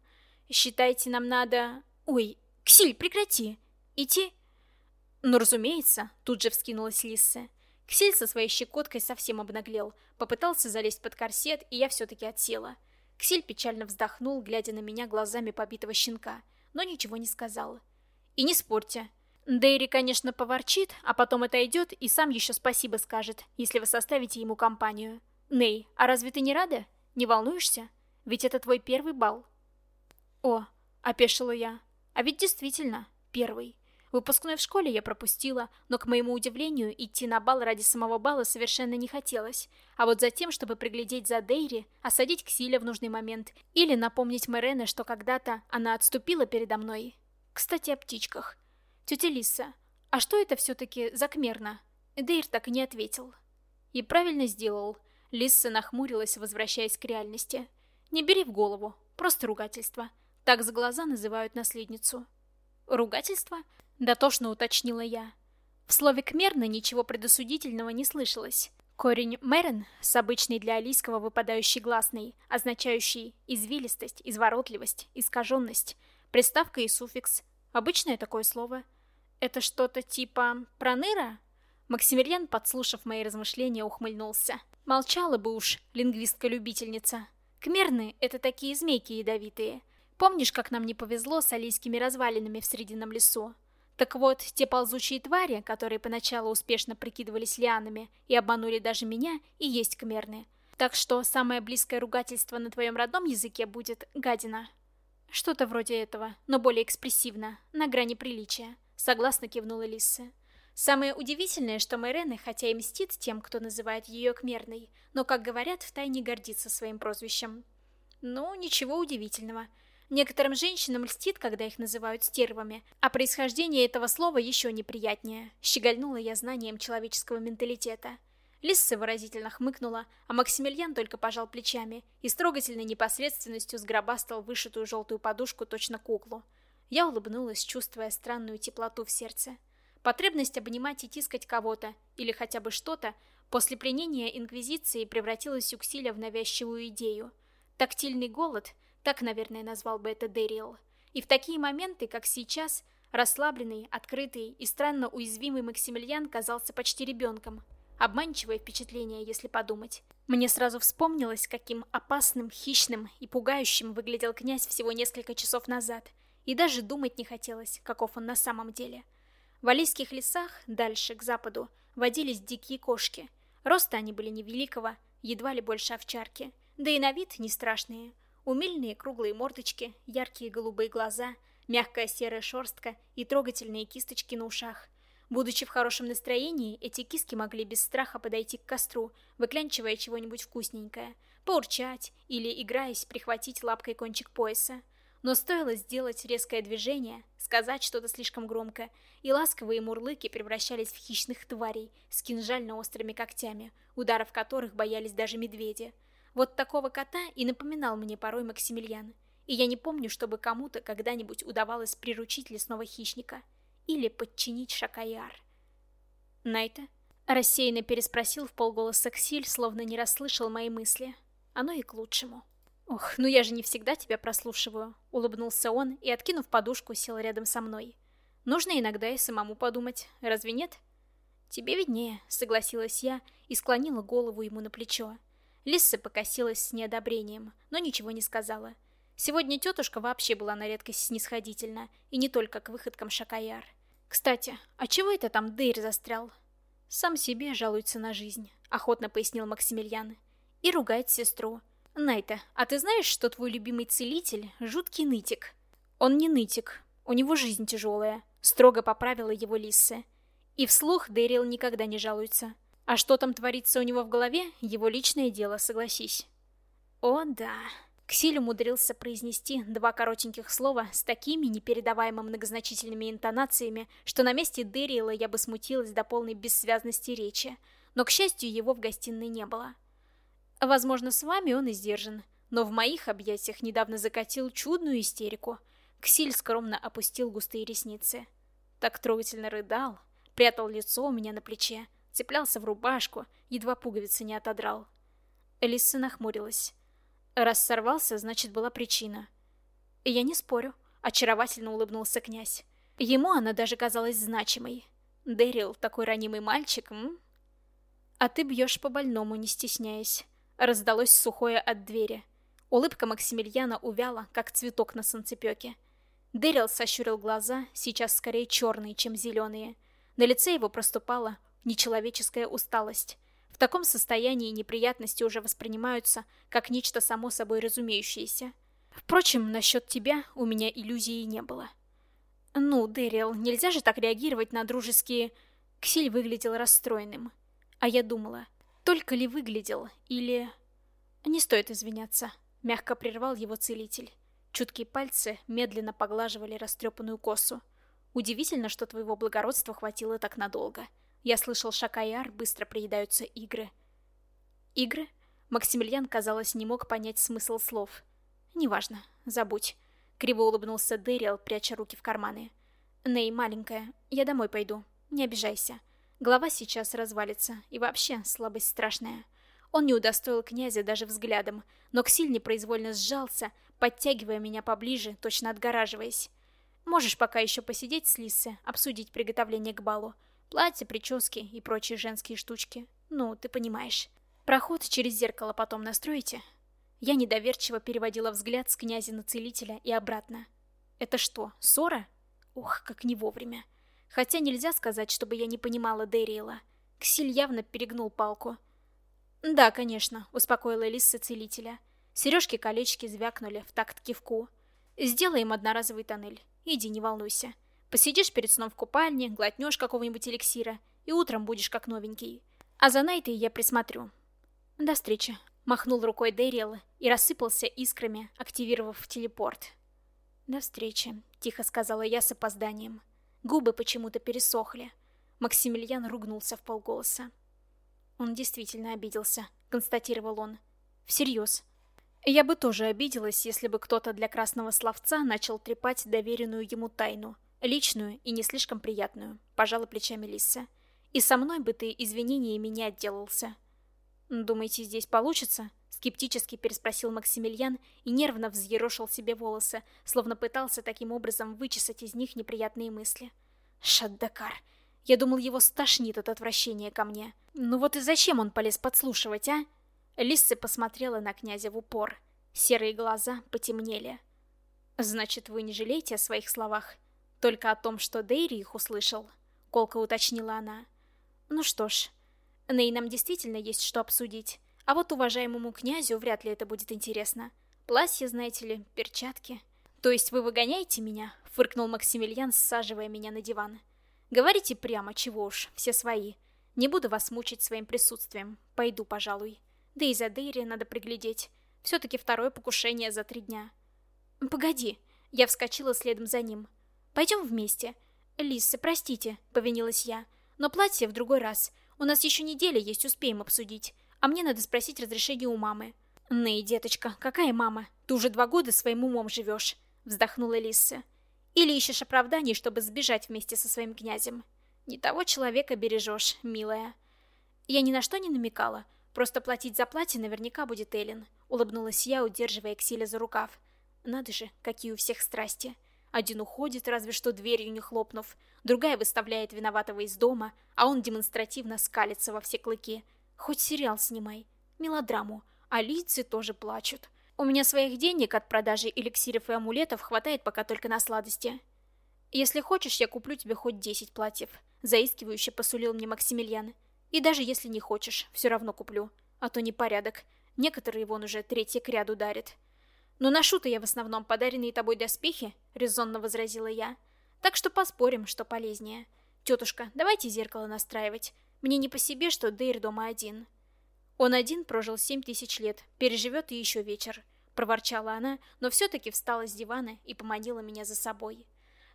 «Считайте, нам надо...» «Ой, Ксиль, прекрати! Идти?» «Ну, разумеется», — тут же вскинулась Лисса. Ксиль со своей щекоткой совсем обнаглел, попытался залезть под корсет, и я все-таки отсела. Ксиль печально вздохнул, глядя на меня глазами побитого щенка, но ничего не сказал. «И не спорьте. Дейри, конечно, поворчит, а потом отойдет и сам еще спасибо скажет, если вы составите ему компанию. Ней, а разве ты не рада? Не волнуешься? Ведь это твой первый бал. О, опешила я. А ведь действительно, первый. Выпускной в школе я пропустила, но, к моему удивлению, идти на бал ради самого бала совершенно не хотелось. А вот за тем, чтобы приглядеть за Дейри, осадить Ксиля в нужный момент, или напомнить Мэрене, что когда-то она отступила передо мной. Кстати, о птичках. «Тетя Лиса, а что это все-таки за кмерна?» Дейр так и не ответил. И правильно сделал. Лисса нахмурилась, возвращаясь к реальности. «Не бери в голову, просто ругательство. Так за глаза называют наследницу». «Ругательство?» — дотошно уточнила я. В слове «кмерна» ничего предосудительного не слышалось. Корень «мерен» с обычной для алийского выпадающей гласной, означающий извилистость, изворотливость, искаженность, приставка и суффикс. Обычное такое слово — это что-то типа проныра? Максимилиан, подслушав мои размышления, ухмыльнулся. Молчала бы уж, лингвистка-любительница. Кмерны — это такие змейки ядовитые. Помнишь, как нам не повезло с алийскими развалинами в Срединном лесу? Так вот, те ползучие твари, которые поначалу успешно прикидывались лианами и обманули даже меня, и есть кмерны. Так что самое близкое ругательство на твоем родном языке будет «гадина». Что-то вроде этого, но более экспрессивно, на грани приличия. Согласно кивнула Лисса. Самое удивительное, что Мэрене, хотя и мстит тем, кто называет ее Кмерной, но, как говорят, втайне гордится своим прозвищем. Ну, ничего удивительного. Некоторым женщинам льстит, когда их называют стервами, а происхождение этого слова еще неприятнее. Щегольнула я знанием человеческого менталитета. Лисса выразительно хмыкнула, а Максимилиан только пожал плечами и с трогательной непосредственностью сгробастал вышитую желтую подушку точно куклу. Я улыбнулась, чувствуя странную теплоту в сердце. Потребность обнимать и тискать кого-то, или хотя бы что-то, после пленения Инквизиции превратилась у Ксиля в навязчивую идею. Тактильный голод, так, наверное, назвал бы это Дэриэл. И в такие моменты, как сейчас, расслабленный, открытый и странно уязвимый Максимилиан казался почти ребенком. Обманчивое впечатление, если подумать. Мне сразу вспомнилось, каким опасным, хищным и пугающим выглядел князь всего несколько часов назад – и даже думать не хотелось, каков он на самом деле. В алийских лесах, дальше, к западу, водились дикие кошки. Роста они были невеликого, едва ли больше овчарки, да и на вид не страшные. Умильные круглые мордочки, яркие голубые глаза, мягкая серая шерстка и трогательные кисточки на ушах. Будучи в хорошем настроении, эти киски могли без страха подойти к костру, выклянчивая чего-нибудь вкусненькое, поурчать или, играясь, прихватить лапкой кончик пояса. Но стоило сделать резкое движение, сказать что-то слишком громко, и ласковые мурлыки превращались в хищных тварей с кинжально-острыми когтями, ударов которых боялись даже медведи. Вот такого кота и напоминал мне порой Максимилиан. И я не помню, чтобы кому-то когда-нибудь удавалось приручить лесного хищника или подчинить Шакаяр. Найта рассеянно переспросил в полголоса Ксиль, словно не расслышал мои мысли. Оно и к лучшему. «Ох, ну я же не всегда тебя прослушиваю», — улыбнулся он и, откинув подушку, сел рядом со мной. «Нужно иногда и самому подумать, разве нет?» «Тебе виднее», — согласилась я и склонила голову ему на плечо. Лисса покосилась с неодобрением, но ничего не сказала. Сегодня тетушка вообще была на редкость снисходительна, и не только к выходкам Шакаяр. «Кстати, а чего это там Дейр застрял?» «Сам себе жалуется на жизнь», — охотно пояснил Максимилиан. «И ругает сестру». Найта, а ты знаешь, что твой любимый целитель — жуткий нытик? Он не нытик, у него жизнь тяжелая, строго поправила его Лисса. И вслух Дэрил никогда не жалуется. А что там творится у него в голове, его личное дело, согласись. О, да. Ксиль умудрился произнести два коротеньких слова с такими непередаваемо многозначительными интонациями, что на месте Дэрила я бы смутилась до полной бессвязности речи. Но, к счастью, его в гостиной не было. Возможно, с вами он и сдержан, но в моих объятиях недавно закатил чудную истерику. Ксиль скромно опустил густые ресницы. Так трогательно рыдал, прятал лицо у меня на плече, цеплялся в рубашку, едва пуговицы не отодрал. Элиса нахмурилась. Раз сорвался, значит, была причина. Я не спорю, очаровательно улыбнулся князь. Ему она даже казалась значимой. Дэрил, такой ранимый мальчик, м? А ты бьешь по больному, не стесняясь. Раздалось сухое от двери. Улыбка Максимилиана увяла, как цветок на солнцепёке. Дэрил сощурил глаза, сейчас скорее черные, чем зеленые. На лице его проступала нечеловеческая усталость. В таком состоянии неприятности уже воспринимаются как нечто само собой разумеющееся. Впрочем, насчет тебя у меня иллюзий не было. Ну, Дэрил, нельзя же так реагировать на дружеские... Ксиль выглядел расстроенным. А я думала, только ли выглядел, или... Не стоит извиняться, мягко прервал его целитель. Чуткие пальцы медленно поглаживали растрепанную косу. Удивительно, что твоего благородства хватило так надолго. Я слышал, Шака и Ар быстро приедаются игры. Игры? Максимилиан, казалось, не мог понять смысл слов. Неважно, забудь. Криво улыбнулся Дэрил, пряча руки в карманы. Ней, маленькая, я домой пойду. Не обижайся. Голова сейчас развалится, и вообще слабость страшная. Он не удостоил князя даже взглядом, но Ксиль непроизвольно сжался, подтягивая меня поближе, точно отгораживаясь. Можешь пока еще посидеть с Лисой, обсудить приготовление к балу. Платье, прически и прочие женские штучки. Ну, ты понимаешь. Проход через зеркало потом настроите? Я недоверчиво переводила взгляд с князя на целителя и обратно. Это что, ссора? Ох, как не вовремя. Хотя нельзя сказать, чтобы я не понимала Дэриэла. Ксиль явно перегнул палку. «Да, конечно», — успокоила Лисса целителя. Сережки-колечки звякнули в такт кивку. «Сделаем одноразовый тоннель. Иди, не волнуйся. Посидишь перед сном в купальне, глотнешь какого-нибудь эликсира, и утром будешь как новенький. А за Найтой я присмотрю». «До встречи», — махнул рукой Дэриэл и рассыпался искрами, активировав телепорт. «До встречи», — тихо сказала я с опозданием. Губы почему-то пересохли. Максимилиан ругнулся в полголоса. Он действительно обиделся, констатировал он. Всерьез. Я бы тоже обиделась, если бы кто-то для красного словца начал трепать доверенную ему тайну, личную и не слишком приятную, пожала плечами Лисса. И со мной бы ты извинениями не отделался. Думаете, здесь получится? Скептически переспросил Максимилиан и нервно взъерошил себе волосы, словно пытался таким образом вычесать из них неприятные мысли. Шаддакар. Я думал, его стошнит от отвращения ко мне. Ну вот и зачем он полез подслушивать, а? Лисса посмотрела на князя в упор. Серые глаза потемнели. Значит, вы не жалеете о своих словах? Только о том, что Дейри их услышал? Колко уточнила она. Ну что ж, Ней нам действительно есть что обсудить. А вот уважаемому князю вряд ли это будет интересно. Платье, знаете ли, перчатки. То есть вы выгоняете меня? Фыркнул Максимилиан, саживая меня на диван. Говорите прямо, чего уж, все свои. Не буду вас мучить своим присутствием. Пойду, пожалуй. Да и за Дейри надо приглядеть. Все-таки второе покушение за три дня. Погоди. Я вскочила следом за ним. Пойдем вместе. Лиса, простите, повинилась я. Но платье в другой раз. У нас еще неделя есть, успеем обсудить. А мне надо спросить разрешение у мамы. Ней, деточка, какая мама? Ты уже два года своим умом живешь. Вздохнула Лиса. Или ищешь оправданий, чтобы сбежать вместе со своим князем. Не того человека бережешь, милая. Я ни на что не намекала. Просто платить за платье наверняка будет Эллен. Улыбнулась я, удерживая Ксиля за рукав. Надо же, какие у всех страсти. Один уходит, разве что дверью не хлопнув. Другая выставляет виноватого из дома, а он демонстративно скалится во все клыки. Хоть сериал снимай. Мелодраму. А лицы тоже плачут. У меня своих денег от продажи эликсиров и амулетов хватает пока только на сладости. Если хочешь, я куплю тебе хоть десять платьев. Заискивающе посулил мне Максимилиан. И даже если не хочешь, все равно куплю. А то непорядок. Некоторые вон уже третьи к ряду дарят. Но ношу-то я в основном подаренные тобой доспехи, резонно возразила я. Так что поспорим, что полезнее. Тетушка, давайте зеркало настраивать. Мне не по себе, что Дейр дома один. Он один прожил семь тысяч лет, переживет и еще вечер. Проворчала она, но все-таки встала с дивана и поманила меня за собой.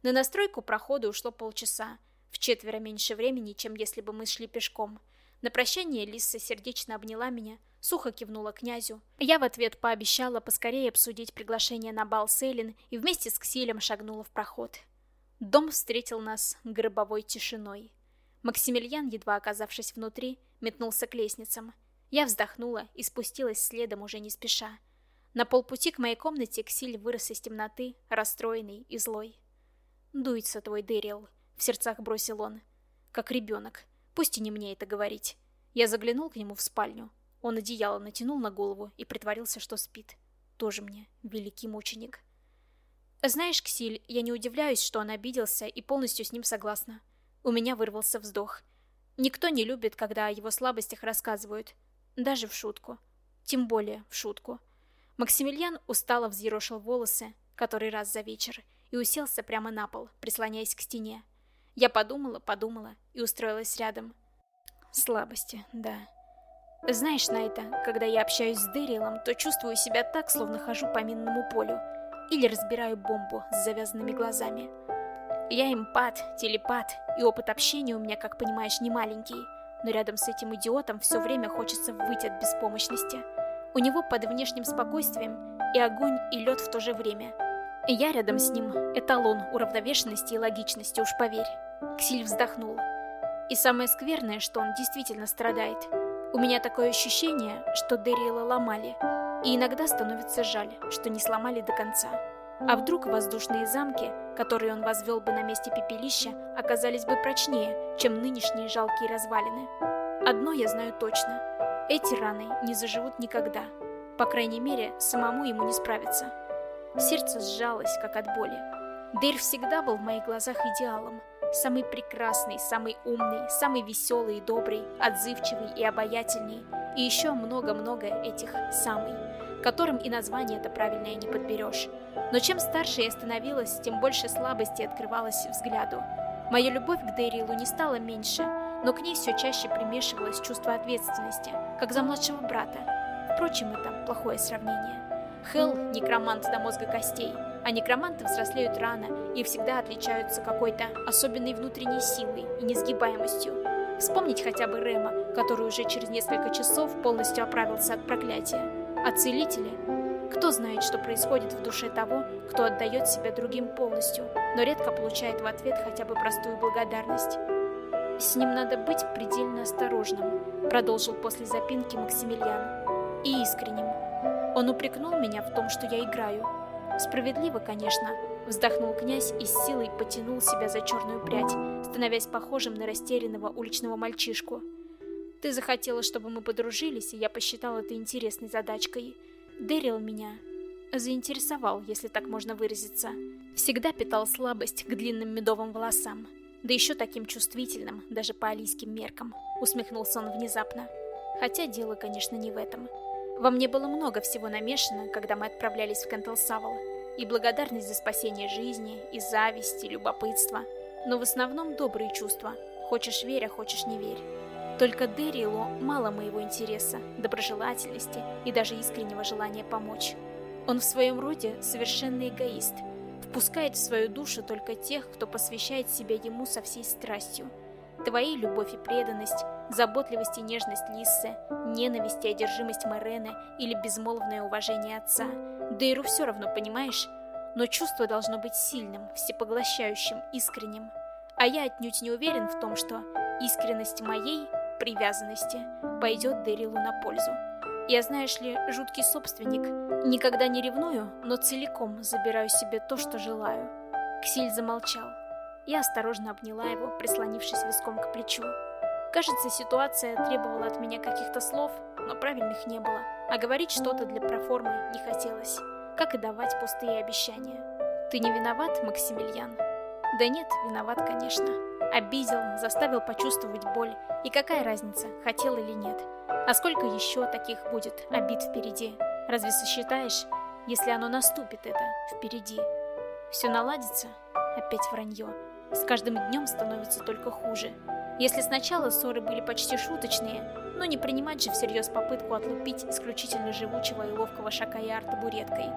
На настройку прохода ушло полчаса, в четверо меньше времени, чем если бы мы шли пешком. На прощание Лиса сердечно обняла меня, сухо кивнула князю. Я в ответ пообещала поскорее обсудить приглашение на бал Селин и вместе с Ксилем шагнула в проход. Дом встретил нас гробовой тишиной. Максимилиан, едва оказавшись внутри, метнулся к лестницам. Я вздохнула и спустилась следом уже не спеша. На полпути к моей комнате Ксиль вырос из темноты, расстроенный и злой. «Дуется твой Дэрил», — в сердцах бросил он. «Как ребенок. Пусть и не мне это говорить». Я заглянул к нему в спальню. Он одеяло натянул на голову и притворился, что спит. Тоже мне великий мученик. Знаешь, Ксиль, я не удивляюсь, что он обиделся и полностью с ним согласна. У меня вырвался вздох. Никто не любит, когда о его слабостях рассказывают. Даже в шутку. Тем более в шутку. Максимилиан устало взъерошил волосы, который раз за вечер, и уселся прямо на пол, прислоняясь к стене. Я подумала, подумала и устроилась рядом. Слабости, да. Знаешь, Найта, когда я общаюсь с Дэрилом, то чувствую себя так, словно хожу по минному полю или разбираю бомбу с завязанными глазами. Я эмпат, телепат, и опыт общения у меня, как понимаешь, не маленький, но рядом с этим идиотом все время хочется выйти от беспомощности. У него под внешним спокойствием и огонь, и лед в то же время. Я рядом с ним эталон уравновешенности и логичности, уж поверь. Ксиль вздохнул. И самое скверное, что он действительно страдает. У меня такое ощущение, что Дэрила ломали. И иногда становится жаль, что не сломали до конца. А вдруг воздушные замки, которые он возвел бы на месте пепелища, оказались бы прочнее, чем нынешние жалкие развалины? Одно я знаю точно. Эти раны не заживут никогда. По крайней мере, самому ему не справиться. Сердце сжалось, как от боли. Дейр всегда был в моих глазах идеалом. Самый прекрасный, самый умный, самый веселый и добрый, отзывчивый и обаятельный. И еще много-много этих «самый», которым и название это правильное не подберешь. Но чем старше я становилась, тем больше слабости открывалась взгляду. Моя любовь к Дэрилу не стала меньше, но к ней все чаще примешивалось чувство ответственности, как за младшего брата. Впрочем, это плохое сравнение. Хелл – некромант до мозга костей, а некроманты взрослеют рано и всегда отличаются какой-то особенной внутренней силой и несгибаемостью. Вспомнить хотя бы Рема, который уже через несколько часов полностью оправился от проклятия. А целители? Кто знает, что происходит в душе того, кто отдает себя другим полностью, но редко получает в ответ хотя бы простую благодарность. «С ним надо быть предельно осторожным», — продолжил после запинки Максимилиан. «И искренним. Он упрекнул меня в том, что я играю. Справедливо, конечно, вздохнул князь и с силой потянул себя за черную прядь, становясь похожим на растерянного уличного мальчишку. Ты захотела, чтобы мы подружились, и я посчитал это интересной задачкой. Дэрил меня заинтересовал, если так можно выразиться. Всегда питал слабость к длинным медовым волосам. Да еще таким чувствительным, даже по алийским меркам. Усмехнулся он внезапно. Хотя дело, конечно, не в этом. Во мне было много всего намешано, когда мы отправлялись в Кентелсавл. И благодарность за спасение жизни, и зависть, и любопытство. Но в основном добрые чувства. Хочешь верь, а хочешь не верь. Только Дэрилу мало моего интереса, доброжелательности и даже искреннего желания помочь. Он в своем роде совершенный эгоист. Впускает в свою душу только тех, кто посвящает себя ему со всей страстью. Твои любовь и преданность, заботливость и нежность Лиссы, ненависть и одержимость Морены или безмолвное уважение отца. Дейру все равно, понимаешь? Но чувство должно быть сильным, всепоглощающим, искренним. А я отнюдь не уверен в том, что искренность моей привязанности пойдет Дэрилу на пользу. Я, знаешь ли, жуткий собственник. Никогда не ревную, но целиком забираю себе то, что желаю. Ксиль замолчал. Я осторожно обняла его, прислонившись виском к плечу. Кажется, ситуация требовала от меня каких-то слов, но правильных не было, а говорить что-то для проформы не хотелось, как и давать пустые обещания. «Ты не виноват, Максимилиан?» «Да нет, виноват, конечно. Обидел, заставил почувствовать боль, и какая разница, хотел или нет. А сколько еще таких будет обид впереди? Разве сосчитаешь, если оно наступит это впереди? Все наладится? Опять вранье. С каждым днем становится только хуже. Если сначала ссоры были почти шуточные, но не принимать же всерьез попытку отлупить исключительно живучего и ловкого Шакая табуреткой,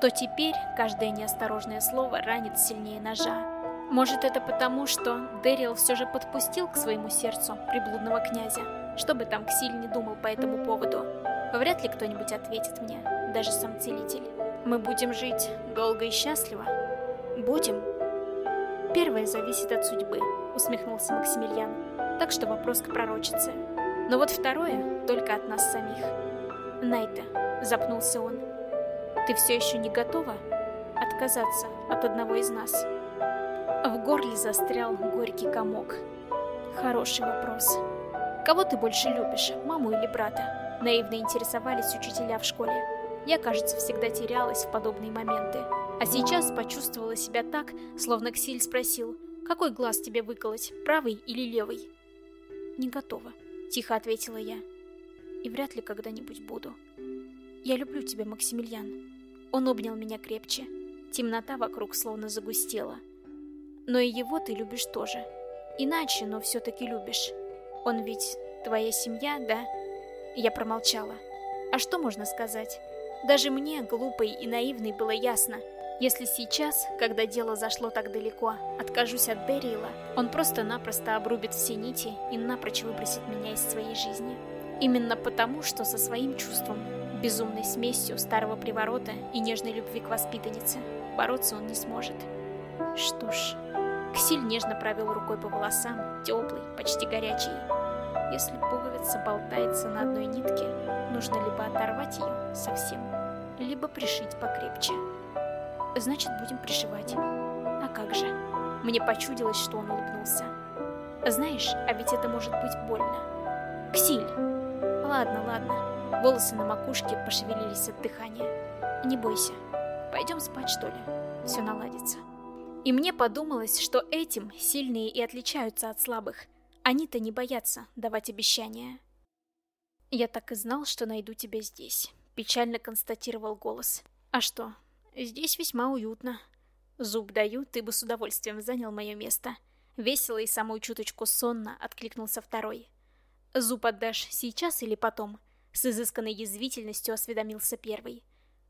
то теперь каждое неосторожное слово ранит сильнее ножа. Может это потому, что Дэрил все же подпустил к своему сердцу приблудного князя, что бы там Ксиль не думал по этому поводу. Вряд ли кто-нибудь ответит мне, даже сам целитель. Мы будем жить долго и счастливо? Будем. Первое зависит от судьбы, усмехнулся Максимилиан. Так что вопрос к пророчице. Но вот второе только от нас самих. Найта, запнулся он. Ты все еще не готова отказаться от одного из нас? В горле застрял горький комок. Хороший вопрос. Кого ты больше любишь, маму или брата? Наивно интересовались учителя в школе. Я, кажется, всегда терялась в подобные моменты. А сейчас почувствовала себя так, словно Ксиль спросил, какой глаз тебе выколоть, правый или левый? «Не готова», — тихо ответила я. «И вряд ли когда-нибудь буду. Я люблю тебя, Максимилиан». Он обнял меня крепче. Темнота вокруг словно загустела. «Но и его ты любишь тоже. Иначе, но все-таки любишь. Он ведь твоя семья, да?» Я промолчала. А что можно сказать? Даже мне, глупой и наивной, было ясно. Если сейчас, когда дело зашло так далеко, откажусь от Дэрила, он просто-напросто обрубит все нити и напрочь выбросит меня из своей жизни. Именно потому, что со своим чувством, безумной смесью старого приворота и нежной любви к воспитаннице, бороться он не сможет. Что ж, Ксиль нежно провел рукой по волосам, теплый, почти горячий. Если пуговица болтается на одной нитке, нужно либо оторвать ее совсем, либо пришить покрепче. Значит, будем пришивать. А как же? Мне почудилось, что он улыбнулся. Знаешь, а ведь это может быть больно. Ксиль! Ладно, ладно. Волосы на макушке пошевелились от дыхания. Не бойся. Пойдем спать, что ли? Все наладится. И мне подумалось, что этим сильные и отличаются от слабых. Они-то не боятся давать обещания. «Я так и знал, что найду тебя здесь», — печально констатировал голос. «А что, Здесь весьма уютно. Зуб даю, ты бы с удовольствием занял мое место. Весело и самую чуточку сонно откликнулся второй. Зуб отдашь сейчас или потом? С изысканной язвительностью осведомился первый.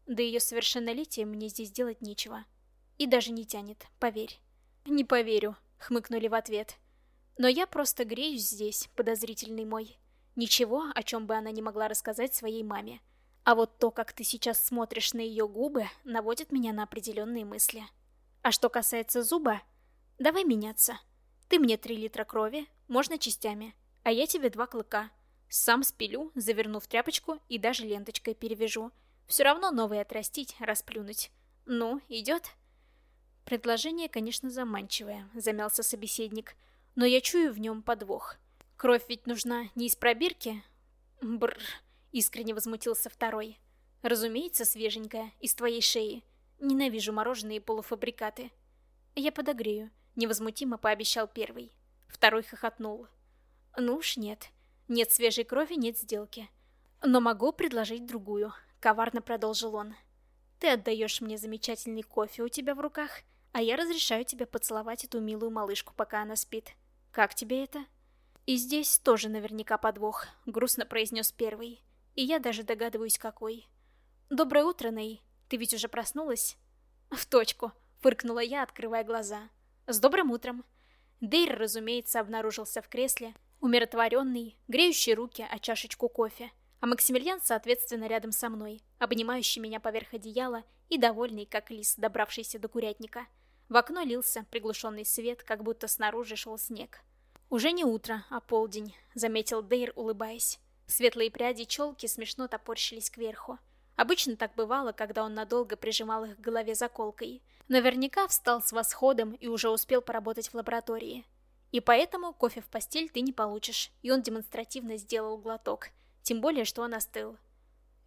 До ее совершеннолетия мне здесь делать нечего. И даже не тянет, поверь. Не поверю, хмыкнули в ответ. Но я просто греюсь здесь, подозрительный мой. Ничего, о чем бы она не могла рассказать своей маме. А вот то, как ты сейчас смотришь на ее губы, наводит меня на определенные мысли. А что касается зуба, давай меняться. Ты мне три литра крови, можно частями, а я тебе два клыка. Сам спилю, завернув тряпочку и даже ленточкой перевяжу. Все равно новые отрастить, расплюнуть. Ну, идет? Предложение, конечно, заманчивое, замялся собеседник, но я чую в нем подвох. Кровь ведь нужна не из пробирки? Бррр. Искренне возмутился второй. Разумеется, свеженькая, из твоей шеи. Ненавижу мороженые полуфабрикаты. Я подогрею, невозмутимо пообещал первый. Второй хохотнул. Ну уж нет. Нет свежей крови, нет сделки. Но могу предложить другую, коварно продолжил он. Ты отдаешь мне замечательный кофе у тебя в руках, а я разрешаю тебе поцеловать эту милую малышку, пока она спит. Как тебе это? И здесь тоже наверняка подвох, грустно произнес первый. И я даже догадываюсь, какой. «Доброе утро, Ней. Ты ведь уже проснулась?» «В точку», — фыркнула я, открывая глаза. «С добрым утром». Дейр, разумеется, обнаружился в кресле, умиротворенный, греющий руки о чашечку кофе, а Максимилиан, соответственно, рядом со мной, обнимающий меня поверх одеяла и довольный, как лис, добравшийся до курятника. В окно лился приглушенный свет, как будто снаружи шел снег. «Уже не утро, а полдень», — заметил Дейр, улыбаясь. Светлые пряди челки смешно топорщились кверху. Обычно так бывало, когда он надолго прижимал их к голове заколкой. Наверняка встал с восходом и уже успел поработать в лаборатории. И поэтому кофе в постель ты не получишь, и он демонстративно сделал глоток. Тем более, что он остыл.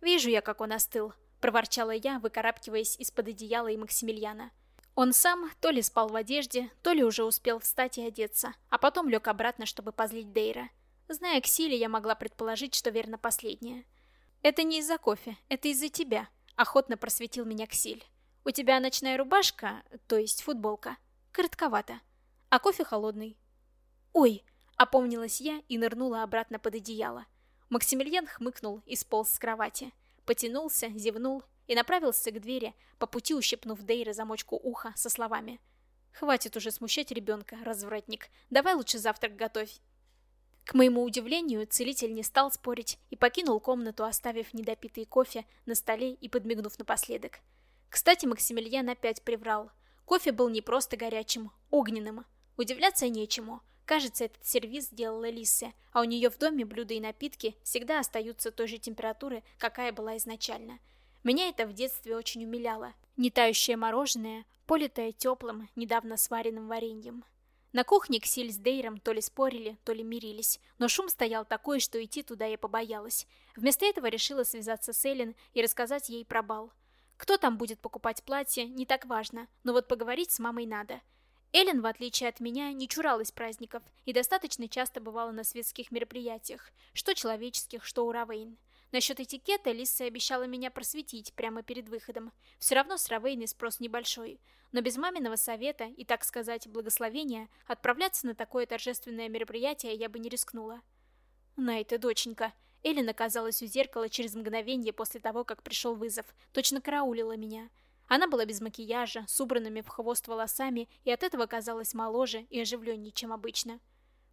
«Вижу я, как он остыл», — проворчала я, выкарабкиваясь из-под одеяла и Максимилиана. Он сам то ли спал в одежде, то ли уже успел встать и одеться, а потом лег обратно, чтобы позлить Дейра. Зная Ксили, я могла предположить, что верно последнее. «Это не из-за кофе, это из-за тебя», — охотно просветил меня Ксиль. «У тебя ночная рубашка, то есть футболка, коротковата, а кофе холодный». «Ой!» — опомнилась я и нырнула обратно под одеяло. Максимилиан хмыкнул и сполз с кровати. Потянулся, зевнул и направился к двери, по пути ущипнув Дейра замочку уха со словами. «Хватит уже смущать ребенка, развратник. Давай лучше завтрак готовь. К моему удивлению, целитель не стал спорить и покинул комнату, оставив недопитый кофе на столе и подмигнув напоследок. Кстати, Максимилиан опять приврал. Кофе был не просто горячим, огненным. Удивляться нечему. Кажется, этот сервиз сделала Лисса, а у нее в доме блюда и напитки всегда остаются той же температуры, какая была изначально. Меня это в детстве очень умиляло. Не тающее мороженое, политое теплым, недавно сваренным вареньем. На кухне Ксиль с Дейром то ли спорили, то ли мирились, но шум стоял такой, что идти туда я побоялась. Вместо этого решила связаться с Эллен и рассказать ей про бал. Кто там будет покупать платье, не так важно, но вот поговорить с мамой надо. Эллен, в отличие от меня, не чуралась праздников и достаточно часто бывала на светских мероприятиях, что человеческих, что у Равейн. Насчет этикета Лисса обещала меня просветить прямо перед выходом. Все равно с Равейной спрос небольшой. Но без маминого совета и, так сказать, благословения, отправляться на такое торжественное мероприятие я бы не рискнула. Найта, доченька. Эллен оказалась у зеркала через мгновение после того, как пришел вызов. Точно караулила меня. Она была без макияжа, с убранными в хвост волосами, и от этого казалась моложе и оживленнее, чем обычно.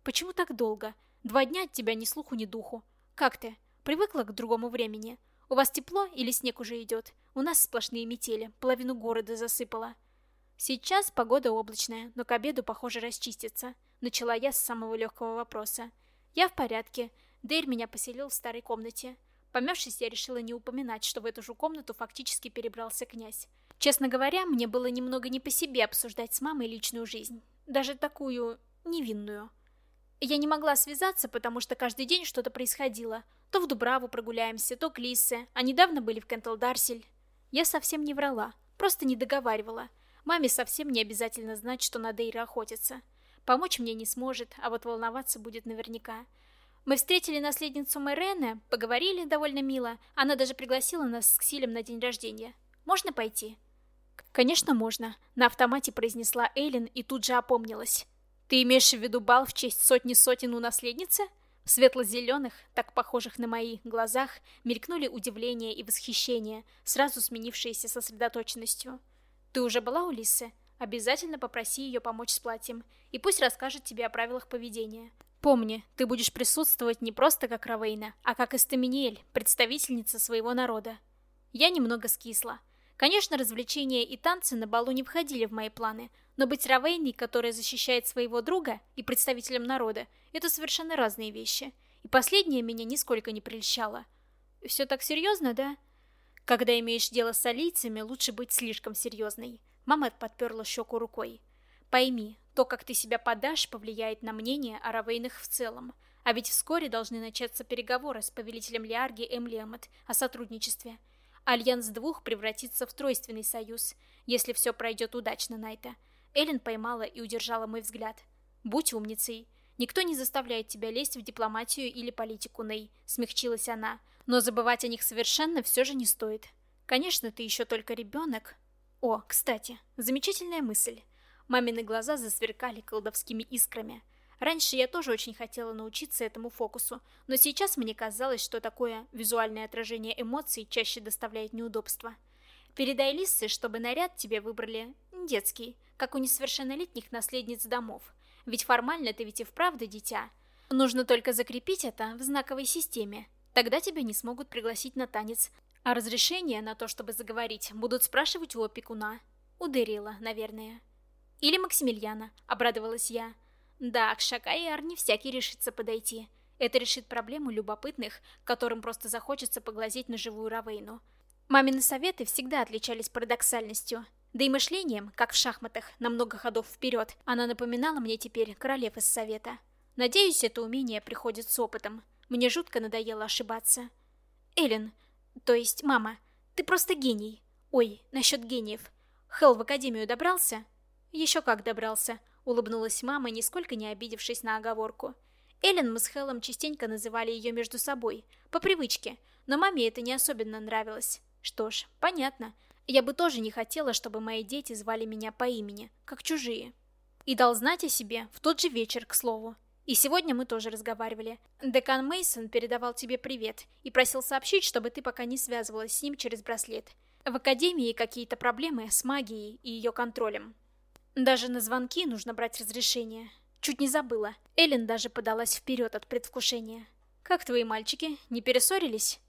«Почему так долго? Два дня от тебя ни слуху, ни духу. Как ты? Привыкла к другому времени? У вас тепло или снег уже идет? У нас сплошные метели, половину города засыпало». «Сейчас погода облачная, но к обеду, похоже, расчистится», — начала я с самого легкого вопроса. «Я в порядке. Дейр меня поселил в старой комнате. Помявшись, я решила не упоминать, что в эту же комнату фактически перебрался князь. Честно говоря, мне было немного не по себе обсуждать с мамой личную жизнь. Даже такую... невинную. Я не могла связаться, потому что каждый день что-то происходило. То в Дубраву прогуляемся, то к Лисе, а недавно были в Кентл-Дарсель. Я совсем не врала, просто не договаривала. Маме совсем не обязательно знать, что на Дейра охотится. Помочь мне не сможет, а вот волноваться будет наверняка. Мы встретили наследницу Мэрене, поговорили довольно мило. Она даже пригласила нас с Ксилем на день рождения. Можно пойти? «Конечно, можно», — на автомате произнесла Эйлин и тут же опомнилась. «Ты имеешь в виду бал в честь сотни сотен у наследницы?» В светло-зеленых, так похожих на мои, глазах мелькнули удивление и восхищение, сразу сменившиеся сосредоточенностью. «Ты уже была у Лисы? Обязательно попроси ее помочь с платьем, и пусть расскажет тебе о правилах поведения. Помни, ты будешь присутствовать не просто как Равейна, а как Эстаминиэль, представительница своего народа». Я немного скисла. Конечно, развлечения и танцы на балу не входили в мои планы, но быть Равейной, которая защищает своего друга, и представителем народа, это совершенно разные вещи. И последнее меня нисколько не прельщало. Все так серьезно, да? Когда имеешь дело с алийцами, лучше быть слишком серьезной. Мама подперла щеку рукой. Пойми, то, как ты себя подашь, повлияет на мнение о Равейнах в целом. А ведь вскоре должны начаться переговоры с повелителем Лиарги Эмлиамет о сотрудничестве. Альянс двух превратится в тройственный союз, если все пройдет удачно, Найта. Эллен поймала и удержала мой взгляд. «Будь умницей. Никто не заставляет тебя лезть в дипломатию или политику, Ней», — смягчилась она. «Но забывать о них совершенно все же не стоит. Конечно, ты еще только ребенок». О, кстати, замечательная мысль. Мамины глаза засверкали колдовскими искрами. Раньше я тоже очень хотела научиться этому фокусу, но сейчас мне казалось, что такое визуальное отражение эмоций чаще доставляет неудобства. Передай Лиссе, чтобы наряд тебе выбрали детский, как у несовершеннолетних наследниц домов. Ведь формально ты ведь и вправду дитя. Нужно только закрепить это в знаковой системе. Тогда тебя не смогут пригласить на танец. А разрешение на то, чтобы заговорить, будут спрашивать у опекуна. У Дэрила, наверное. Или Максимилиана, обрадовалась я. Да, к Шакайар не всякий решится подойти. Это решит проблему любопытных, которым просто захочется поглазеть на живую Равейну. Мамины советы всегда отличались парадоксальностью. Да и мышлением, как в шахматах, на много ходов вперед, она напоминала мне теперь королев из совета. Надеюсь, это умение приходит с опытом. Мне жутко надоело ошибаться. Эллен, то есть мама, ты просто гений. Ой, насчет гениев. Хелл в академию добрался? Еще как добрался. Улыбнулась мама, нисколько не обидевшись на оговорку. Эллен мы с Хеллом частенько называли ее между собой, по привычке, но маме это не особенно нравилось. Что ж, понятно. Я бы тоже не хотела, чтобы мои дети звали меня по имени, как чужие. И дал знать о себе в тот же вечер, к слову. И сегодня мы тоже разговаривали. Декан Мейсон передавал тебе привет и просил сообщить, чтобы ты пока не связывалась с ним через браслет. В академии какие-то проблемы с магией и ее контролем. Даже на звонки нужно брать разрешение. Чуть не забыла. Эллен даже подалась вперед от предвкушения. «Как твои мальчики? Не перессорились?»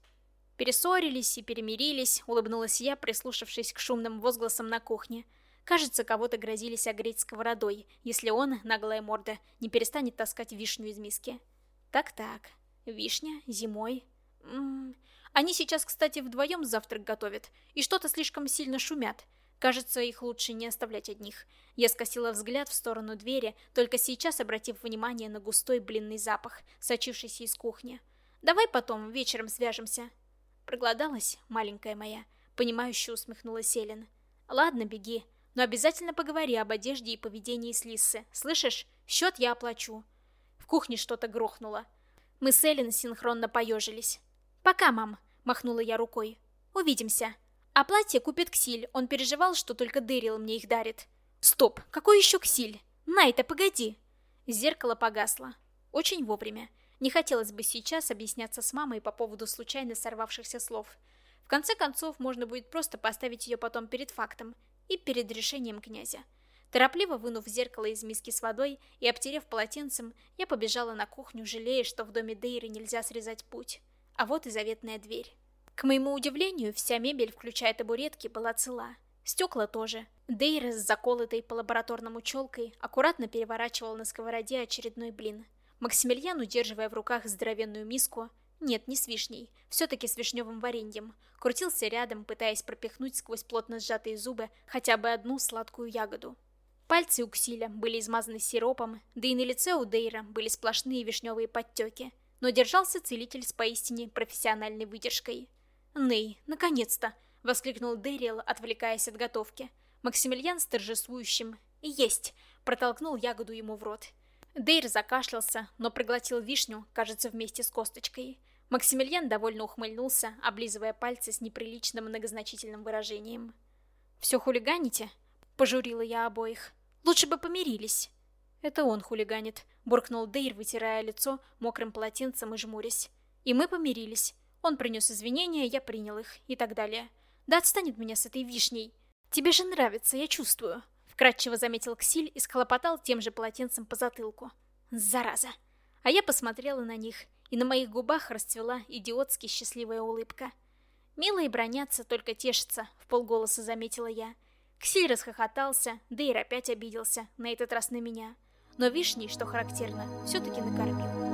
Перессорились и перемирились, улыбнулась я, прислушавшись к шумным возгласам на кухне. Кажется, кого-то грозились огреть сковородой, если он, наглая морда, не перестанет таскать вишню из миски. Так-так, вишня, зимой. М -м -м. Они сейчас, кстати, вдвоем завтрак готовят, и что-то слишком сильно шумят. Кажется, их лучше не оставлять одних. Я скосила взгляд в сторону двери, только сейчас обратив внимание на густой блинный запах, сочившийся из кухни. «Давай потом, вечером свяжемся». Проголодалась, маленькая моя. понимающе усмехнулась Селин. Ладно, беги, но обязательно поговори об одежде и поведении с Лиссы. Слышишь? Счет я оплачу. В кухне что-то грохнуло. Мы с Эллен синхронно поежились. «Пока, мам», — махнула я рукой. «Увидимся». А платье купит Ксиль, он переживал, что только Дэрил мне их дарит. Стоп, какой еще Ксиль? Найта, погоди. Зеркало погасло. Очень вовремя. Не хотелось бы сейчас объясняться с мамой по поводу случайно сорвавшихся слов. В конце концов, можно будет просто поставить ее потом перед фактом и перед решением князя. Торопливо вынув зеркало из миски с водой и обтерев полотенцем, я побежала на кухню, жалея, что в доме Дейры нельзя срезать путь. А вот и заветная дверь. К моему удивлению, вся мебель, включая табуретки, была цела. Стекла тоже. Дейра с заколотой по лабораторному челкой аккуратно переворачивал на сковороде очередной блин. Максимилиан, удерживая в руках здоровенную миску, нет, не с вишней, все-таки с вишневым вареньем, крутился рядом, пытаясь пропихнуть сквозь плотно сжатые зубы хотя бы одну сладкую ягоду. Пальцы у Ксиля были измазаны сиропом, да и на лице у Дейра были сплошные вишневые подтеки, но держался целитель с поистине профессиональной выдержкой. «Ней, наконец-то!» — воскликнул Дэрил, отвлекаясь от готовки. Максимилиан с торжествующим «Есть!» протолкнул ягоду ему в рот. Дейр закашлялся, но проглотил вишню, кажется, вместе с косточкой. Максимилиан довольно ухмыльнулся, облизывая пальцы с неприличным многозначительным выражением. «Все хулиганите?» — пожурила я обоих. «Лучше бы помирились». «Это он хулиганит», — буркнул Дейр, вытирая лицо мокрым полотенцем и жмурясь. «И мы помирились. Он принес извинения, я принял их, и так далее. Да отстанет меня с этой вишней. Тебе же нравится, я чувствую. Вкратчиво заметил Ксиль и схлопотал тем же полотенцем по затылку. Зараза. А я посмотрела на них, и на моих губах расцвела идиотски счастливая улыбка. Милые бронятся, только тешатся, в полголоса заметила я. Ксиль расхохотался, Дейр опять обиделся, на этот раз на меня. Но вишней, что характерно, все-таки накормил.